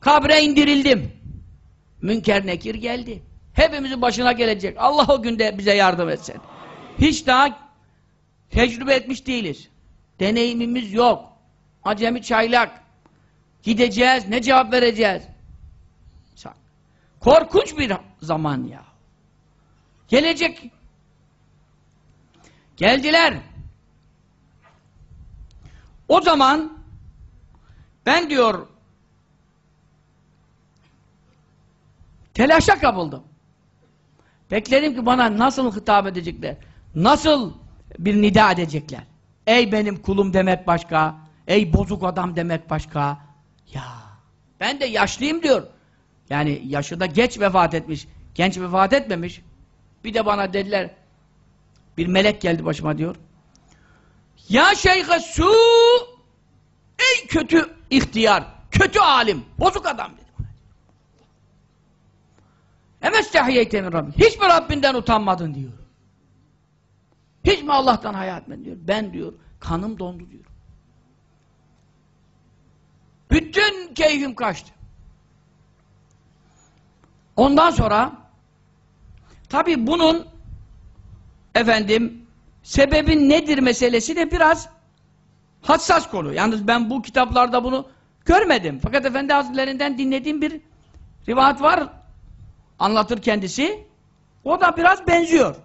A: Kabre indirildim. Münker nekir geldi. Hepimizin başına gelecek. Allah o günde bize yardım etsin. Hiç daha tecrübe etmiş değiliz. Deneyimimiz yok. Acemi çaylak. Gideceğiz, ne cevap vereceğiz? Korkunç bir zaman ya. Gelecek. Geldiler. O zaman ben diyor telaşa kapıldım. Bekledim ki bana nasıl hitap edecekler? Nasıl bir nida edecekler? Ey benim kulum demek başka, ey bozuk adam demek başka. Ya ben de yaşlıyım diyor. Yani yaşı da geç vefat etmiş. Genç vefat etmemiş. Bir de bana dediler bir melek geldi başıma diyor. Ya şeyhe su ey kötü ihtiyar, kötü alim, bozuk adam dedi. Emestehiyeyte min Rabbin. Hiç mi Rabbinden utanmadın diyor. Hiç mi Allah'tan hayal etmedin diyor. Ben diyor, kanım dondu diyor. Bütün keyfim kaçtı. Ondan sonra tabi bunun efendim sebebin nedir meselesi de biraz hassas konu. Yalnız ben bu kitaplarda bunu görmedim. Fakat Efendi Hazretlerinden dinlediğim bir rivayet var. Anlatır kendisi. O da biraz benziyor.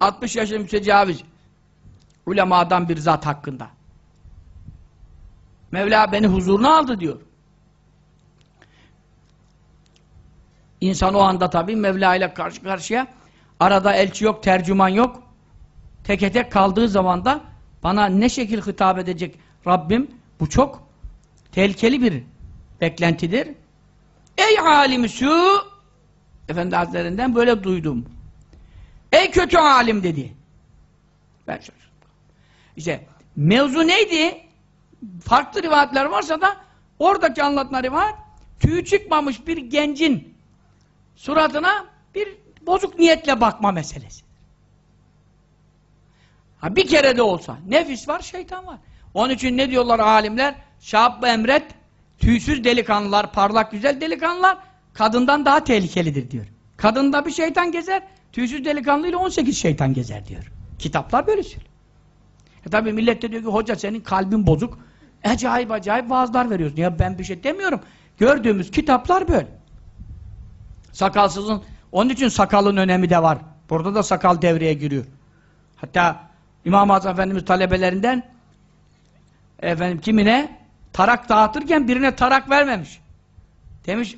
A: 60 yaşında mütecaviz Ulemadan bir zat hakkında. Mevla beni huzuruna aldı diyor. İnsan o anda tabii Mevla ile karşı karşıya arada elçi yok, tercüman yok. Teke tek kaldığı zaman da bana ne şekil hitap edecek Rabbim bu çok tehlikeli bir beklentidir. Ey alim su Efendi Hazretlerinden böyle duydum. Ey kötü alim dedi. Ben şaşırdım. İşte mevzu neydi? Farklı rivayetler varsa da oradaki anlatılan rivayet tüyü çıkmamış bir gencin suratına bir bozuk niyetle bakma meselesi. Ha bir kere de olsa. Nefis var, şeytan var. Onun için ne diyorlar alimler? Şahap emret, tüysüz delikanlılar, parlak güzel delikanlılar kadından daha tehlikelidir diyor. Kadında bir şeytan gezer, tüysüz delikanlıyla 18 şeytan gezer diyor. Kitaplar böyle söylüyor. E tabi millet de diyor ki hoca senin kalbin bozuk. Acayip acayip vaazlar veriyorsun. Ya ben bir şey demiyorum. Gördüğümüz kitaplar böyle. Sakalsızın, onun için sakalın önemi de var. Burada da sakal devreye giriyor. Hatta İmam-ı Azam Efendimiz talebelerinden efendim kimine tarak dağıtırken birine tarak vermemiş. Demiş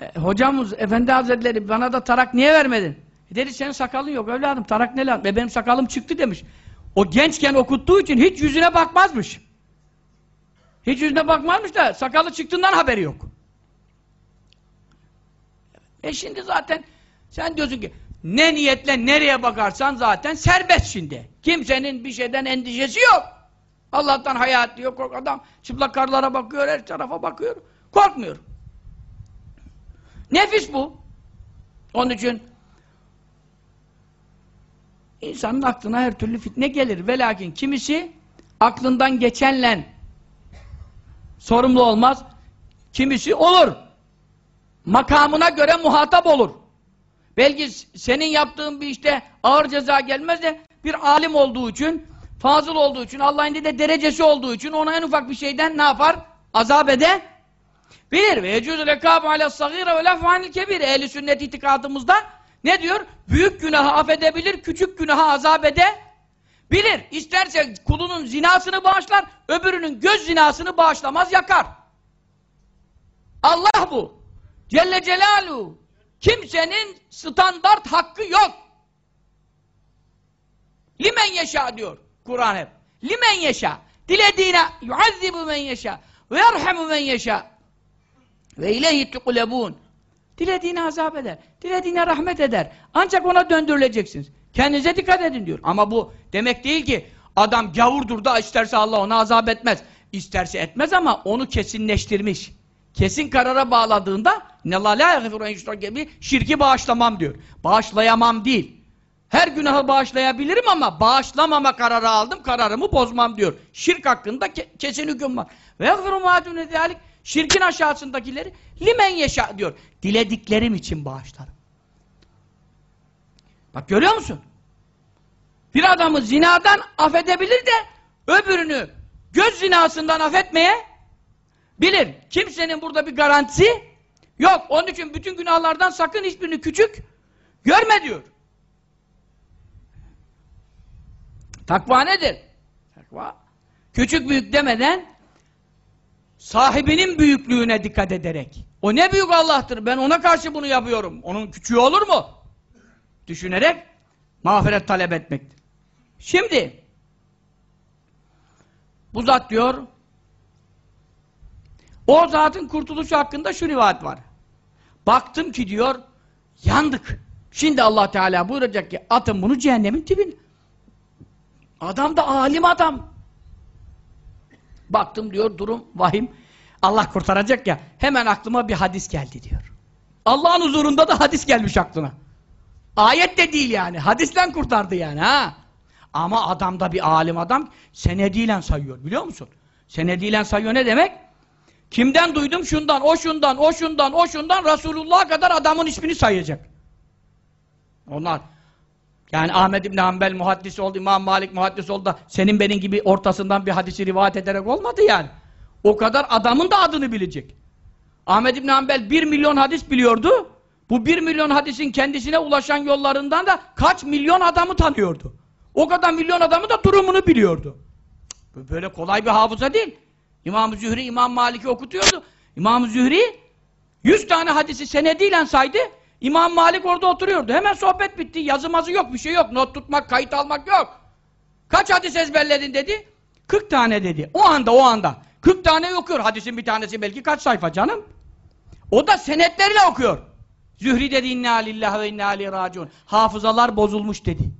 A: e, hocamız Efendi Hazretleri bana da tarak niye vermedin? E dedi senin sakalın yok evladım tarak ne lazım? E benim sakalım çıktı demiş. O gençken okuttuğu için hiç yüzüne bakmazmış. Hiç yüzüne bakmazmış da sakalı çıktığından haberi yok. E şimdi zaten sen diyorsun ki ne niyetle nereye bakarsan zaten serbest şimdi. Kimsenin bir şeyden endişesi yok. Allah'tan hayat diyor. Kork adam çıplak karlara bakıyor, her tarafa bakıyor. Korkmuyor. Nefis bu. Onun için insanın aklına her türlü fitne gelir. Ve lakin kimisi aklından geçenle sorumlu olmaz. Kimisi olur. Makamına göre muhatap olur. Belki senin yaptığın bir işte ağır ceza gelmez de bir alim olduğu için, fazıl olduğu için, Allah'ın de derecesi olduğu için ona en ufak bir şeyden ne yapar? Azap ede bilir. Ve yecûzü lekâbu aleyhs-sagîre ve kebir. Ehl-i sünnet itikadımızda ne diyor? Büyük günahı affedebilir, küçük günahı azap ede bilir. İsterse kulunun zinasını bağışlar, öbürünün göz zinasını bağışlamaz, yakar. Allah bu. Celle Celaluhu. Kimsenin standart hakkı yok. Limen yeşa diyor Kur'an hep. Limen yeşa. Dilediğine yuazzibu men yeşa ve yerhamu men yeşa ve ileyhi tukulebun. Dilediğine azap eder. Dilediğine rahmet eder. Ancak ona döndürüleceksiniz. Kendinize dikkat edin diyor. Ama bu demek değil ki adam gavurdur da isterse Allah ona azap etmez. İsterse etmez ama onu kesinleştirmiş. Kesin karara bağladığında ne la la gibi şirki bağışlamam diyor. Bağışlayamam değil. Her günahı bağışlayabilirim ama bağışlamama kararı aldım, kararımı bozmam diyor. Şirk hakkında ke kesin hüküm var. Ve yagfiru ma'dune zalik şirkin aşağısındakileri limen yeşa diyor. Dilediklerim için bağışlarım. Bak görüyor musun? Bir adamı zinadan affedebilir de öbürünü göz zinasından affetmeye bilir. Kimsenin burada bir garantisi yok. Onun için bütün günahlardan sakın hiçbirini küçük görme diyor. Takva nedir? Takva küçük büyük demeden sahibinin büyüklüğüne dikkat ederek o ne büyük Allah'tır ben ona karşı bunu yapıyorum. Onun küçüğü olur mu? Düşünerek mağfiret talep etmektir. Şimdi bu zat diyor o zatın kurtuluşu hakkında şu rivayet var. Baktım ki diyor yandık. Şimdi Allah Teala buyuracak ki atın bunu cehennemin dibine. Adam da alim adam. Baktım diyor durum vahim. Allah kurtaracak ya. Hemen aklıma bir hadis geldi diyor. Allah'ın huzurunda da hadis gelmiş aklına. Ayet de değil yani. Hadisten kurtardı yani ha. Ama adam da bir alim adam senediyle sayıyor biliyor musun? Senediyle sayıyor ne demek? Kimden duydum? Şundan, o şundan, o şundan, o şundan Resulullah'a kadar adamın ismini sayacak. Onlar yani Ahmed İbni Hanbel muhaddis oldu, İmam Malik muhaddis oldu da senin benim gibi ortasından bir hadisi rivayet ederek olmadı yani. O kadar adamın da adını bilecek. Ahmed İbni Hanbel bir milyon hadis biliyordu. Bu bir milyon hadisin kendisine ulaşan yollarından da kaç milyon adamı tanıyordu. O kadar milyon adamı da durumunu biliyordu. Böyle kolay bir hafıza değil. İmam-ı Zühri, İmam Malik'i okutuyordu. İmam-ı Zühri 100 tane hadisi senediyle saydı. İmam Malik orada oturuyordu. Hemen sohbet bitti. Yazı mazı yok, bir şey yok. Not tutmak, kayıt almak yok. Kaç hadis ezberledin dedi. 40 tane dedi. O anda, o anda. 40 tane okuyor. Hadisin bir tanesi belki kaç sayfa canım. O da senetlerle okuyor. Zühri dedi inna lillahi ve inna aleyhi raciun. Hafızalar bozulmuş dedi.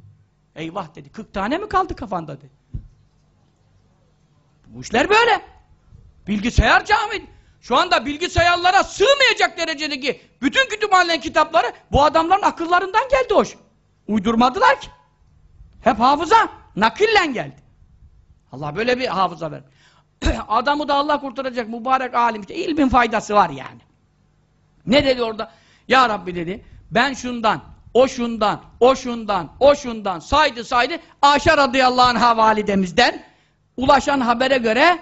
A: Eyvah dedi. 40 tane mi kaldı kafanda dedi. Bu işler böyle. Bilgisayar cami. Şu anda bilgisayarlara sığmayacak derecedeki bütün kütüphanelerin kitapları bu adamların akıllarından geldi hoş. Uydurmadılar ki. Hep hafıza. Nakille geldi. Allah böyle bir hafıza ver. Adamı da Allah kurtaracak mübarek alim. İşte ilmin faydası var yani. Ne dedi orada? Ya Rabbi dedi, ben şundan, o şundan, o şundan, o şundan saydı saydı. Ayşe radıyallahu anh'a validemizden ulaşan habere göre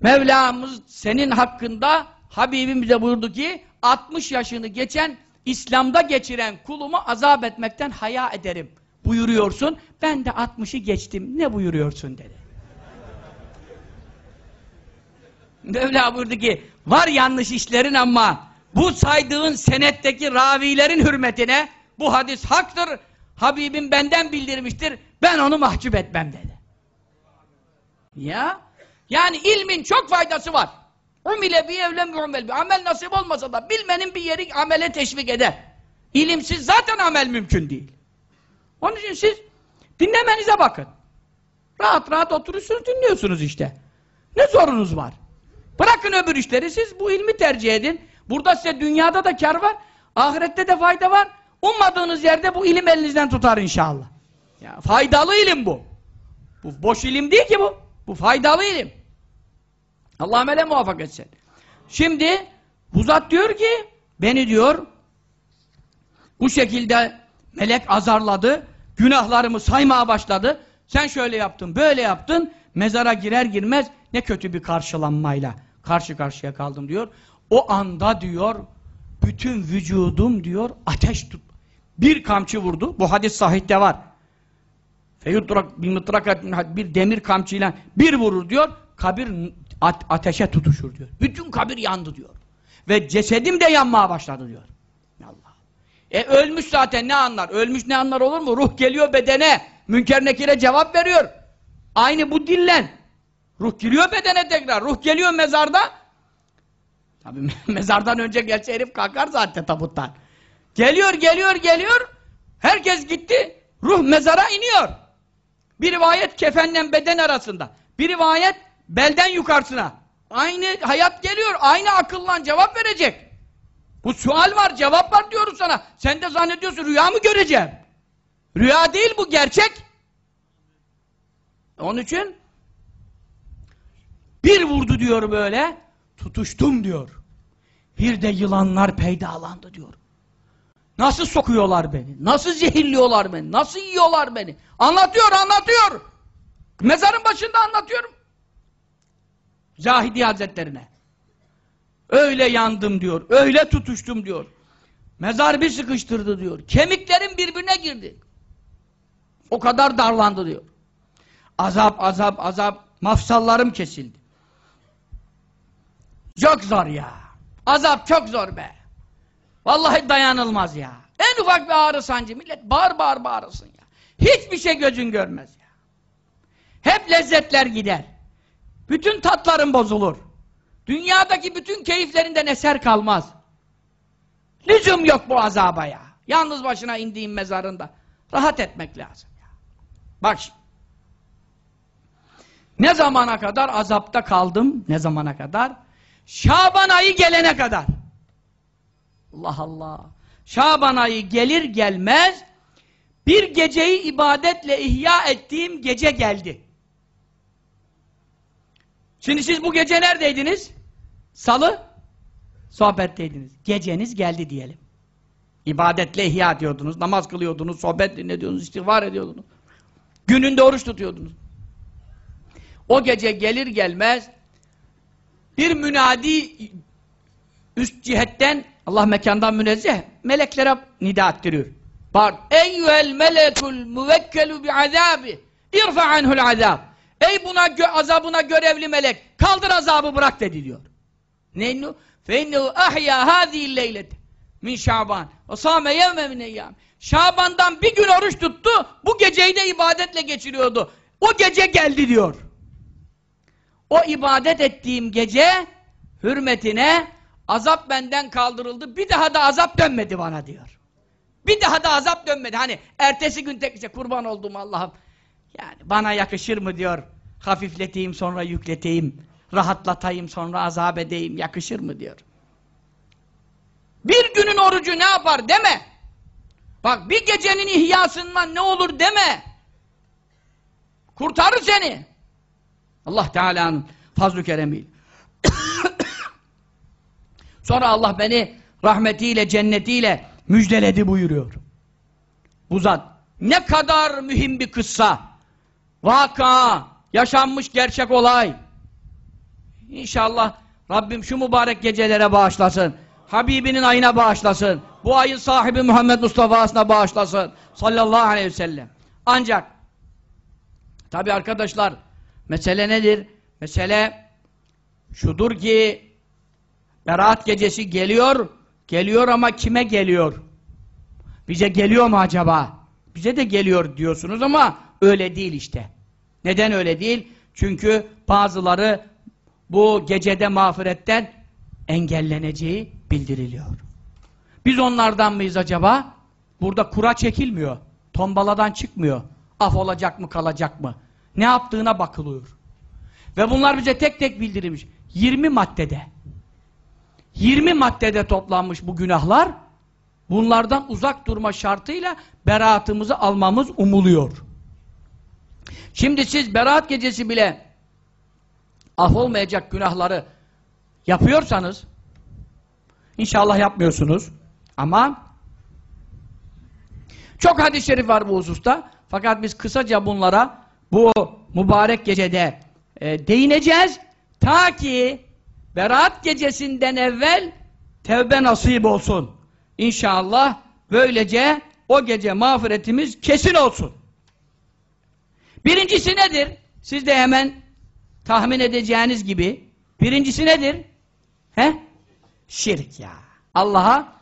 A: Mevlamız senin hakkında Habibim bize buyurdu ki 60 yaşını geçen İslam'da geçiren kulumu azap etmekten haya ederim buyuruyorsun. Ben de 60'ı geçtim. Ne buyuruyorsun dedi. Mevla buyurdu ki var yanlış işlerin ama bu saydığın senetteki ravilerin hürmetine bu hadis haktır. Habibim benden bildirmiştir. Ben onu mahcup etmem dedi. Ya yani ilmin çok faydası var. Umile bi evlem yu'mel bi. Amel nasip olmasa da bilmenin bir yeri amele teşvik eder. İlimsiz zaten amel mümkün değil. Onun için siz dinlemenize bakın. Rahat rahat oturursunuz dinliyorsunuz işte. Ne sorunuz var? Bırakın öbür işleri siz bu ilmi tercih edin. Burada size dünyada da kar var, ahirette de fayda var. Ummadığınız yerde bu ilim elinizden tutar inşallah. Ya, faydalı ilim bu. Bu boş ilim değil ki bu. Bu faydalı ilim. Allah amele muvaffak etsin. Şimdi bu zat diyor ki beni diyor bu şekilde melek azarladı. Günahlarımı saymaya başladı. Sen şöyle yaptın, böyle yaptın. Mezara girer girmez ne kötü bir karşılanmayla karşı karşıya kaldım diyor. O anda diyor bütün vücudum diyor ateş tut. Bir kamçı vurdu. Bu hadis sahihte var. Feyutrak bir demir kamçıyla bir vurur diyor. Kabir at- ateşe tutuşur diyor. Bütün kabir yandı diyor. Ve cesedim de yanmaya başladı diyor. Allah. E ölmüş zaten ne anlar? Ölmüş ne anlar olur mu? Ruh geliyor bedene. Münker nekire cevap veriyor. Aynı bu dillen. Ruh giriyor bedene tekrar. Ruh geliyor mezarda. Tabii mezardan önce gelse herif kalkar zaten tabuttan. Geliyor, geliyor, geliyor. Herkes gitti. Ruh mezara iniyor. Bir rivayet kefenle beden arasında. Bir rivayet belden yukarısına. Aynı hayat geliyor. Aynı akılla cevap verecek. Bu sual var, cevap var diyoruz sana. Sen de zannediyorsun rüya mı göreceğim? Rüya değil bu, gerçek. Onun için bir vurdu diyor böyle, tutuştum diyor. Bir de yılanlar peydalandı diyor. Nasıl sokuyorlar beni? Nasıl zehirliyorlar beni? Nasıl yiyorlar beni? Anlatıyor, anlatıyor. Mezarın başında anlatıyorum. Zahidi Hazretlerine. Öyle yandım diyor, öyle tutuştum diyor. Mezar bir sıkıştırdı diyor. Kemiklerim birbirine girdi. O kadar darlandı diyor. Azap, azap, azap. Mafsallarım kesildi. Çok zor ya. Azap çok zor be. Vallahi dayanılmaz ya. En ufak bir ağrı sancı. Millet bağır bağır bağırısın ya. Hiçbir şey gözün görmez ya. Hep lezzetler gider. Bütün tatların bozulur. Dünyadaki bütün keyiflerinden eser kalmaz. Lüzum yok bu azaba ya. Yalnız başına indiğin mezarında. Rahat etmek lazım ya. Bak şimdi. Ne zamana kadar azapta kaldım? Ne zamana kadar? Şaban ayı gelene kadar. Allah Allah. Şaban ayı gelir gelmez bir geceyi ibadetle ihya ettiğim gece geldi. Şimdi siz bu gece neredeydiniz? Salı sohbetteydiniz. Geceniz geldi diyelim. İbadetle ihya ediyordunuz, namaz kılıyordunuz, sohbet dinliyordunuz, istiğfar ediyordunuz. Gününde oruç tutuyordunuz. O gece gelir gelmez bir münadi üst cihetten Allah mekandan münezzeh meleklere nida ettiriyor. Bak, eyyühel melekul müvekkelu bi azabi irfa anhul azab. Ey buna gö azabına görevli melek, kaldır azabı bırak dedi diyor. Nennu fennu ahya hadihi leylete min Şaban. O sâme yevme min eyyâm. Şaban'dan bir gün oruç tuttu, bu geceyi de ibadetle geçiriyordu. O gece geldi diyor. O ibadet ettiğim gece hürmetine azap benden kaldırıldı. Bir daha da azap dönmedi bana diyor. Bir daha da azap dönmedi. Hani ertesi gün tek işte kurban oldum Allah'ım. Yani bana yakışır mı diyor. Hafifleteyim sonra yükleteyim. Rahatlatayım sonra azap edeyim. Yakışır mı diyor. Bir günün orucu ne yapar deme. Bak bir gecenin ihyasından ne olur deme. Kurtarır seni. Allah Teala'nın fazl-ı keremiyle. Sonra Allah beni rahmetiyle, cennetiyle müjdeledi buyuruyor. Bu zat ne kadar mühim bir kıssa. Vaka, yaşanmış gerçek olay. İnşallah Rabbim şu mübarek gecelere bağışlasın. Habibinin ayına bağışlasın. Bu ayın sahibi Muhammed Mustafa'sına bağışlasın. Sallallahu aleyhi ve sellem. Ancak tabi arkadaşlar mesele nedir? Mesele şudur ki Berat gecesi geliyor, geliyor ama kime geliyor? Bize geliyor mu acaba? Bize de geliyor diyorsunuz ama öyle değil işte. Neden öyle değil? Çünkü bazıları bu gecede mağfiretten engelleneceği bildiriliyor. Biz onlardan mıyız acaba? Burada kura çekilmiyor. Tombaladan çıkmıyor. Af olacak mı kalacak mı? Ne yaptığına bakılıyor. Ve bunlar bize tek tek bildirilmiş. 20 maddede. 20 maddede toplanmış bu günahlar. Bunlardan uzak durma şartıyla beraatımızı almamız umuluyor. Şimdi siz beraat gecesi bile af olmayacak günahları yapıyorsanız inşallah yapmıyorsunuz ama çok hadis-i şerif var bu hususta fakat biz kısaca bunlara bu mübarek gecede e, değineceğiz ta ki beraat gecesinden evvel tevbe nasip olsun. İnşallah böylece o gece mağfiretimiz kesin olsun. Birincisi nedir? Siz de hemen tahmin edeceğiniz gibi birincisi nedir? He? Şirk ya. Allah'a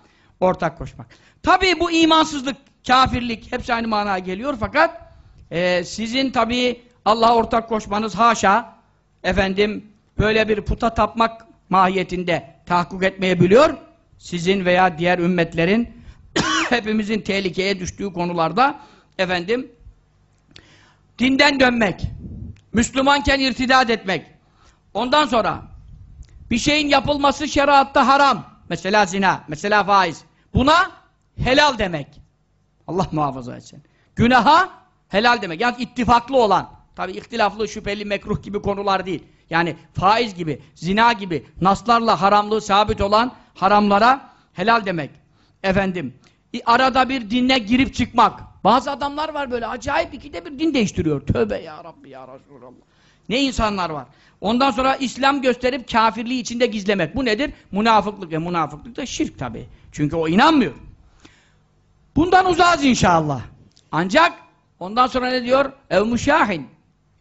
A: ortak koşmak. Tabii bu imansızlık, kafirlik hepsi aynı manaya geliyor fakat e, sizin tabii Allah'a ortak koşmanız haşa efendim böyle bir puta tapmak mahiyetinde tahakkuk etmeyebiliyor. Sizin veya diğer ümmetlerin hepimizin tehlikeye düştüğü konularda efendim dinden dönmek, Müslümanken irtidat etmek. Ondan sonra bir şeyin yapılması şeriatta haram. Mesela zina, mesela faiz. Buna helal demek. Allah muhafaza etsin. Günaha helal demek. Yani ittifaklı olan. Tabi ihtilaflı, şüpheli, mekruh gibi konular değil. Yani faiz gibi, zina gibi, naslarla haramlığı sabit olan haramlara helal demek. Efendim, arada bir dinle girip çıkmak. Bazı adamlar var böyle acayip ikide bir din değiştiriyor. Tövbe ya Rabbi ya Resulallah. Ne insanlar var. Ondan sonra İslam gösterip kafirliği içinde gizlemek. Bu nedir? Münafıklık. E münafıklık da şirk tabi. Çünkü o inanmıyor. Bundan uzağız inşallah. Ancak ondan sonra ne diyor? Ev müşahin.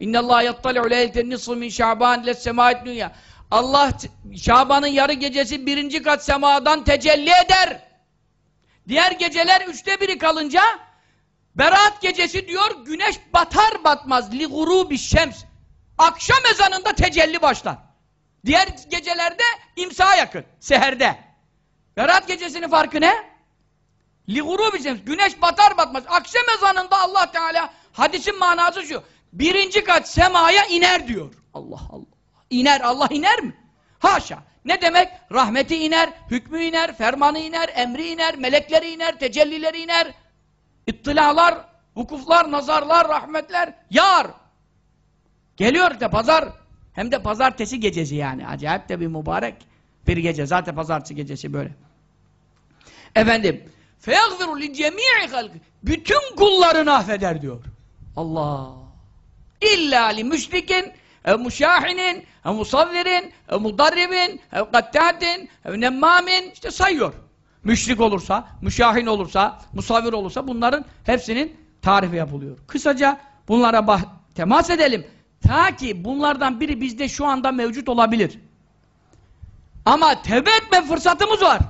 A: İnnallâh yattali'u leyleten nisfu min şaban les semâet dünya. Allah Şaban'ın yarı gecesi birinci kat semadan tecelli eder. Diğer geceler üçte biri kalınca Berat gecesi diyor güneş batar batmaz li gurubi şems. Akşam ezanında tecelli başlar. Diğer gecelerde imsa yakın. Seherde. Berat gecesinin farkı ne? Li gurubi şems. Güneş batar batmaz. Akşam ezanında Allah Teala hadisin manası şu. Birinci kat semaya iner diyor. Allah Allah. İner. Allah iner mi? Haşa. Ne demek? Rahmeti iner, hükmü iner, fermanı iner, emri iner, melekleri iner, tecellileri iner. İttilalar, vukuflar, nazarlar, rahmetler, yar. Geliyor işte pazar. Hem de pazartesi gecesi yani. Acayip de bir mübarek bir gece. Zaten pazartesi gecesi böyle. Efendim. فَيَغْفِرُ لِجَمِيعِ خَلْقِ Bütün kullarını affeder diyor. Allah. İlla li müşrikin ev müşahinin ev musavvirin ev mudarribin ev kattatin ev nemmamin işte sayıyor. müşrik olursa, müşahin olursa, musavvir olursa bunların hepsinin tarifi yapılıyor. Kısaca bunlara temas edelim. Ta ki bunlardan biri bizde şu anda mevcut olabilir. Ama tevbe etme fırsatımız var.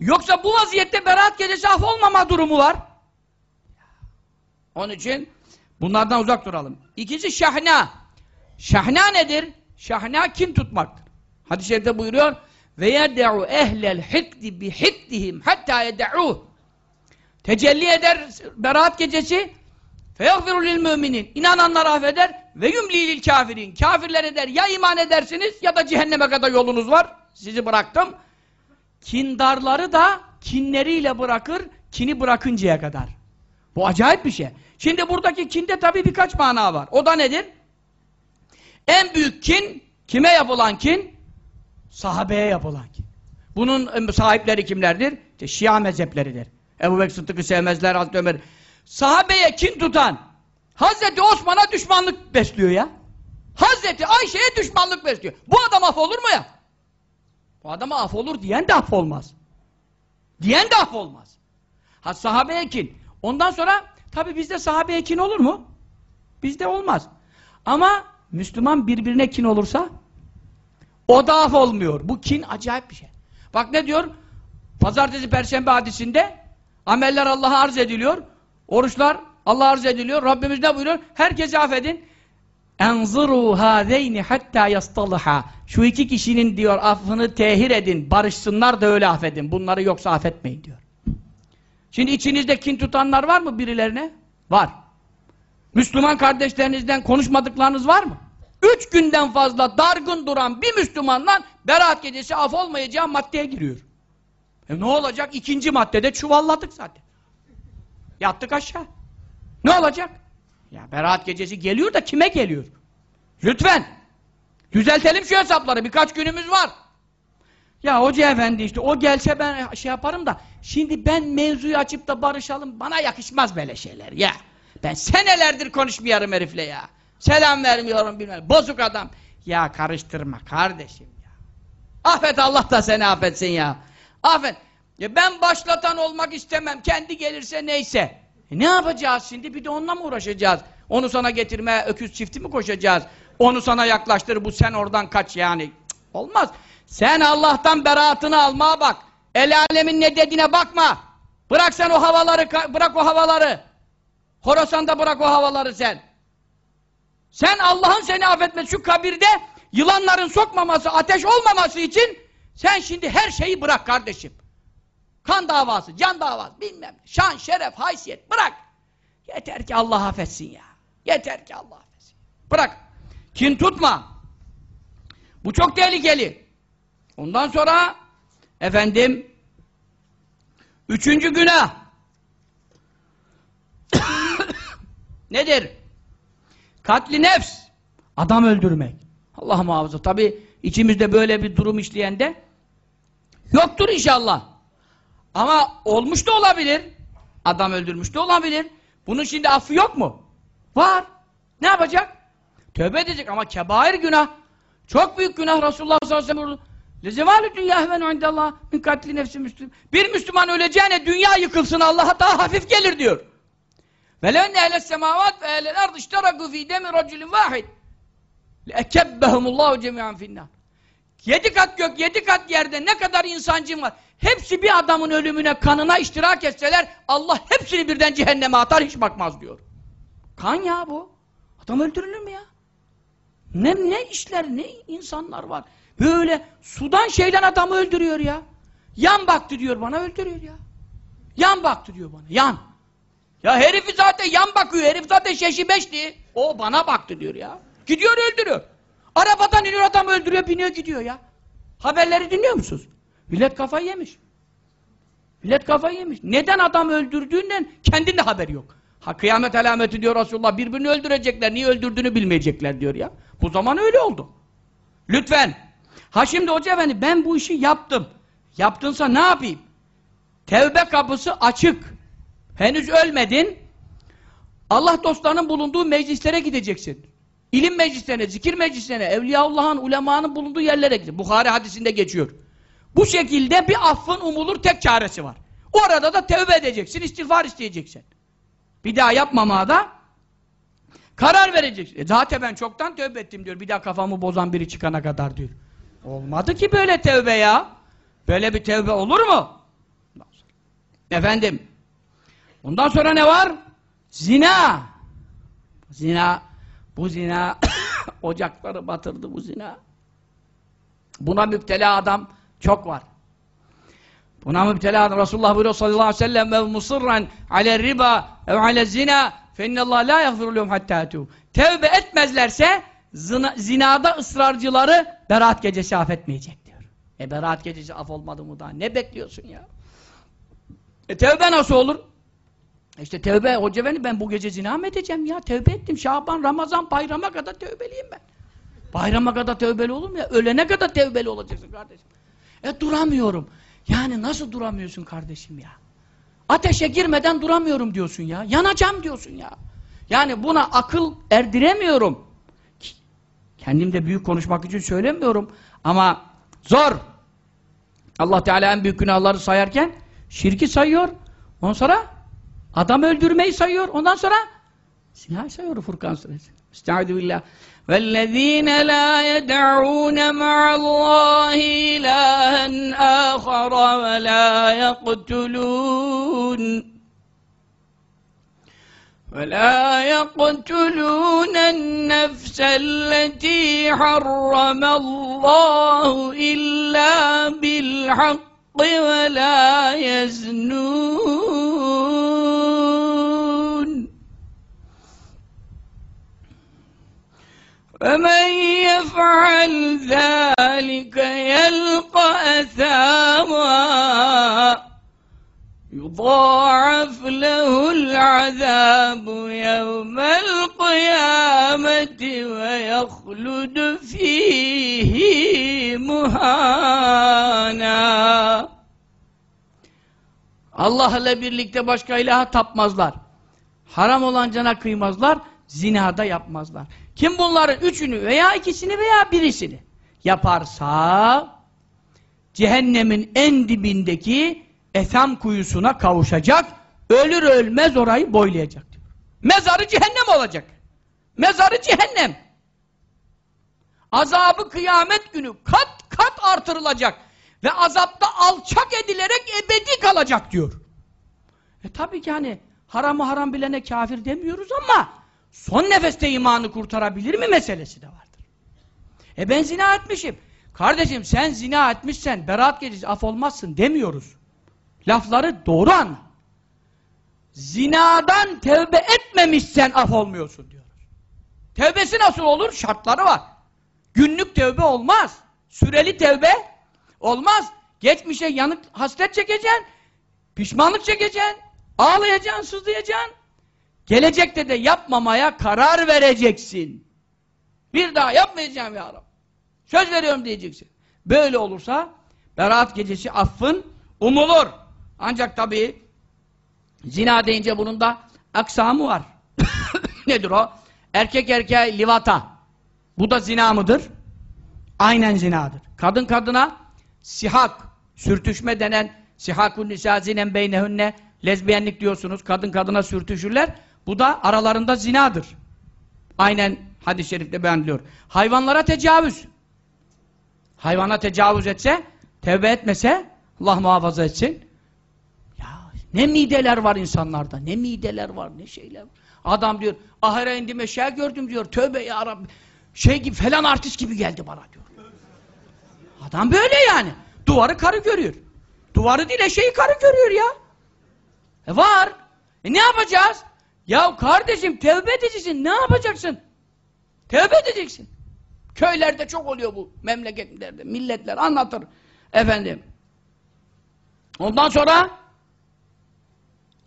A: Yoksa bu vaziyette beraat gecesi af olmama durumu var. Onun için bunlardan uzak duralım. İkincisi şahna. Şahna nedir? Şahna kin tutmaktır. Hadis-i şerifte buyuruyor ve yed'u ehlel hikdi bi hiddihim hatta yed'uh. Tecelli eder beraat gecesi feyagfiru lil müminin. İnananlar affeder ve yumli lil kafirin. Kafirler eder. Ya iman edersiniz ya da cehenneme kadar yolunuz var. Sizi bıraktım. Kindarları da kinleriyle bırakır, kini bırakıncaya kadar. Bu acayip bir şey. Şimdi buradaki kinde tabii birkaç mana var. O da nedir? En büyük kin, kime yapılan kin? Sahabeye yapılan kin. Bunun sahipleri kimlerdir? İşte Şia mezhepleridir. Ebu Bekir Sıddık'ı sevmezler, Hazreti Ömer. Sahabeye kin tutan, Hazreti Osman'a düşmanlık besliyor ya. Hazreti Ayşe'ye düşmanlık besliyor. Bu adam af olur mu ya? Bu adama af olur diyen de af olmaz. Diyen de af olmaz. Ha sahabeye kin. Ondan sonra tabi bizde sahabeye kin olur mu? Bizde olmaz. Ama Müslüman birbirine kin olursa o da af olmuyor. Bu kin acayip bir şey. Bak ne diyor? Pazartesi Perşembe hadisinde ameller Allah'a arz ediliyor. Oruçlar Allah'a arz ediliyor. Rabbimiz ne buyuruyor? Herkesi affedin. Enzuru hâzeyni hatta yastalıha. Şu iki kişinin diyor affını tehir edin. Barışsınlar da öyle affedin. Bunları yoksa affetmeyin diyor. Şimdi içinizde kin tutanlar var mı birilerine? Var. Müslüman kardeşlerinizden konuşmadıklarınız var mı? Üç günden fazla dargın duran bir Müslümanla beraat gecesi af olmayacağı maddeye giriyor. E ne olacak? İkinci maddede çuvalladık zaten. Yattık aşağı. Ne olacak? Ya beraat gecesi geliyor da kime geliyor? Lütfen. Düzeltelim şu hesapları. Birkaç günümüz var. Ya hoca efendi işte o gelse ben şey yaparım da şimdi ben mevzuyu açıp da barışalım bana yakışmaz böyle şeyler ya. Ben senelerdir konuşmuyorum herifle ya. Selam vermiyorum bilmem. Bozuk adam. Ya karıştırma kardeşim ya. Affet Allah da seni affetsin ya. Affet. Ya ben başlatan olmak istemem. Kendi gelirse neyse. E ne yapacağız şimdi? Bir de onunla mı uğraşacağız? Onu sana getirmeye öküz çifti mi koşacağız? Onu sana yaklaştır bu sen oradan kaç yani. Cık, olmaz. Sen Allah'tan beraatını almaya bak. El alemin ne dediğine bakma. Bırak sen o havaları, bırak o havaları. Horasan'da bırak o havaları sen. Sen Allah'ın seni affetmesi şu kabirde yılanların sokmaması, ateş olmaması için sen şimdi her şeyi bırak kardeşim. Kan davası, can davası, bilmem. Şan, şeref, haysiyet bırak. Yeter ki Allah affetsin ya. Yeter ki Allah affetsin. Bırak. Kin tutma. Bu çok tehlikeli. Ondan sonra efendim üçüncü günah nedir? Katli nefs. Adam öldürmek. Allah muhafaza. Tabi içimizde böyle bir durum işleyen de yoktur inşallah. Ama olmuş da olabilir. Adam öldürmüş de olabilir. Bunun şimdi affı yok mu? Var. Ne yapacak? Tövbe edecek ama kebair günah. Çok büyük günah Resulullah sallallahu aleyhi ve sellem. Lezevalü dünya hevenu indallah min katli nefsi müslüm. Bir Müslüman öleceğine dünya yıkılsın Allah'a daha hafif gelir diyor. Velenne ehles semavat ve ehlel ard işteraku fî demi raculin vahid. Lekebbehumullahu cemiyan finnar. Yedi kat gök, yedi kat yerde ne kadar insancım var. Hepsi bir adamın ölümüne, kanına iştirak etseler Allah hepsini birden cehenneme atar hiç bakmaz diyor. Kan ya bu. Adam öldürülür mü ya? Ne, ne işler, ne insanlar var. Böyle sudan şeyle adamı öldürüyor ya. Yan baktı diyor bana öldürüyor ya. Yan baktı diyor bana, yan. Ya herifi zaten yan bakıyor, herif zaten şeşi beşti. O bana baktı diyor ya. Gidiyor öldürüyor. Arabadan iniyor adam öldürüyor, biniyor gidiyor ya. Haberleri dinliyor musunuz? Millet kafayı yemiş. Millet kafayı yemiş. Neden adam öldürdüğünden kendinde haberi yok. Ha kıyamet alameti diyor Resulullah. Birbirini öldürecekler. Niye öldürdüğünü bilmeyecekler diyor ya. Bu zaman öyle oldu. Lütfen. Ha şimdi hoca efendi ben bu işi yaptım. Yaptınsa ne yapayım? Tevbe kapısı açık. Henüz ölmedin. Allah dostlarının bulunduğu meclislere gideceksin. İlim meclislerine, zikir meclislerine, Evliyaullah'ın, ulemanın bulunduğu yerlere gideceksin. Bukhari hadisinde geçiyor. Bu şekilde bir affın umulur tek çaresi var. Orada da tevbe edeceksin, istiğfar isteyeceksin. Bir daha yapmamaya da karar vereceksin. E zaten ben çoktan tövbe ettim diyor. Bir daha kafamı bozan biri çıkana kadar diyor. Olmadı ki böyle tevbe ya. Böyle bir tevbe olur mu? Efendim. Ondan sonra ne var? Zina. Zina. Bu zina ocakları batırdı bu zina. Buna müptela adam çok var. Buna müptela adam Resulullah buyuruyor sallallahu aleyhi ve sellem ve musırran ale riba ev ale zina fe innallah la yaghfiru lehum hatta. Tevbe etmezlerse zina, zinada ısrarcıları beraat gecesi affetmeyecek diyor. E beraat gecesi af olmadı mı daha? Ne bekliyorsun ya? E tevbe nasıl olur? İşte tevbe, hoca efendi ben bu gece zina mı edeceğim ya? Tevbe ettim. Şaban, Ramazan, bayrama kadar tevbeliyim ben. Bayrama kadar tevbeli olur mu ya? Ölene kadar tevbeli olacaksın kardeşim. E duramıyorum. Yani nasıl duramıyorsun kardeşim ya? Ateşe girmeden duramıyorum diyorsun ya. Yanacağım diyorsun ya. Yani buna akıl erdiremiyorum. Kendim de büyük konuşmak için söylemiyorum. Ama zor. Allah Teala en büyük günahları sayarken şirki sayıyor. Ondan sonra adam öldürmeyi sayıyor. Ondan sonra zina sayıyor Furkan suresi. Estaizu billah. وَالَّذ۪ينَ لَا يَدَعُونَ مَعَ اللّٰهِ إِلَٰهًا آخَرَ وَلَا يَقْتُلُونَ ولا يقتلون النفس التي حرم الله إلا بالحق ولا يزنون ومن يفعل ذلك يلقى أثاما يضاعف له العذاب يوم القيامة ويخلد فيه مهانا Allah'la birlikte başka ilaha tapmazlar. Haram olan cana kıymazlar, zinada yapmazlar. Kim bunların üçünü veya ikisini veya birisini yaparsa cehennemin en dibindeki etham kuyusuna kavuşacak, ölür ölmez orayı boylayacak diyor. Mezarı cehennem olacak. Mezarı cehennem. Azabı kıyamet günü kat kat artırılacak ve azapta alçak edilerek ebedi kalacak diyor. E tabi ki hani haramı haram bilene kafir demiyoruz ama son nefeste imanı kurtarabilir mi meselesi de vardır. E ben zina etmişim. Kardeşim sen zina etmişsen beraat gecesi af olmazsın demiyoruz. Lafları doğru anla. Zinadan tevbe etmemişsen af olmuyorsun diyoruz. Tevbesi nasıl olur? Şartları var. Günlük tevbe olmaz. Süreli tevbe olmaz. Geçmişe yanık hasret çekeceksin. Pişmanlık çekeceksin. Ağlayacaksın, sızlayacaksın. Gelecekte de yapmamaya karar vereceksin. Bir daha yapmayacağım ya Rabbi. Söz veriyorum diyeceksin. Böyle olursa beraat gecesi affın umulur. Ancak tabii zina deyince bunun da aksamı var. Nedir o? Erkek erkeğe livata. Bu da zina mıdır? Aynen zinadır. Kadın kadına sihak, sürtüşme denen sihakun nisa zinen beynehünne lezbiyenlik diyorsunuz. Kadın kadına sürtüşürler. Bu da aralarında zinadır. Aynen hadis-i şerifte beyanlıyor. Hayvanlara tecavüz. Hayvana tecavüz etse, tevbe etmese Allah muhafaza etsin. Ya ne mideler var insanlarda, ne mideler var, ne şeyler. Adam diyor, ahire indim eşya gördüm diyor, tövbe ya Rabbi. Şey gibi, falan artist gibi geldi bana diyor. Adam böyle yani. Duvarı karı görüyor. Duvarı değil, eşeği karı görüyor ya. E var. E ne yapacağız? Ya kardeşim tevbe edeceksin, ne yapacaksın? Tevbe edeceksin. Köylerde çok oluyor bu memleketlerde. Milletler anlatır. Efendim. Ondan sonra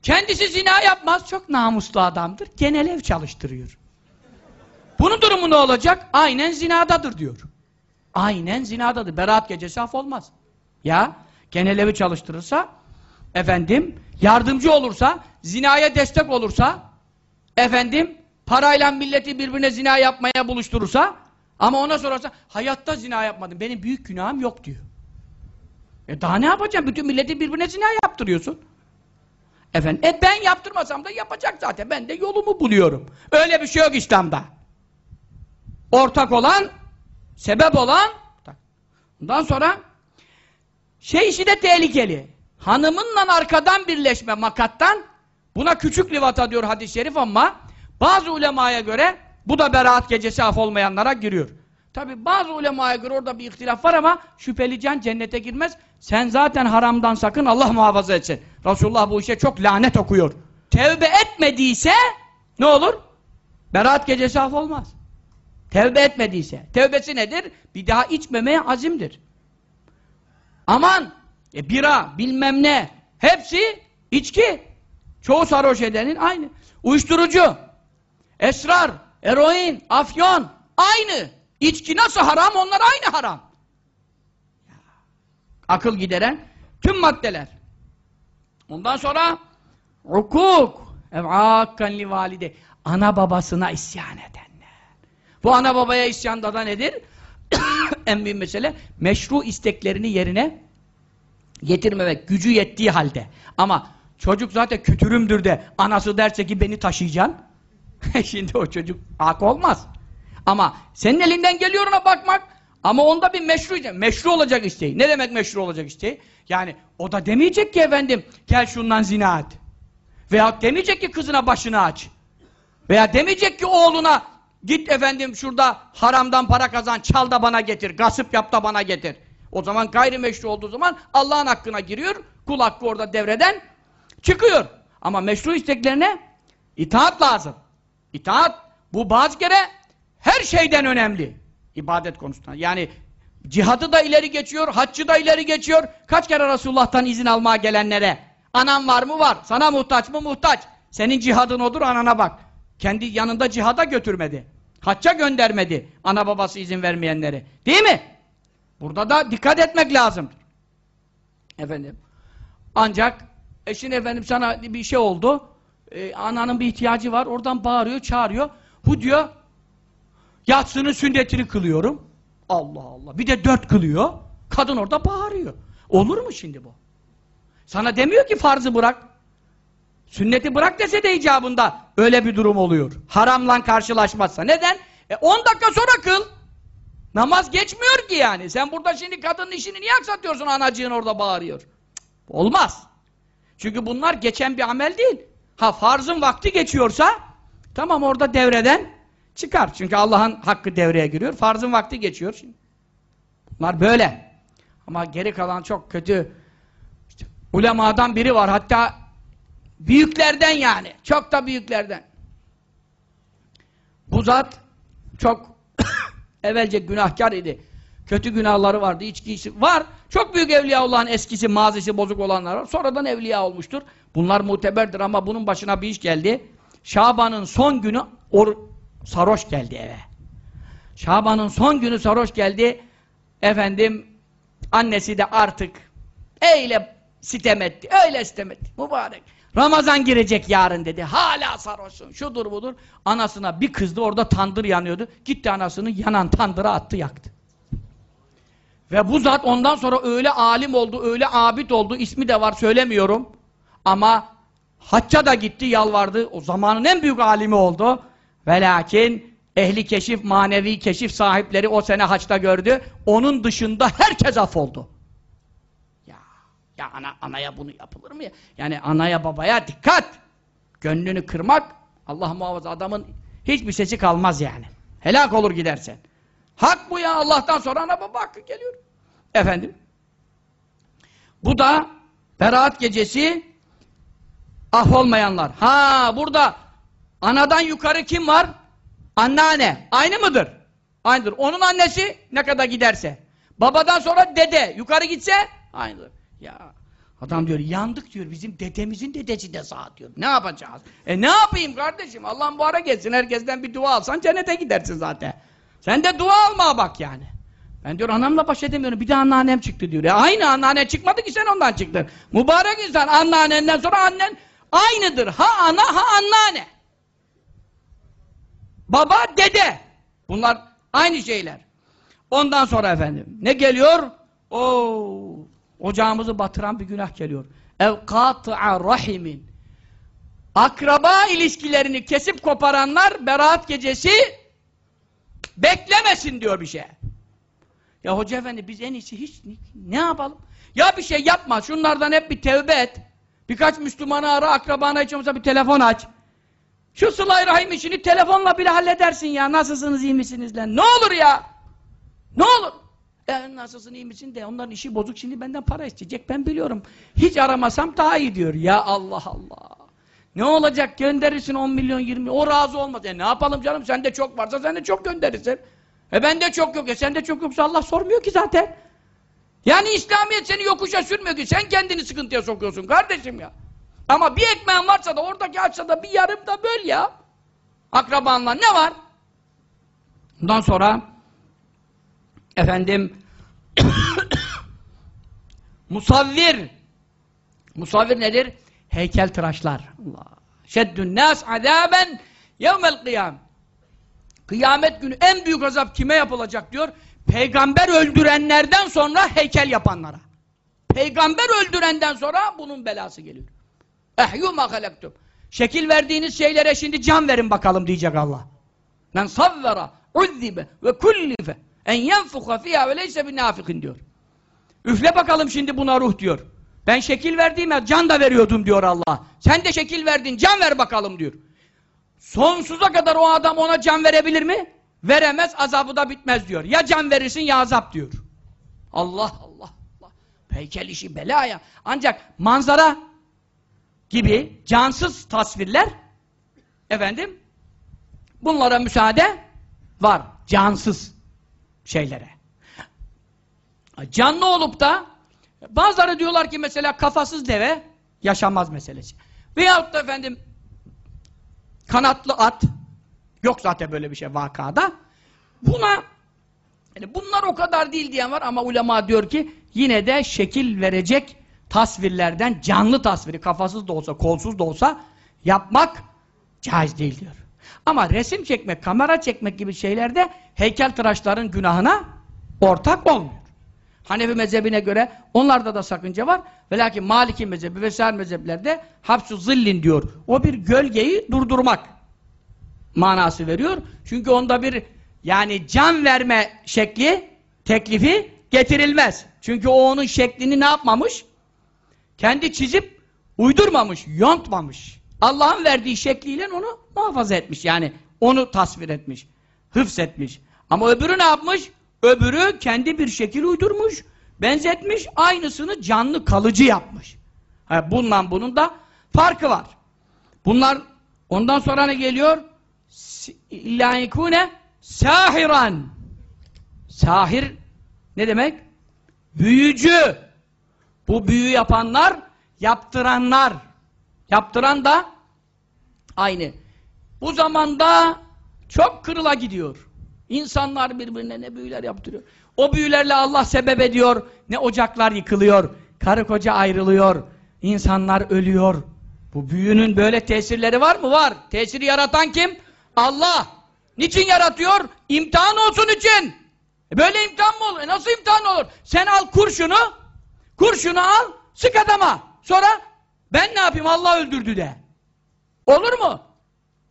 A: kendisi zina yapmaz. Çok namuslu adamdır. Genel ev çalıştırıyor. Bunun durumu ne olacak? Aynen zinadadır diyor. Aynen zinadadır. Beraat gecesi af olmaz. Ya genel evi çalıştırırsa efendim yardımcı olursa zinaya destek olursa efendim parayla milleti birbirine zina yapmaya buluşturursa ama ona sorarsa hayatta zina yapmadım. Benim büyük günahım yok diyor. E daha ne yapacaksın? Bütün milleti birbirine zina yaptırıyorsun. Efendim, e ben yaptırmasam da yapacak zaten. Ben de yolumu buluyorum. Öyle bir şey yok İslam'da. Ortak olan, sebep olan, ondan sonra şey işi de tehlikeli. Hanımınla arkadan birleşme makattan, buna küçük livata diyor hadis-i şerif ama bazı ulemaya göre bu da beraat gecesi af olmayanlara giriyor. Tabi bazı ulemaya göre orada bir ihtilaf var ama şüpheli can cennete girmez. Sen zaten haramdan sakın Allah muhafaza etsin. Resulullah bu işe çok lanet okuyor. Tevbe etmediyse ne olur? Beraat gecesi af olmaz. Tevbe etmediyse. Tevbesi nedir? Bir daha içmemeye azimdir. Aman! E, bira, bilmem ne. Hepsi içki. Çoğu sarhoş edenin aynı. Uyuşturucu, esrar, eroin, afyon aynı. İçki nasıl haram? Onlar aynı haram. Akıl gideren tüm maddeler. Ondan sonra hukuk ev'akkan li valide ana babasına isyan edenler. Bu ana babaya isyanda da nedir? en büyük mesele meşru isteklerini yerine getirmemek gücü yettiği halde. Ama çocuk zaten kötürümdür de anası derse ki beni taşıyacaksın. Şimdi o çocuk hak olmaz. Ama senin elinden geliyor ona bakmak ama onda bir meşru meşru olacak isteği. Ne demek meşru olacak isteği? Yani o da demeyecek ki efendim gel şundan zina et. Veya demeyecek ki kızına başını aç. Veya demeyecek ki oğluna git efendim şurada haramdan para kazan çal da bana getir. Gasıp yap da bana getir. O zaman gayrimeşru olduğu zaman Allah'ın hakkına giriyor. Kul hakkı orada devreden çıkıyor. Ama meşru isteklerine itaat lazım. İtaat bu bazı kere her şeyden önemli. ibadet konusunda. Yani cihadı da ileri geçiyor, haccı da ileri geçiyor. Kaç kere Resulullah'tan izin almaya gelenlere anan var mı var, sana muhtaç mı muhtaç. Senin cihadın odur anana bak. Kendi yanında cihada götürmedi. Hacca göndermedi ana babası izin vermeyenleri. Değil mi? Burada da dikkat etmek lazımdır. Efendim. Ancak eşin efendim sana bir şey oldu. Ee, ananın bir ihtiyacı var. Oradan bağırıyor, çağırıyor. Hu diyor yatsının sünnetini kılıyorum. Allah Allah. Bir de dört kılıyor. Kadın orada bağırıyor. Olur mu şimdi bu? Sana demiyor ki farzı bırak. Sünneti bırak dese de icabında öyle bir durum oluyor. Haramla karşılaşmazsa. Neden? E 10 dakika sonra kıl. Namaz geçmiyor ki yani. Sen burada şimdi kadının işini niye aksatıyorsun anacığın orada bağırıyor? Cık, olmaz. Çünkü bunlar geçen bir amel değil. Ha farzın vakti geçiyorsa tamam orada devreden çıkar. Çünkü Allah'ın hakkı devreye giriyor. Farzın vakti geçiyor. Şimdi. Bunlar böyle. Ama geri kalan çok kötü işte, ulemadan biri var. Hatta büyüklerden yani. Çok da büyüklerden. Bu zat çok evvelce günahkar idi. Kötü günahları vardı, içkisi var. Çok büyük Evliyaullah'ın eskisi, mazisi bozuk olanlar var. Sonradan evliya olmuştur. Bunlar muteberdir ama bunun başına bir iş geldi. Şaban'ın son günü or sarhoş geldi eve. Şaban'ın son günü sarhoş geldi. Efendim annesi de artık öyle sitem etti. Öyle sitem etti. Mübarek. Ramazan girecek yarın dedi. Hala sarhoşsun. Şudur budur. Anasına bir kızdı. Orada tandır yanıyordu. Gitti anasını yanan tandıra attı yaktı. Ve bu zat ondan sonra öyle alim oldu, öyle abid oldu. ismi de var söylemiyorum. Ama hacca da gitti, yalvardı. O zamanın en büyük alimi oldu. Ve lakin ehli keşif, manevi keşif sahipleri o sene haçta gördü. Onun dışında herkes af oldu. Ya, ya ana, anaya bunu yapılır mı ya? Yani anaya babaya dikkat! Gönlünü kırmak, Allah muhafaza adamın hiçbir sesi kalmaz yani. Helak olur gidersen. Hak bu ya Allah'tan sonra ana baba hakkı geliyor. Efendim. Bu da beraat gecesi af olmayanlar. Ha burada anadan yukarı kim var? Anneanne. Aynı mıdır? Aynıdır. Onun annesi ne kadar giderse. Babadan sonra dede. Yukarı gitse aynıdır. Ya adam diyor yandık diyor. Bizim dedemizin dedesi de sağ diyor. Ne yapacağız? E ne yapayım kardeşim? Allah'ın bu ara gelsin. Herkesten bir dua alsan cennete gidersin zaten. Sen de dua almaya bak yani. Ben diyor anamla baş edemiyorum. Bir de anneannem çıktı diyor. E aynı anneanne çıkmadı ki sen ondan çıktın. Mübarek insan anneannenden sonra annen aynıdır. Ha ana ha anneanne. Baba dede. Bunlar aynı şeyler. Ondan sonra efendim ne geliyor? Oo ocağımızı batıran bir günah geliyor. Ev kâtı'a rahimin. Akraba ilişkilerini kesip koparanlar beraat gecesi beklemesin diyor bir şey. Ya hoca efendi biz en iyisi hiç ne yapalım? Ya bir şey yapma. Şunlardan hep bir tevbe et. Birkaç Müslümanı ara, akrabana hiç olmazsa bir telefon aç. Şu sıla rahim işini telefonla bile halledersin ya. Nasılsınız, iyi misiniz lan? Ne olur ya? Ne olur? E, nasılsın, iyi misin de onların işi bozuk şimdi benden para isteyecek ben biliyorum. Hiç aramasam daha iyi diyor. Ya Allah Allah. Ne olacak gönderirsin 10 milyon 20 o razı olmaz. E ne yapalım canım sende çok varsa sen de çok gönderirsin. E bende çok yok. E sende çok yoksa Allah sormuyor ki zaten. Yani İslamiyet seni yokuşa sürmüyor ki. Sen kendini sıkıntıya sokuyorsun kardeşim ya. Ama bir ekmeğin varsa da oradaki açsa da bir yarım da böl ya. Akrabanla ne var? Bundan sonra efendim musavvir musavvir nedir? Heykeltıraşlar. Allah. Şeddün nas azaben yevmel kıyam. Kıyamet günü en büyük azap kime yapılacak diyor? Peygamber öldürenlerden sonra heykel yapanlara. Peygamber öldürenden sonra bunun belası geliyor. Ehyu ma halaktum. Şekil verdiğiniz şeylere şimdi can verin bakalım diyecek Allah. Men savvera uzzibe ve kullife en yenfuka fiyha ve leyse binafikin diyor. Üfle bakalım şimdi buna ruh diyor. Ben şekil verdiğime can da veriyordum diyor Allah. Sen de şekil verdin can ver bakalım diyor. Sonsuza kadar o adam ona can verebilir mi? Veremez azabı da bitmez diyor. Ya can verirsin ya azap diyor. Allah Allah Allah. Heykel işi belaya. Ancak manzara gibi cansız tasvirler efendim bunlara müsaade var. Cansız şeylere. Canlı olup da bazıları diyorlar ki mesela kafasız deve yaşamaz meselesi. Veyahut da efendim kanatlı at yok zaten böyle bir şey vakada. Buna yani bunlar o kadar değil diyen var ama ulema diyor ki yine de şekil verecek tasvirlerden canlı tasviri kafasız da olsa kolsuz da olsa yapmak caiz değil diyor. Ama resim çekmek, kamera çekmek gibi şeylerde heykeltıraşların günahına ortak olmuyor. Hanefi mezhebine göre onlarda da sakınca var. Ve lakin Maliki mezhebi vesaire mezheplerde hapsu zillin diyor. O bir gölgeyi durdurmak manası veriyor. Çünkü onda bir yani can verme şekli, teklifi getirilmez. Çünkü o onun şeklini ne yapmamış? Kendi çizip uydurmamış, yontmamış. Allah'ın verdiği şekliyle onu muhafaza etmiş. Yani onu tasvir etmiş, hıfzetmiş. Ama öbürü ne yapmış? Öbürü kendi bir şekil uydurmuş, benzetmiş, aynısını canlı kalıcı yapmış. Ha, bundan bunun da farkı var. Bunlar ondan sonra ne geliyor? İlla yekune sahiran. Sahir ne demek? Büyücü. Bu büyü yapanlar, yaptıranlar. Yaptıran da aynı. Bu zamanda çok kırıla gidiyor. İnsanlar birbirine ne büyüler yaptırıyor. O büyülerle Allah sebep ediyor. Ne ocaklar yıkılıyor. Karı koca ayrılıyor. İnsanlar ölüyor. Bu büyünün böyle tesirleri var mı? Var. Tesiri yaratan kim? Allah. Niçin yaratıyor? İmtihan olsun için. E böyle imtihan mı olur? E nasıl imtihan olur? Sen al kurşunu, kurşunu al, sık adama. Sonra ben ne yapayım? Allah öldürdü de. Olur mu?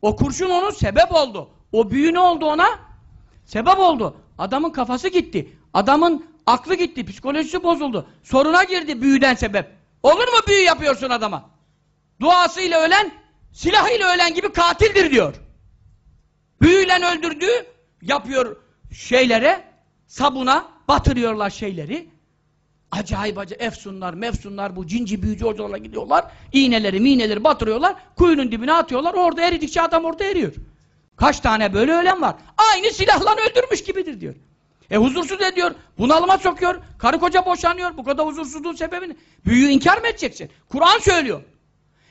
A: O kurşun onun sebep oldu. O büyü ne oldu ona? Sebep oldu. Adamın kafası gitti. Adamın aklı gitti. Psikolojisi bozuldu. Soruna girdi büyüden sebep. Olur mu büyü yapıyorsun adama? Duasıyla ölen, silahıyla ölen gibi katildir diyor. Büyüyle öldürdüğü yapıyor şeylere, sabuna batırıyorlar şeyleri. Acayip acayip efsunlar, mefsunlar bu cinci büyücü hocalarla gidiyorlar. İğneleri, miğneleri batırıyorlar. Kuyunun dibine atıyorlar. Orada eridikçe adam orada eriyor. Kaç tane böyle ölen var. Aynı silahla öldürmüş gibidir diyor. E huzursuz ediyor. Bunalıma sokuyor. Karı koca boşanıyor. Bu kadar huzursuzluğun sebebini. Büyüyü inkar mı edeceksin? Kur'an söylüyor.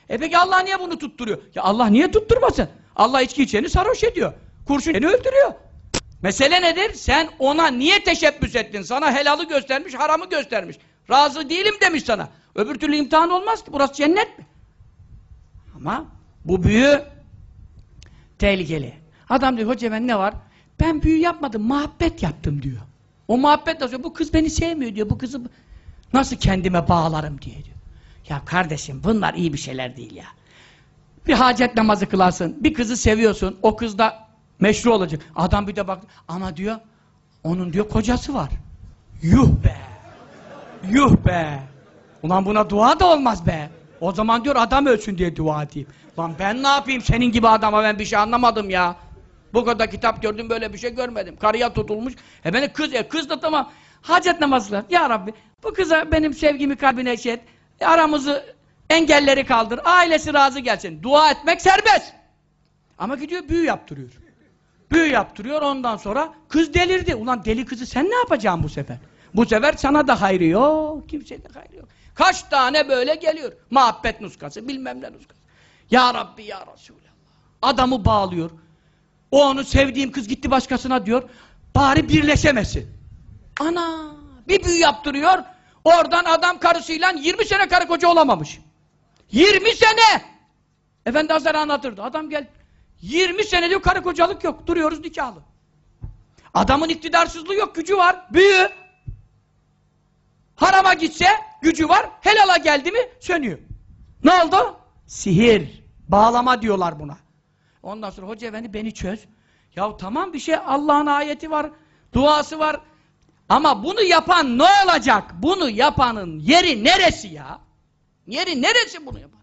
A: E peki Allah niye bunu tutturuyor? Ya Allah niye tutturmasın? Allah içki içeni sarhoş ediyor. Kurşun seni öldürüyor. Mesele nedir? Sen ona niye teşebbüs ettin? Sana helalı göstermiş, haramı göstermiş. Razı değilim demiş sana. Öbür türlü imtihan olmaz ki. Burası cennet mi? Ama bu büyü tehlikeli. Adam diyor, hoca ben ne var? Ben büyü yapmadım, muhabbet yaptım diyor. O muhabbet nasıl? Bu kız beni sevmiyor diyor. Bu kızı Nasıl kendime bağlarım diye diyor. Ya kardeşim bunlar iyi bir şeyler değil ya. Bir hacet namazı kılarsın, bir kızı seviyorsun, o kız da meşru olacak. Adam bir de bak, ama diyor, onun diyor kocası var. Yuh be! Yuh be! Ulan buna dua da olmaz be! O zaman diyor adam ölsün diye dua edeyim. Lan ben ne yapayım senin gibi adama ben bir şey anlamadım ya. Bu kadar kitap gördüm böyle bir şey görmedim. Karıya tutulmuş. E beni kız, e kız da tamam. Hacet namazı kılar. Ya Rabbi bu kıza benim sevgimi kalbine et. E, aramızı engelleri kaldır. Ailesi razı gelsin. Dua etmek serbest. Ama gidiyor büyü yaptırıyor. Büyü yaptırıyor ondan sonra kız delirdi. Ulan deli kızı sen ne yapacaksın bu sefer? Bu sefer sana da hayrı yok. Kimseye de hayrı yok. Kaç tane böyle geliyor. Muhabbet nuskası bilmem ne nuskası. Ya Rabbi ya Resulallah. Adamı bağlıyor. O onu sevdiğim kız gitti başkasına diyor. Bari birleşemesin. Ana! Bir büyü yaptırıyor. Oradan adam karısıyla 20 sene karı koca olamamış. 20 sene! Efendi Hazretleri anlatırdı. Adam gel 20 sene diyor karı kocalık yok. Duruyoruz nikahlı. Adamın iktidarsızlığı yok, gücü var. Büyü. Harama gitse gücü var. Helala geldi mi sönüyor. Ne oldu? Sihir. Bağlama diyorlar buna. Ondan sonra hoca efendi beni çöz. Ya tamam bir şey Allah'ın ayeti var. Duası var. Ama bunu yapan ne olacak? Bunu yapanın yeri neresi ya? Yeri neresi bunu yapan?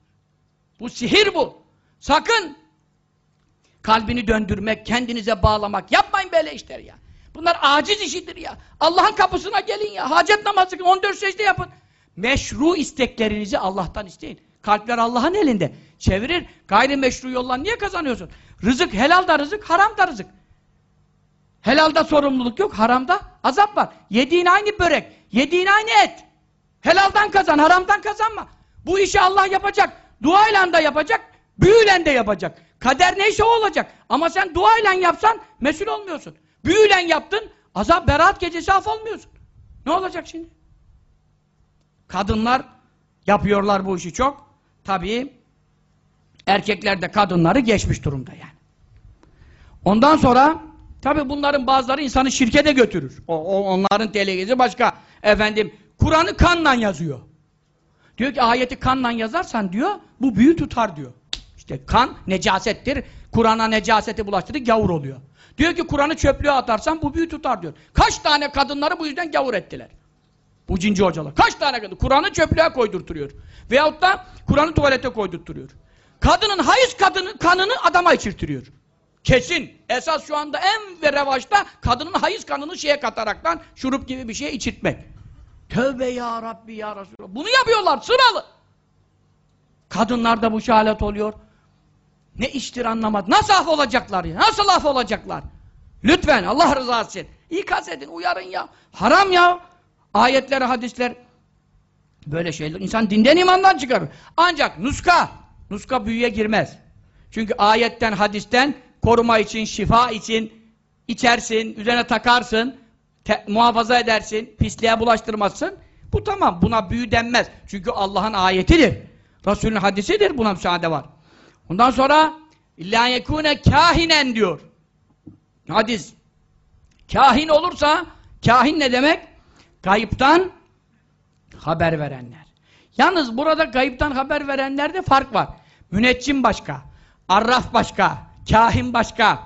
A: Bu sihir bu. Sakın kalbini döndürmek, kendinize bağlamak. Yapmayın böyle işler ya. Bunlar aciz işidir ya. Allah'ın kapısına gelin ya. Hacet namazı 14 secde yapın. Meşru isteklerinizi Allah'tan isteyin. Kalpler Allah'ın elinde. Çevirir. Gayrimeşru yoldan niye kazanıyorsun? Rızık helal da rızık, haram da rızık. Helalda sorumluluk yok, haramda azap var. Yediğin aynı börek, yediğin aynı et. Helaldan kazan, haramdan kazanma. Bu işi Allah yapacak. Duayla da yapacak, büyüyle de yapacak. Kader neyse o olacak. Ama sen duayla yapsan mesul olmuyorsun. Büyüyle yaptın, azap berat gecesi af olmuyorsun. Ne olacak şimdi? Kadınlar yapıyorlar bu işi çok. Tabii erkekler de kadınları geçmiş durumda yani. Ondan sonra tabii bunların bazıları insanı şirke de götürür. O, o onların delegesi başka. Efendim Kur'an'ı kanla yazıyor. Diyor ki ayeti kanla yazarsan diyor bu büyü tutar diyor. İşte kan necasettir. Kur'an'a necaseti bulaştırdı gavur oluyor. Diyor ki Kur'an'ı çöplüğe atarsan bu büyü tutar diyor. Kaç tane kadınları bu yüzden gavur ettiler. Bu cinci hocalar. Kaç tane kadın? Kur'an'ı çöplüğe koydurturuyor. Veyahut da Kur'an'ı tuvalete koydurturuyor. Kadının hayız kadını, kanını adama içirtiriyor. Kesin. Esas şu anda en ve revaçta kadının hayız kanını şeye kataraktan şurup gibi bir şeye içirtmek. Tövbe ya Rabbi ya Resulallah. Bunu yapıyorlar sıralı. Kadınlar da bu şahalet oluyor. Ne iştir anlamadı. Nasıl af olacaklar ya? Nasıl af olacaklar? Lütfen Allah rızası için. İkaz edin, uyarın ya. Haram ya. Ayetler, hadisler böyle şeyler. İnsan dinden imandan çıkarır. Ancak nuska, nuska büyüye girmez. Çünkü ayetten, hadisten koruma için, şifa için içersin, üzerine takarsın, te- muhafaza edersin, pisliğe bulaştırmazsın. Bu tamam, buna büyü denmez. Çünkü Allah'ın ayetidir. Resulün hadisidir, buna müsaade var. Ondan sonra illa yekune kahinen diyor. Hadis. Kahin olursa, kahin ne demek? Gayıptan haber verenler. Yalnız burada gayıptan haber verenlerde fark var. Müneccim başka, arraf başka, kahin başka.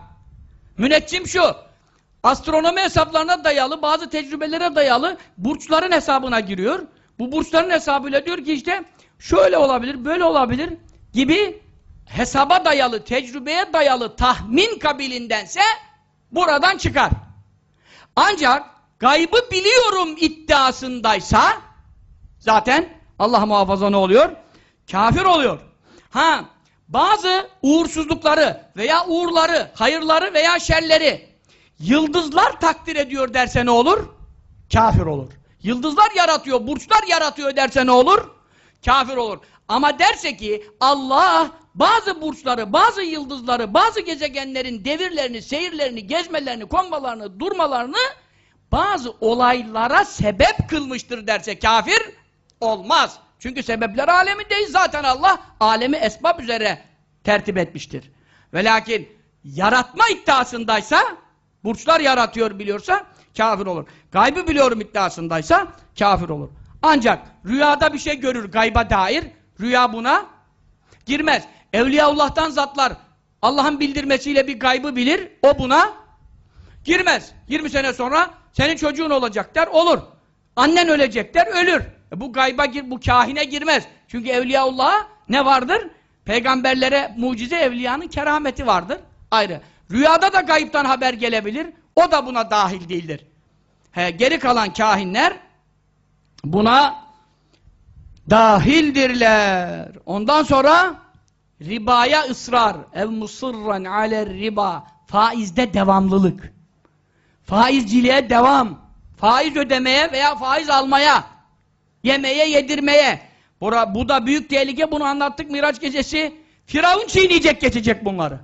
A: Müneccim şu, astronomi hesaplarına dayalı, bazı tecrübelere dayalı burçların hesabına giriyor. Bu burçların hesabıyla diyor ki işte şöyle olabilir, böyle olabilir gibi hesaba dayalı, tecrübeye dayalı tahmin kabilindense buradan çıkar. Ancak gaybı biliyorum iddiasındaysa zaten Allah muhafaza ne oluyor? Kafir oluyor. Ha, bazı uğursuzlukları veya uğurları, hayırları veya şerleri yıldızlar takdir ediyor derse ne olur? Kafir olur. Yıldızlar yaratıyor, burçlar yaratıyor derse ne olur? Kafir olur. Ama derse ki Allah bazı burçları, bazı yıldızları, bazı gezegenlerin devirlerini, seyirlerini, gezmelerini, konmalarını, durmalarını bazı olaylara sebep kılmıştır derse kafir olmaz. Çünkü sebepler alemindeyiz zaten Allah alemi esbab üzere tertip etmiştir. Ve lakin yaratma iddiasındaysa burçlar yaratıyor biliyorsa kafir olur. Gaybı biliyorum iddiasındaysa kafir olur. Ancak rüyada bir şey görür gayba dair, rüya buna girmez. Evliyaullah'tan zatlar Allah'ın bildirmesiyle bir gaybı bilir, o buna girmez. 20 sene sonra senin çocuğun olacak der, olur. Annen ölecek der, ölür. E bu gayba gir, bu kahine girmez. Çünkü Evliyaullah'a ne vardır? Peygamberlere mucize evliyanın kerameti vardır. Ayrı. Rüyada da gayiptan haber gelebilir. O da buna dahil değildir. He, geri kalan kahinler buna dahildirler. Ondan sonra ribaya ısrar. Ev musırran aler riba. Faizde devamlılık. Faizciliğe devam. Faiz ödemeye veya faiz almaya. Yemeye, yedirmeye. Bura, bu da büyük tehlike. Bunu anlattık Miraç gecesi. Firavun çiğneyecek, geçecek bunları.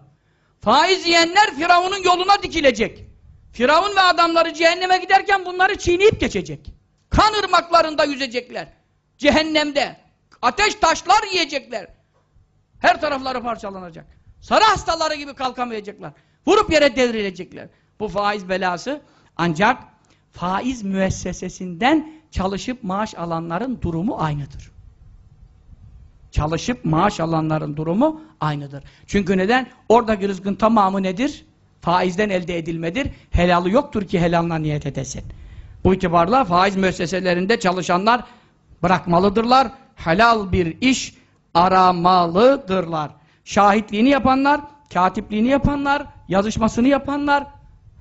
A: Faiz yiyenler Firavun'un yoluna dikilecek. Firavun ve adamları cehenneme giderken bunları çiğneyip geçecek. Kan ırmaklarında yüzecekler. Cehennemde. Ateş taşlar yiyecekler. Her tarafları parçalanacak. Sarı hastaları gibi kalkamayacaklar. Vurup yere devrilecekler. Bu faiz belası ancak faiz müessesesinden çalışıp maaş alanların durumu aynıdır. Çalışıp maaş alanların durumu aynıdır. Çünkü neden? Oradaki rızkın tamamı nedir? Faizden elde edilmedir. Helalı yoktur ki helalına niyet edesin. Bu itibarla faiz müesseselerinde çalışanlar bırakmalıdırlar. Helal bir iş aramalıdırlar. Şahitliğini yapanlar, katipliğini yapanlar, yazışmasını yapanlar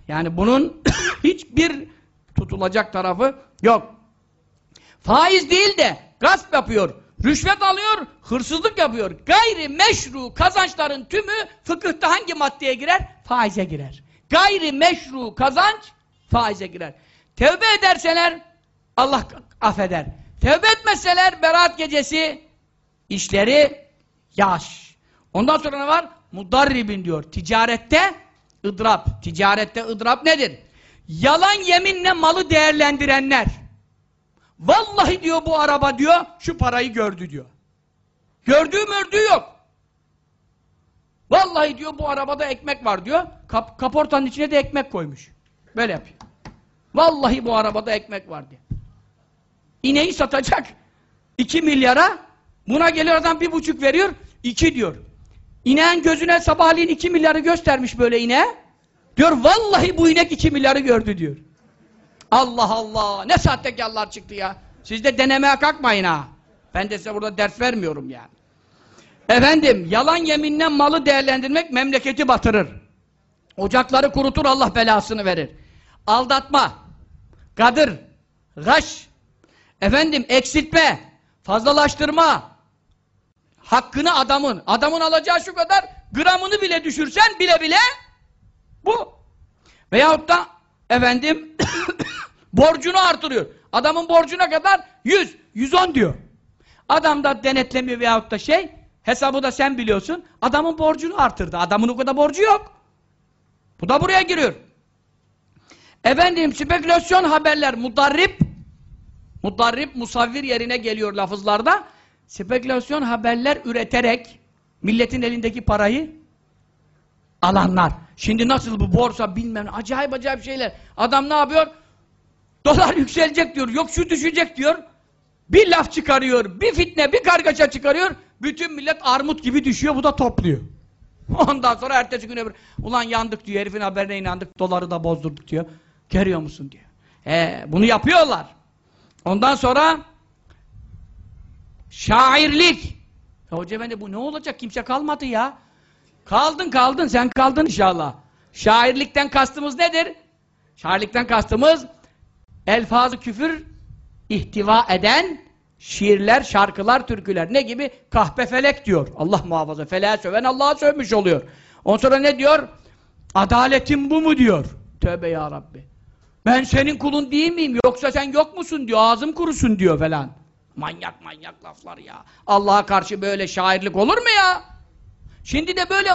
A: yani bunun hiçbir tutulacak tarafı yok. Faiz değil de gasp yapıyor, rüşvet alıyor, hırsızlık yapıyor. Gayri meşru kazançların tümü fıkıhta hangi maddeye girer? Faize girer. Gayri meşru kazanç faize girer. Tevbe ederseler Allah affeder. Tevbe etmeseler berat gecesi işleri yaş. Ondan sonra ne var? Mudarribin diyor. Ticarette ıdrap. Ticarette ıdrap nedir? Yalan yeminle malı değerlendirenler. Vallahi diyor bu araba diyor, şu parayı gördü diyor. Gördüğü mördüğü yok. Vallahi diyor bu arabada ekmek var diyor. Kap kaportanın içine de ekmek koymuş. Böyle yapıyor. Vallahi bu arabada ekmek var diyor. İneği satacak. 2 milyara. Buna geliyor adam bir buçuk veriyor. 2 diyor. İneğin gözüne sabahleyin 2 milyarı göstermiş böyle ineğe. Diyor vallahi bu inek 2 milyarı gördü diyor. Allah Allah! Ne sahtekarlar çıktı ya! Siz de denemeye kalkmayın ha! Ben de size burada ders vermiyorum yani. Efendim, yalan yeminle malı değerlendirmek memleketi batırır. Ocakları kurutur, Allah belasını verir. Aldatma, gadır, gaş, efendim eksiltme, fazlalaştırma, hakkını adamın, adamın alacağı şu kadar, gramını bile düşürsen bile bile bu. Veyahut da efendim borcunu artırıyor. Adamın borcuna kadar 100, 110 diyor. Adam da denetlemiyor veyahut da şey, hesabı da sen biliyorsun, adamın borcunu artırdı. Adamın o kadar borcu yok. Bu da buraya giriyor. Efendim, spekülasyon haberler, mudarrip, mudarrip, musavvir yerine geliyor lafızlarda. Spekülasyon haberler üreterek, milletin elindeki parayı alanlar. Şimdi nasıl bu borsa bilmem acayip acayip şeyler. Adam ne yapıyor? Dolar yükselecek diyor. Yok şu düşecek diyor. Bir laf çıkarıyor. Bir fitne, bir kargaşa çıkarıyor. Bütün millet armut gibi düşüyor. Bu da topluyor. Ondan sonra ertesi gün öbür. Ulan yandık diyor. Herifin haberine inandık. Doları da bozdurduk diyor. Görüyor musun diyor. Ee, bunu yapıyorlar. Ondan sonra şairlik. Ya hoca efendi bu ne olacak? Kimse kalmadı ya. Kaldın kaldın. Sen kaldın inşallah. Şairlikten kastımız nedir? Şairlikten kastımız elfazı küfür ihtiva eden şiirler, şarkılar, türküler. Ne gibi? Kahpefelek diyor. Allah muhafaza. Feleğe söven Allah'a sövmüş oluyor. Ondan sonra ne diyor? Adaletin bu mu diyor. Tövbe ya Rabbi. Ben senin kulun değil miyim? Yoksa sen yok musun diyor. Ağzım kurusun diyor falan. Manyak manyak laflar ya. Allah'a karşı böyle şairlik olur mu ya? Şimdi de böyle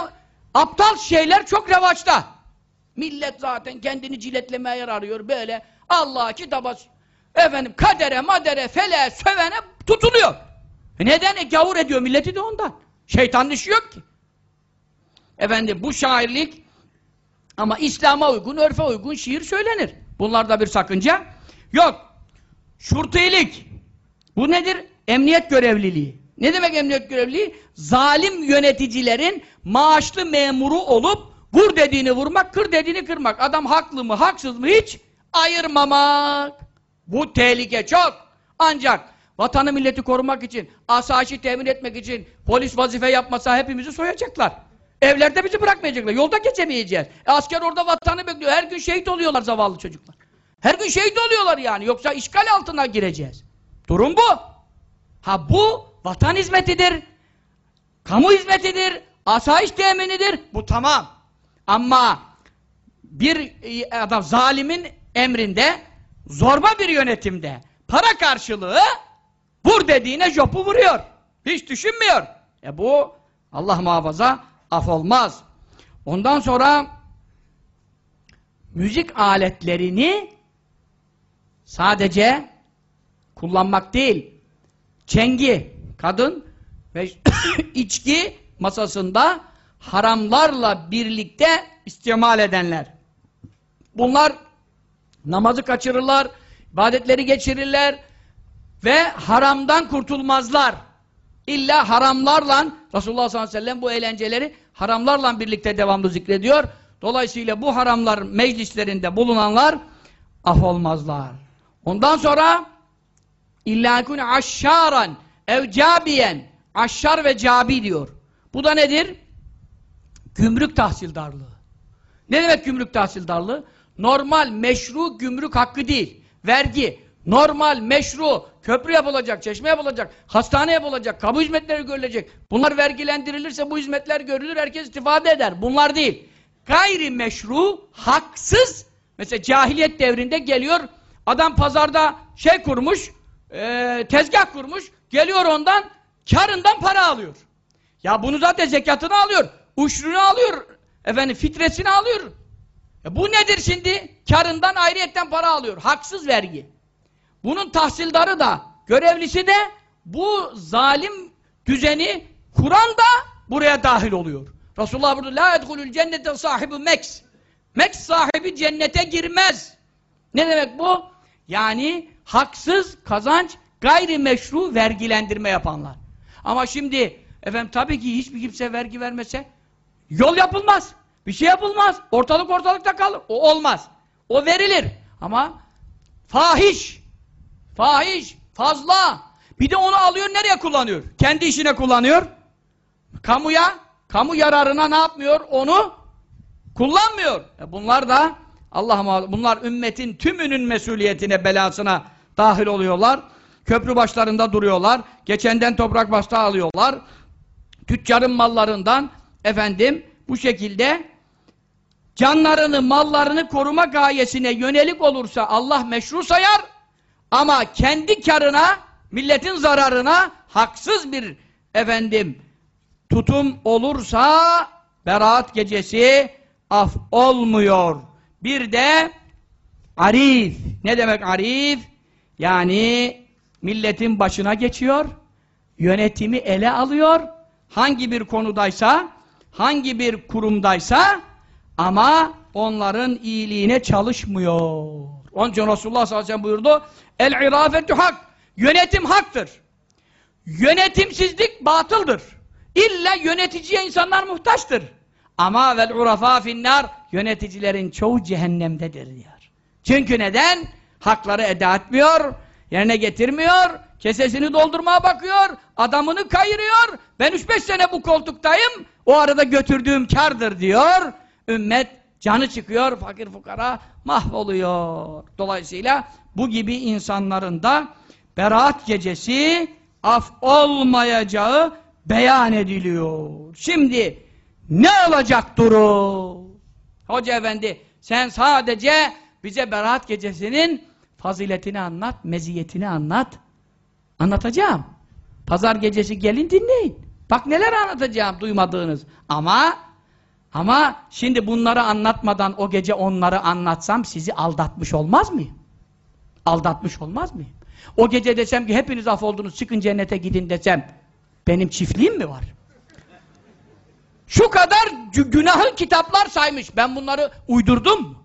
A: aptal şeyler çok revaçta. Millet zaten kendini ciletlemeye arıyor böyle. Allah'a kitaba efendim kadere madere fele sövene tutuluyor. E neden? E gavur ediyor milleti de ondan. Şeytanın işi yok ki. Efendim bu şairlik ama İslam'a uygun, örfe uygun şiir söylenir. Bunlarda bir sakınca yok. Şurtilik Bu nedir? Emniyet görevliliği. Ne demek emniyet görevliliği? Zalim yöneticilerin maaşlı memuru olup vur dediğini vurmak, kır dediğini kırmak. Adam haklı mı, haksız mı hiç ayırmamak. Bu tehlike çok. Ancak vatanı milleti korumak için, asayişi temin etmek için polis vazife yapmasa hepimizi soyacaklar. Evlerde bizi bırakmayacaklar. Yolda geçemeyeceğiz. E asker orada vatanı bekliyor. Her gün şehit oluyorlar zavallı çocuklar. Her gün şehit oluyorlar yani. Yoksa işgal altına gireceğiz. Durum bu. Ha bu vatan hizmetidir. Kamu hizmetidir. Asayiş teminidir. Bu tamam. Ama bir e, adam zalimin emrinde zorba bir yönetimde para karşılığı vur dediğine jopu vuruyor. Hiç düşünmüyor. E bu Allah muhafaza af olmaz. Ondan sonra müzik aletlerini sadece kullanmak değil, çengi, kadın ve içki masasında haramlarla birlikte istimal edenler. Bunlar namazı kaçırırlar, ibadetleri geçirirler ve haramdan kurtulmazlar. İlla haramlarla, Resulullah sallallahu aleyhi ve sellem bu eğlenceleri haramlarla birlikte devamlı zikrediyor. Dolayısıyla bu haramlar meclislerinde bulunanlar af olmazlar. Ondan sonra illa kun aşşaran ev cabiyen aşşar ve cabi diyor. Bu da nedir? Gümrük tahsildarlığı. Ne demek gümrük tahsildarlığı? Normal, meşru gümrük hakkı değil. Vergi. Normal, meşru, köprü yapılacak, çeşme yapılacak, hastane yapılacak, kamu hizmetleri görülecek. Bunlar vergilendirilirse bu hizmetler görülür, herkes istifade eder. Bunlar değil. Gayri meşru, haksız, mesela cahiliyet devrinde geliyor, adam pazarda şey kurmuş, e, tezgah kurmuş, geliyor ondan, karından para alıyor. Ya bunu zaten zekatını alıyor, uşrunu alıyor, efendim fitresini alıyor. E bu nedir şimdi? Karından ayrıyetten para alıyor. Haksız vergi. Bunun tahsildarı da, görevlisi de bu zalim düzeni kuran da buraya dahil oluyor. Resulullah burada la edhulul cennete sahibi meks. Meks sahibi cennete girmez. Ne demek bu? Yani haksız kazanç gayri meşru vergilendirme yapanlar. Ama şimdi efendim tabii ki hiçbir kimse vergi vermese yol yapılmaz. Bir şey yapılmaz. Ortalık ortalıkta kalır. O olmaz. O verilir. Ama fahiş fahiş, fazla. Bir de onu alıyor nereye kullanıyor? Kendi işine kullanıyor. Kamuya, kamu yararına ne yapmıyor? Onu kullanmıyor. E bunlar da Allah bunlar ümmetin tümünün mesuliyetine, belasına dahil oluyorlar. Köprü başlarında duruyorlar. Geçenden toprak bastı alıyorlar. Tüccarın mallarından efendim bu şekilde canlarını, mallarını koruma gayesine yönelik olursa Allah meşru sayar ama kendi karına, milletin zararına haksız bir efendim tutum olursa beraat gecesi af olmuyor. Bir de arif. Ne demek arif? Yani milletin başına geçiyor, yönetimi ele alıyor, hangi bir konudaysa, hangi bir kurumdaysa ama onların iyiliğine çalışmıyor. Onun için Resulullah sallallahu aleyhi ve sellem buyurdu, El-irafetü hak. Yönetim haktır. Yönetimsizlik batıldır. İlla yöneticiye insanlar muhtaçtır. Ama vel urafa finnar yöneticilerin çoğu cehennemdedir diyor. Çünkü neden? Hakları eda etmiyor, yerine getirmiyor, kesesini doldurmaya bakıyor, adamını kayırıyor. Ben 3-5 sene bu koltuktayım, o arada götürdüğüm kardır diyor. Ümmet canı çıkıyor, fakir fukara mahvoluyor. Dolayısıyla bu gibi insanların da beraat gecesi af olmayacağı beyan ediliyor. Şimdi ne olacak durum? Hoca efendi sen sadece bize beraat gecesinin faziletini anlat, meziyetini anlat. Anlatacağım. Pazar gecesi gelin dinleyin. Bak neler anlatacağım duymadığınız. Ama ama şimdi bunları anlatmadan o gece onları anlatsam sizi aldatmış olmaz mıyım? Aldatmış olmaz mıyım? O gece desem ki hepiniz af oldunuz çıkın cennete gidin desem benim çiftliğim mi var? Şu kadar günahı kitaplar saymış. Ben bunları uydurdum.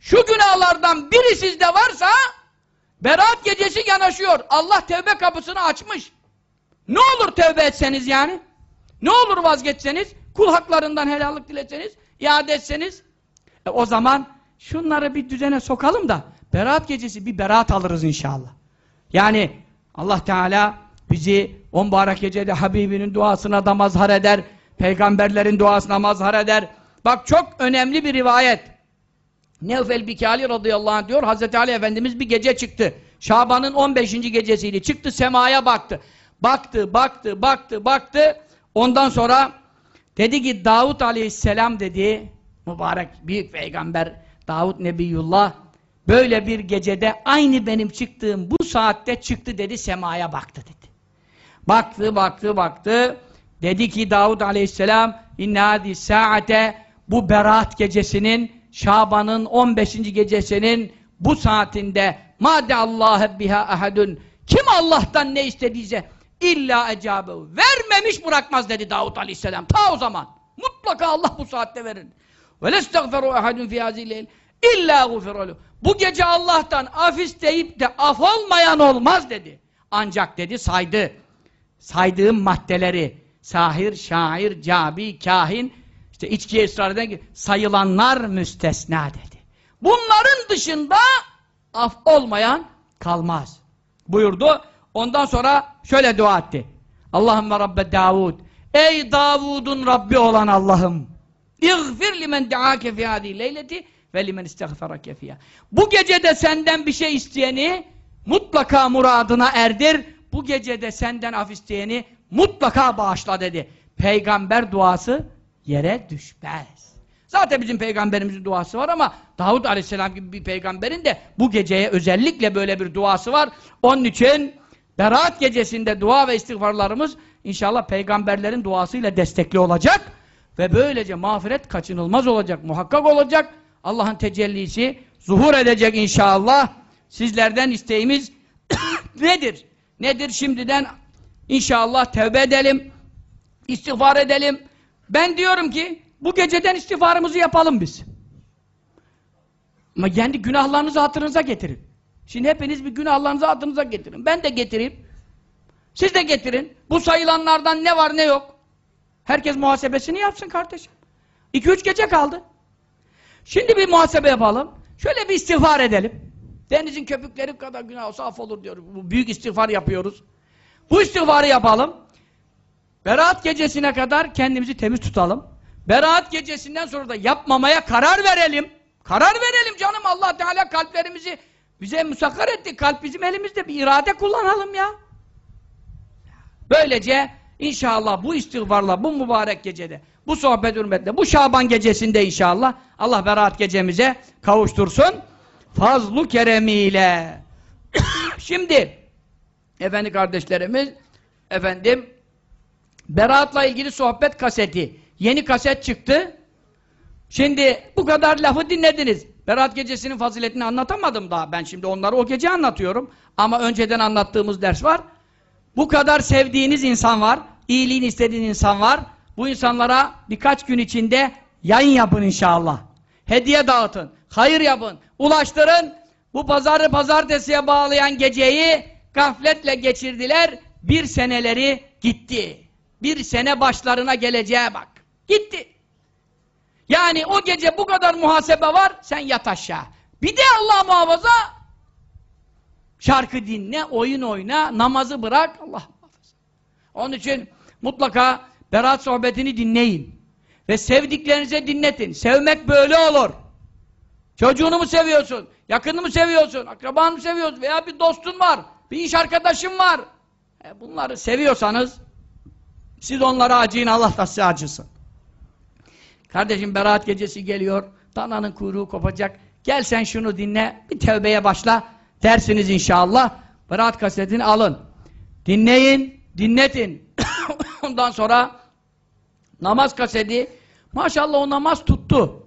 A: Şu günahlardan biri sizde varsa Berat gecesi yanaşıyor. Allah tevbe kapısını açmış. Ne olur tevbe etseniz yani? Ne olur vazgeçseniz? Kul haklarından helallik diletseniz, iade etseniz? E o zaman şunları bir düzene sokalım da Berat gecesi bir berat alırız inşallah. Yani Allah Teala bizi on mübarek gecede Habibinin duasına da mazhar eder, peygamberlerin duasına mazhar eder. Bak çok önemli bir rivayet. Nevfel Bikali radıyallahu anh diyor, Hazreti Ali Efendimiz bir gece çıktı. Şaban'ın 15. gecesiydi. Çıktı semaya baktı. Baktı, baktı, baktı, baktı. Ondan sonra dedi ki Davut aleyhisselam dedi, mübarek büyük peygamber Davut Nebiyullah böyle bir gecede aynı benim çıktığım bu saatte çıktı dedi semaya baktı dedi. Baktı, baktı, baktı. Dedi ki Davud aleyhisselam inne hadi saate bu berat gecesinin Şaban'ın 15. gecesinin bu saatinde made Allah biha ahadun kim Allah'tan ne istediyse illa ecabehu vermemiş bırakmaz dedi Davud aleyhisselam. Ta o zaman. Mutlaka Allah bu saatte verir. Ve lestagferu ahadun fi hazileyl illa gufirolu bu gece Allah'tan af isteyip de af olmayan olmaz dedi. Ancak dedi saydı. Saydığım maddeleri. Sahir, şair, cabi, kahin. İşte içkiye ısrar eden sayılanlar müstesna dedi. Bunların dışında af olmayan kalmaz. Buyurdu. Ondan sonra şöyle dua etti. Allahümme Rabbe Davud. Ey Davud'un Rabbi olan Allah'ım. İğfir limen deâke fî leyleti ve limen istagferake fîhâ. Bu gecede senden bir şey isteyeni mutlaka muradına erdir. Bu gecede senden af isteyeni mutlaka bağışla dedi. Peygamber duası yere düşmez. Zaten bizim peygamberimizin duası var ama Davud aleyhisselam gibi bir peygamberin de bu geceye özellikle böyle bir duası var. Onun için Berat gecesinde dua ve istiğfarlarımız inşallah peygamberlerin duasıyla destekli olacak ve böylece mağfiret kaçınılmaz olacak, muhakkak olacak. Allah'ın tecellisi zuhur edecek inşallah. Sizlerden isteğimiz nedir? Nedir şimdiden inşallah tevbe edelim, istiğfar edelim. Ben diyorum ki bu geceden istiğfarımızı yapalım biz. Ama kendi günahlarınızı hatırınıza getirin. Şimdi hepiniz bir günahlarınızı hatırınıza getirin. Ben de getireyim. Siz de getirin. Bu sayılanlardan ne var ne yok. Herkes muhasebesini yapsın kardeşim. 2-3 gece kaldı. Şimdi bir muhasebe yapalım. Şöyle bir istiğfar edelim. Denizin köpükleri kadar günah olsa af olur diyoruz. Bu büyük istiğfar yapıyoruz. Bu istiğfarı yapalım. Berat gecesine kadar kendimizi temiz tutalım. Berat gecesinden sonra da yapmamaya karar verelim. Karar verelim canım. Allah Teala kalplerimizi bize müsakkar etti. Kalp bizim elimizde. Bir irade kullanalım ya. Böylece inşallah bu istiğfarla, bu mübarek gecede, bu sohbet hürmetle, bu Şaban gecesinde inşallah Allah berat gecemize kavuştursun. Fazlu keremiyle. Şimdi efendi kardeşlerimiz efendim Berat'la ilgili sohbet kaseti. Yeni kaset çıktı. Şimdi bu kadar lafı dinlediniz. Berat gecesinin faziletini anlatamadım daha. Ben şimdi onları o gece anlatıyorum. Ama önceden anlattığımız ders var. Bu kadar sevdiğiniz insan var. iyiliğini istediğiniz insan var. Bu insanlara birkaç gün içinde yayın yapın inşallah. Hediye dağıtın. Hayır yapın. Ulaştırın. Bu pazarı pazartesiye bağlayan geceyi gafletle geçirdiler. Bir seneleri gitti. Bir sene başlarına geleceğe bak. Gitti. Yani o gece bu kadar muhasebe var, sen yat aşağı. Bir de Allah muhafaza şarkı dinle, oyun oyna, namazı bırak, Allah muhafaza. Onun için mutlaka berat sohbetini dinleyin. Ve sevdiklerinize dinletin. Sevmek böyle olur. Çocuğunu mu seviyorsun? Yakınını mı seviyorsun? Akrabanı mı seviyorsun? Veya bir dostun var, bir iş arkadaşın var. E bunları seviyorsanız siz onlara acıyın, Allah da size acısın. Kardeşim beraat gecesi geliyor, dananın kuyruğu kopacak. Gel sen şunu dinle, bir tevbeye başla dersiniz inşallah. Beraat kasetini alın. Dinleyin, dinletin. Ondan sonra namaz kaseti, maşallah o namaz tuttu.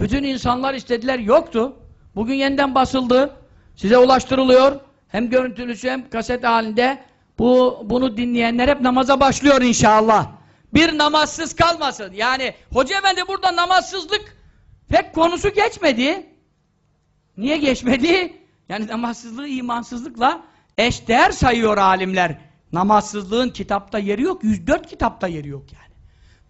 A: Bütün insanlar istediler, yoktu. Bugün yeniden basıldı. Size ulaştırılıyor. Hem görüntülüsü hem kaset halinde. Bu bunu dinleyenler hep namaza başlıyor inşallah. Bir namazsız kalmasın. Yani Hoca Efendi burada namazsızlık pek konusu geçmedi. Niye geçmedi? Yani namazsızlığı imansızlıkla eşdeğer sayıyor alimler. Namazsızlığın kitapta yeri yok, 104 kitapta yeri yok yani.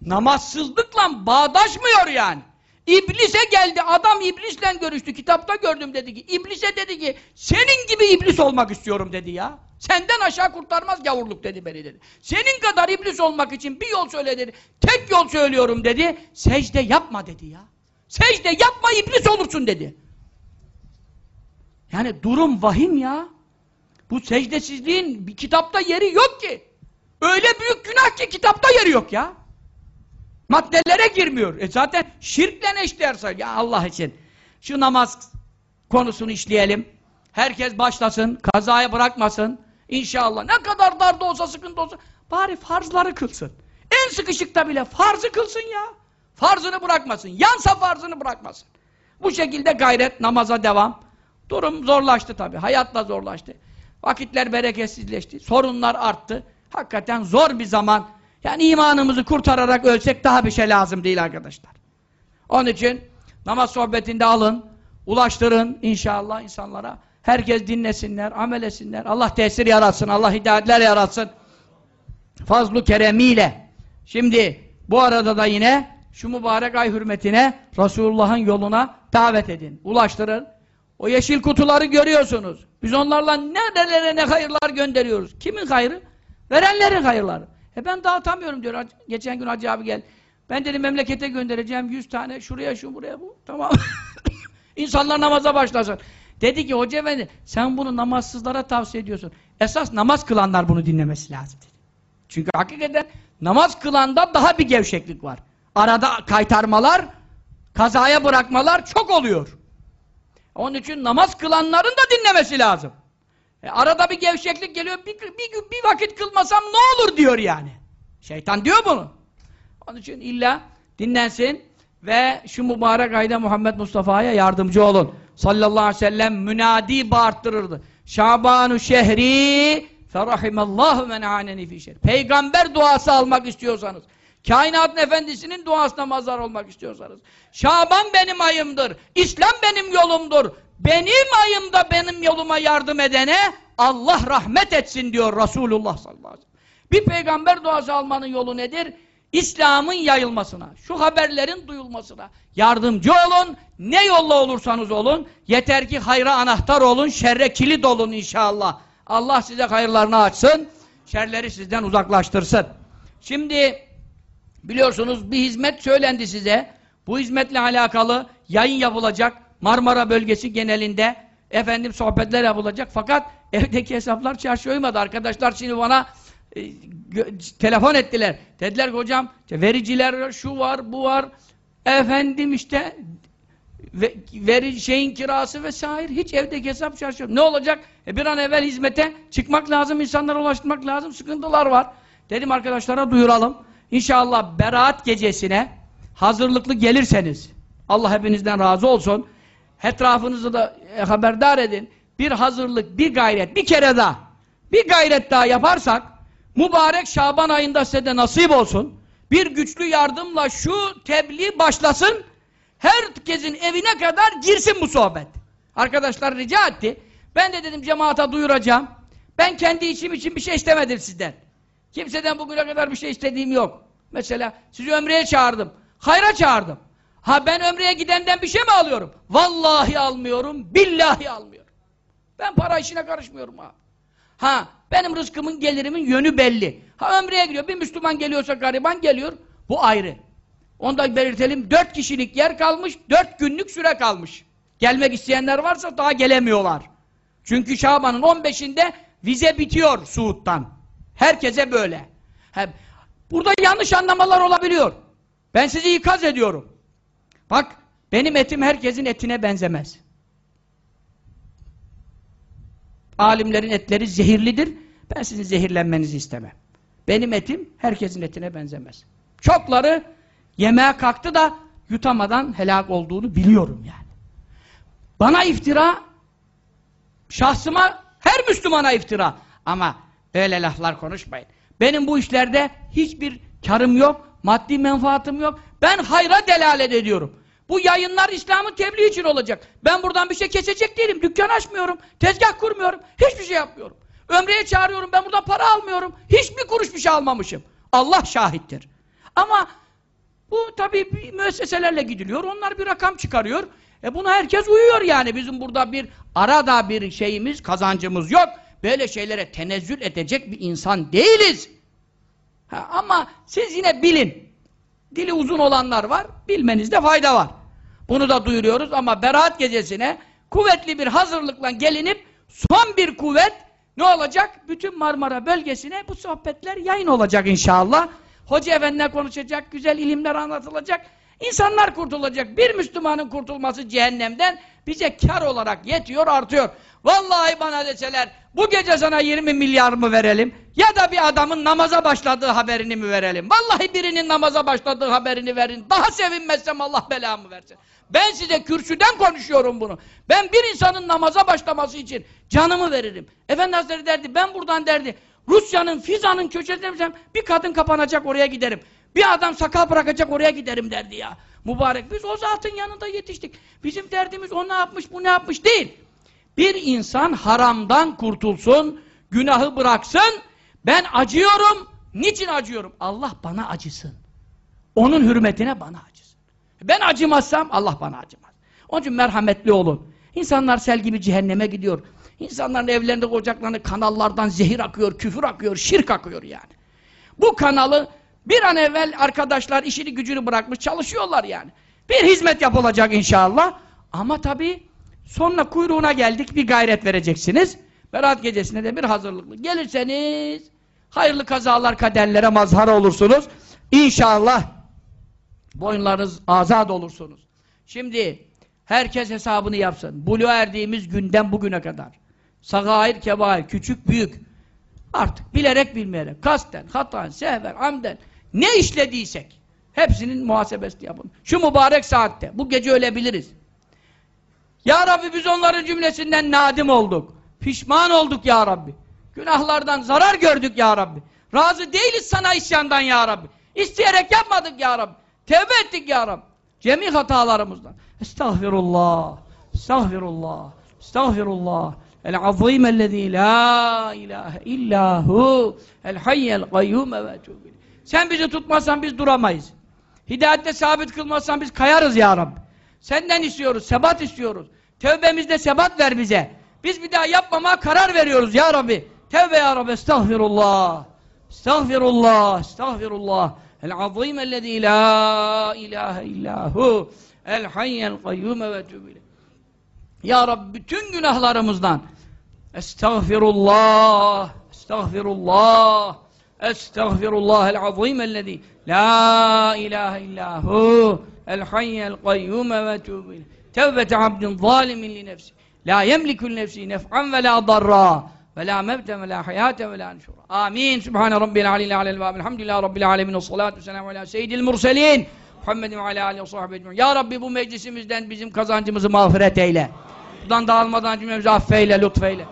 A: Namazsızlıkla bağdaşmıyor yani. İblise geldi, adam iblisle görüştü, kitapta gördüm dedi ki, iblise dedi ki, senin gibi iblis olmak istiyorum dedi ya. Senden aşağı kurtarmaz gavurluk dedi beni dedi. Senin kadar iblis olmak için bir yol söyle dedi, tek yol söylüyorum dedi, secde yapma dedi ya. Secde yapma iblis olursun dedi. Yani durum vahim ya. Bu secdesizliğin bir kitapta yeri yok ki. Öyle büyük günah ki kitapta yeri yok ya. Maddelere girmiyor. E zaten şirkle eşdeğer sayılır. Ya Allah için şu namaz konusunu işleyelim. Herkes başlasın, kazaya bırakmasın. İnşallah ne kadar darda olsa, sıkıntı olsa bari farzları kılsın. En sıkışıkta bile farzı kılsın ya. Farzını bırakmasın. Yansa farzını bırakmasın. Bu şekilde gayret, namaza devam. Durum zorlaştı tabi. Hayat da zorlaştı. Vakitler bereketsizleşti. Sorunlar arttı. Hakikaten zor bir zaman. Yani imanımızı kurtararak ölsek daha bir şey lazım değil arkadaşlar. Onun için namaz sohbetinde alın, ulaştırın inşallah insanlara. Herkes dinlesinler, amel etsinler. Allah tesir yaratsın, Allah hidayetler yaratsın. Fazlu keremiyle. Şimdi bu arada da yine şu mübarek ay hürmetine Resulullah'ın yoluna davet edin. Ulaştırın. O yeşil kutuları görüyorsunuz. Biz onlarla nerelere ne hayırlar gönderiyoruz. Kimin hayrı? Verenlerin hayırları. E ben dağıtamıyorum diyor. Geçen gün Hacı abi gel. Ben dedim memlekete göndereceğim 100 tane şuraya şu buraya bu. Tamam. İnsanlar namaza başlasın. Dedi ki hoca efendi sen bunu namazsızlara tavsiye ediyorsun. Esas namaz kılanlar bunu dinlemesi lazım dedi. Çünkü hakikaten namaz kılanda daha bir gevşeklik var. Arada kaytarmalar, kazaya bırakmalar çok oluyor. Onun için namaz kılanların da dinlemesi lazım. E arada bir gevşeklik geliyor, bir, bir, bir vakit kılmasam ne olur diyor yani. Şeytan diyor bunu. Onun için illa dinlensin ve şu mübarek ayda Muhammed Mustafa'ya yardımcı olun. Sallallahu aleyhi ve sellem münadi bağırttırırdı. Şabanu şehri ferahimallahu men aneni fi. Peygamber duası almak istiyorsanız, kainatın efendisinin duasına mazhar olmak istiyorsanız, Şaban benim ayımdır, İslam benim yolumdur, benim ayımda benim yoluma yardım edene Allah rahmet etsin diyor Resulullah sallallahu aleyhi ve sellem. Bir peygamber duası almanın yolu nedir? İslam'ın yayılmasına, şu haberlerin duyulmasına yardımcı olun, ne yolla olursanız olun, yeter ki hayra anahtar olun, şerre kilit olun inşallah. Allah size hayırlarını açsın, şerleri sizden uzaklaştırsın. Şimdi biliyorsunuz bir hizmet söylendi size, bu hizmetle alakalı yayın yapılacak, Marmara bölgesi genelinde efendim sohbetler yapılacak fakat evdeki hesaplar çarşı uymadı. Arkadaşlar şimdi bana e, telefon ettiler. Dediler ki hocam vericiler şu var bu var efendim işte ve, veri şeyin kirası vesaire hiç evdeki hesap çarşı. Ne olacak? E, bir an evvel hizmete çıkmak lazım, insanlara ulaştırmak lazım. Sıkıntılar var. Dedim arkadaşlara duyuralım. İnşallah beraat gecesine hazırlıklı gelirseniz Allah hepinizden razı olsun. Etrafınızı da e, haberdar edin. Bir hazırlık, bir gayret, bir kere daha, bir gayret daha yaparsak, mübarek Şaban ayında size de nasip olsun, bir güçlü yardımla şu tebliğ başlasın, herkesin evine kadar girsin bu sohbet. Arkadaşlar rica etti. Ben de dedim cemaata duyuracağım. Ben kendi içim için bir şey istemedim sizden. Kimseden bugüne kadar bir şey istediğim yok. Mesela sizi ömreye çağırdım. Hayra çağırdım. Ha ben ömreye gidenden bir şey mi alıyorum? Vallahi almıyorum, billahi almıyorum. Ben para işine karışmıyorum ha. Ha benim rızkımın gelirimin yönü belli. Ha ömreye gidiyor. Bir Müslüman geliyorsa gariban geliyor. Bu ayrı. Onda belirtelim dört kişilik yer kalmış, dört günlük süre kalmış. Gelmek isteyenler varsa daha gelemiyorlar. Çünkü Şaban'ın 15'inde vize bitiyor Suud'dan. Herkese böyle. He, burada yanlış anlamalar olabiliyor. Ben sizi ikaz ediyorum. Bak, benim etim herkesin etine benzemez. Alimlerin etleri zehirlidir. Ben sizin zehirlenmenizi istemem. Benim etim herkesin etine benzemez. Çokları yemeğe kalktı da yutamadan helak olduğunu biliyorum yani. Bana iftira, şahsıma her Müslümana iftira. Ama öyle laflar konuşmayın. Benim bu işlerde hiçbir karım yok, maddi menfaatım yok. Ben hayra delalet ediyorum. Bu yayınlar İslam'ın tebliğ için olacak. Ben buradan bir şey kesecek değilim. Dükkan açmıyorum. Tezgah kurmuyorum. Hiçbir şey yapmıyorum. Ömreye çağırıyorum. Ben buradan para almıyorum. Hiçbir kuruş bir şey almamışım. Allah şahittir. Ama bu tabii müesseselerle gidiliyor. Onlar bir rakam çıkarıyor. E buna herkes uyuyor yani. Bizim burada bir arada bir şeyimiz, kazancımız yok. Böyle şeylere tenezzül edecek bir insan değiliz. Ha, ama siz yine bilin. Dili uzun olanlar var. Bilmenizde fayda var. Bunu da duyuruyoruz ama Berat gecesine kuvvetli bir hazırlıkla gelinip son bir kuvvet ne olacak? Bütün Marmara bölgesine bu sohbetler yayın olacak inşallah. Hoca efendiler konuşacak, güzel ilimler anlatılacak. İnsanlar kurtulacak. Bir Müslümanın kurtulması cehennemden bize kar olarak yetiyor, artıyor. Vallahi bana deseler bu gece sana 20 milyar mı verelim ya da bir adamın namaza başladığı haberini mi verelim? Vallahi birinin namaza başladığı haberini verin. Daha sevinmezsem Allah belamı versin. Ben size kürsüden konuşuyorum bunu. Ben bir insanın namaza başlaması için canımı veririm. Efendi Hazretleri derdi ben buradan derdi Rusya'nın Fizan'ın köşesine bir kadın kapanacak oraya giderim. Bir adam sakal bırakacak oraya giderim derdi ya. Mübarek biz o zatın yanında yetiştik. Bizim derdimiz o ne yapmış bu ne yapmış değil. Bir insan haramdan kurtulsun, günahı bıraksın. Ben acıyorum. Niçin acıyorum? Allah bana acısın. Onun hürmetine bana acısın. Ben acımazsam Allah bana acımaz. Onun için merhametli olun. İnsanlar sel gibi cehenneme gidiyor. İnsanların evlerinde, ocaklarında kanallardan zehir akıyor, küfür akıyor, şirk akıyor yani. Bu kanalı bir an evvel arkadaşlar işini gücünü bırakmış çalışıyorlar yani. Bir hizmet yapılacak inşallah. Ama tabii sonra kuyruğuna geldik bir gayret vereceksiniz. Berat gecesine de bir hazırlıklı. Gelirseniz hayırlı kazalar kaderlere mazhar olursunuz. İnşallah boyunlarınız azad olursunuz. Şimdi herkes hesabını yapsın. Buluğa erdiğimiz günden bugüne kadar. Sagair, kebair, küçük, büyük. Artık bilerek bilmeyerek, kasten, hatan, sehven, amden ne işlediysek hepsinin muhasebesini yapın. Şu mübarek saatte, bu gece ölebiliriz. Ya Rabbi biz onların cümlesinden nadim olduk. Pişman olduk ya Rabbi. Günahlardan zarar gördük ya Rabbi. Razı değiliz sana isyandan ya Rabbi. İsteyerek yapmadık ya Rabbi. Tevbe ettik ya Rabbi. Cemi hatalarımızdan. Estağfirullah. Estağfirullah. Estağfirullah. El-azim ellezî la ilahe illahu el hayyel kayyume ve etûbü Sen bizi tutmazsan biz duramayız. Hidayette sabit kılmazsan biz kayarız ya Rabbi. Senden istiyoruz, sebat istiyoruz. Tevbemizde sebat ver bize. Biz bir daha yapmamaya karar veriyoruz ya Rabbi. Tevbe ya Rabbi, estağfirullah. Estağfirullah, estağfirullah. العظيم الذي لا إله إلا هو الحي القيوم وأتوب إليه. يا رب bütün günahlarımızdan استغفر الله استغفر الله العظيم الذي لا إله إلا هو الحي القيوم وأتوب إليه. توبة عبد ظالم لنفسه لا يملك لنفسه نفعا ولا ضرا. Ve la mevten ve la nüşura. Amin. Subhane rabbil aleyhi alel vâb. Elhamdülillah rabbil alemin. Ve salatu ve selamu ala seyyidil murselin. Muhammedin ve ala aleyhi ve sahbihi Ya Rabbi bu meclisimizden bizim kazancımızı mağfiret eyle. Buradan dağılmadan cümlemizi affeyle, lütfeyle.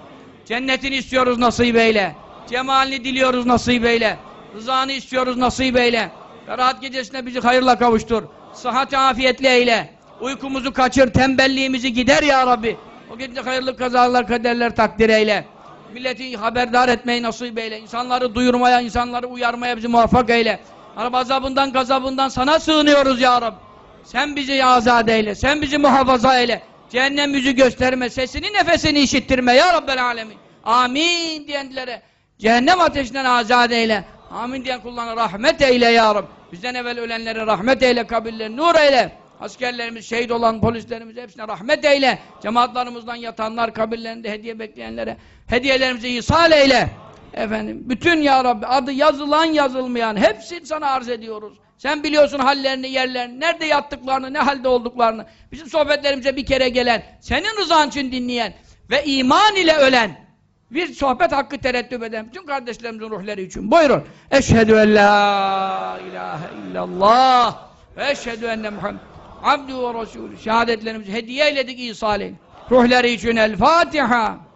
A: Cennetini istiyoruz nasip eyle. Cemalini diliyoruz nasip eyle. Rızanı istiyoruz nasip eyle. Rahat gecesine bizi hayırla kavuştur. Sıhhat afiyetli eyle. Uykumuzu kaçır, tembelliğimizi gider ya Rabbi. O gece hayırlı kazalar, kaderler takdir eyle. Milleti haberdar etmeyi nasip eyle. İnsanları duyurmaya, insanları uyarmaya bizi muvaffak eyle. Arap azabından, gazabından sana sığınıyoruz ya Rabbi. Sen bizi azat eyle. Sen bizi muhafaza eyle. Cehennem yüzü gösterme. Sesini, nefesini işittirme ya Rabbel alemin. Amin diyenlere cehennem ateşinden azat eyle. Amin diyen kullarına rahmet eyle ya Rabbi. Bizden evvel ölenlere rahmet eyle, kabirlerini nur eyle. Askerlerimiz, şehit olan polislerimiz hepsine rahmet eyle. Cemaatlarımızdan yatanlar, kabirlerinde hediye bekleyenlere hediyelerimizi ihsal eyle. Efendim, bütün ya Rabbi adı yazılan yazılmayan hepsini sana arz ediyoruz. Sen biliyorsun hallerini, yerlerini, nerede yattıklarını, ne halde olduklarını. Bizim sohbetlerimize bir kere gelen, senin rızan için dinleyen ve iman ile ölen, bir sohbet hakkı tereddüt eden bütün kardeşlerimizin ruhları için. Buyurun. Eşhedü en la ilahe illallah ve eşhedü enne Muhammed abdü ve resulü. Şehadetlerimizi hediye eyledik İsa. Ruhları için El Fatiha.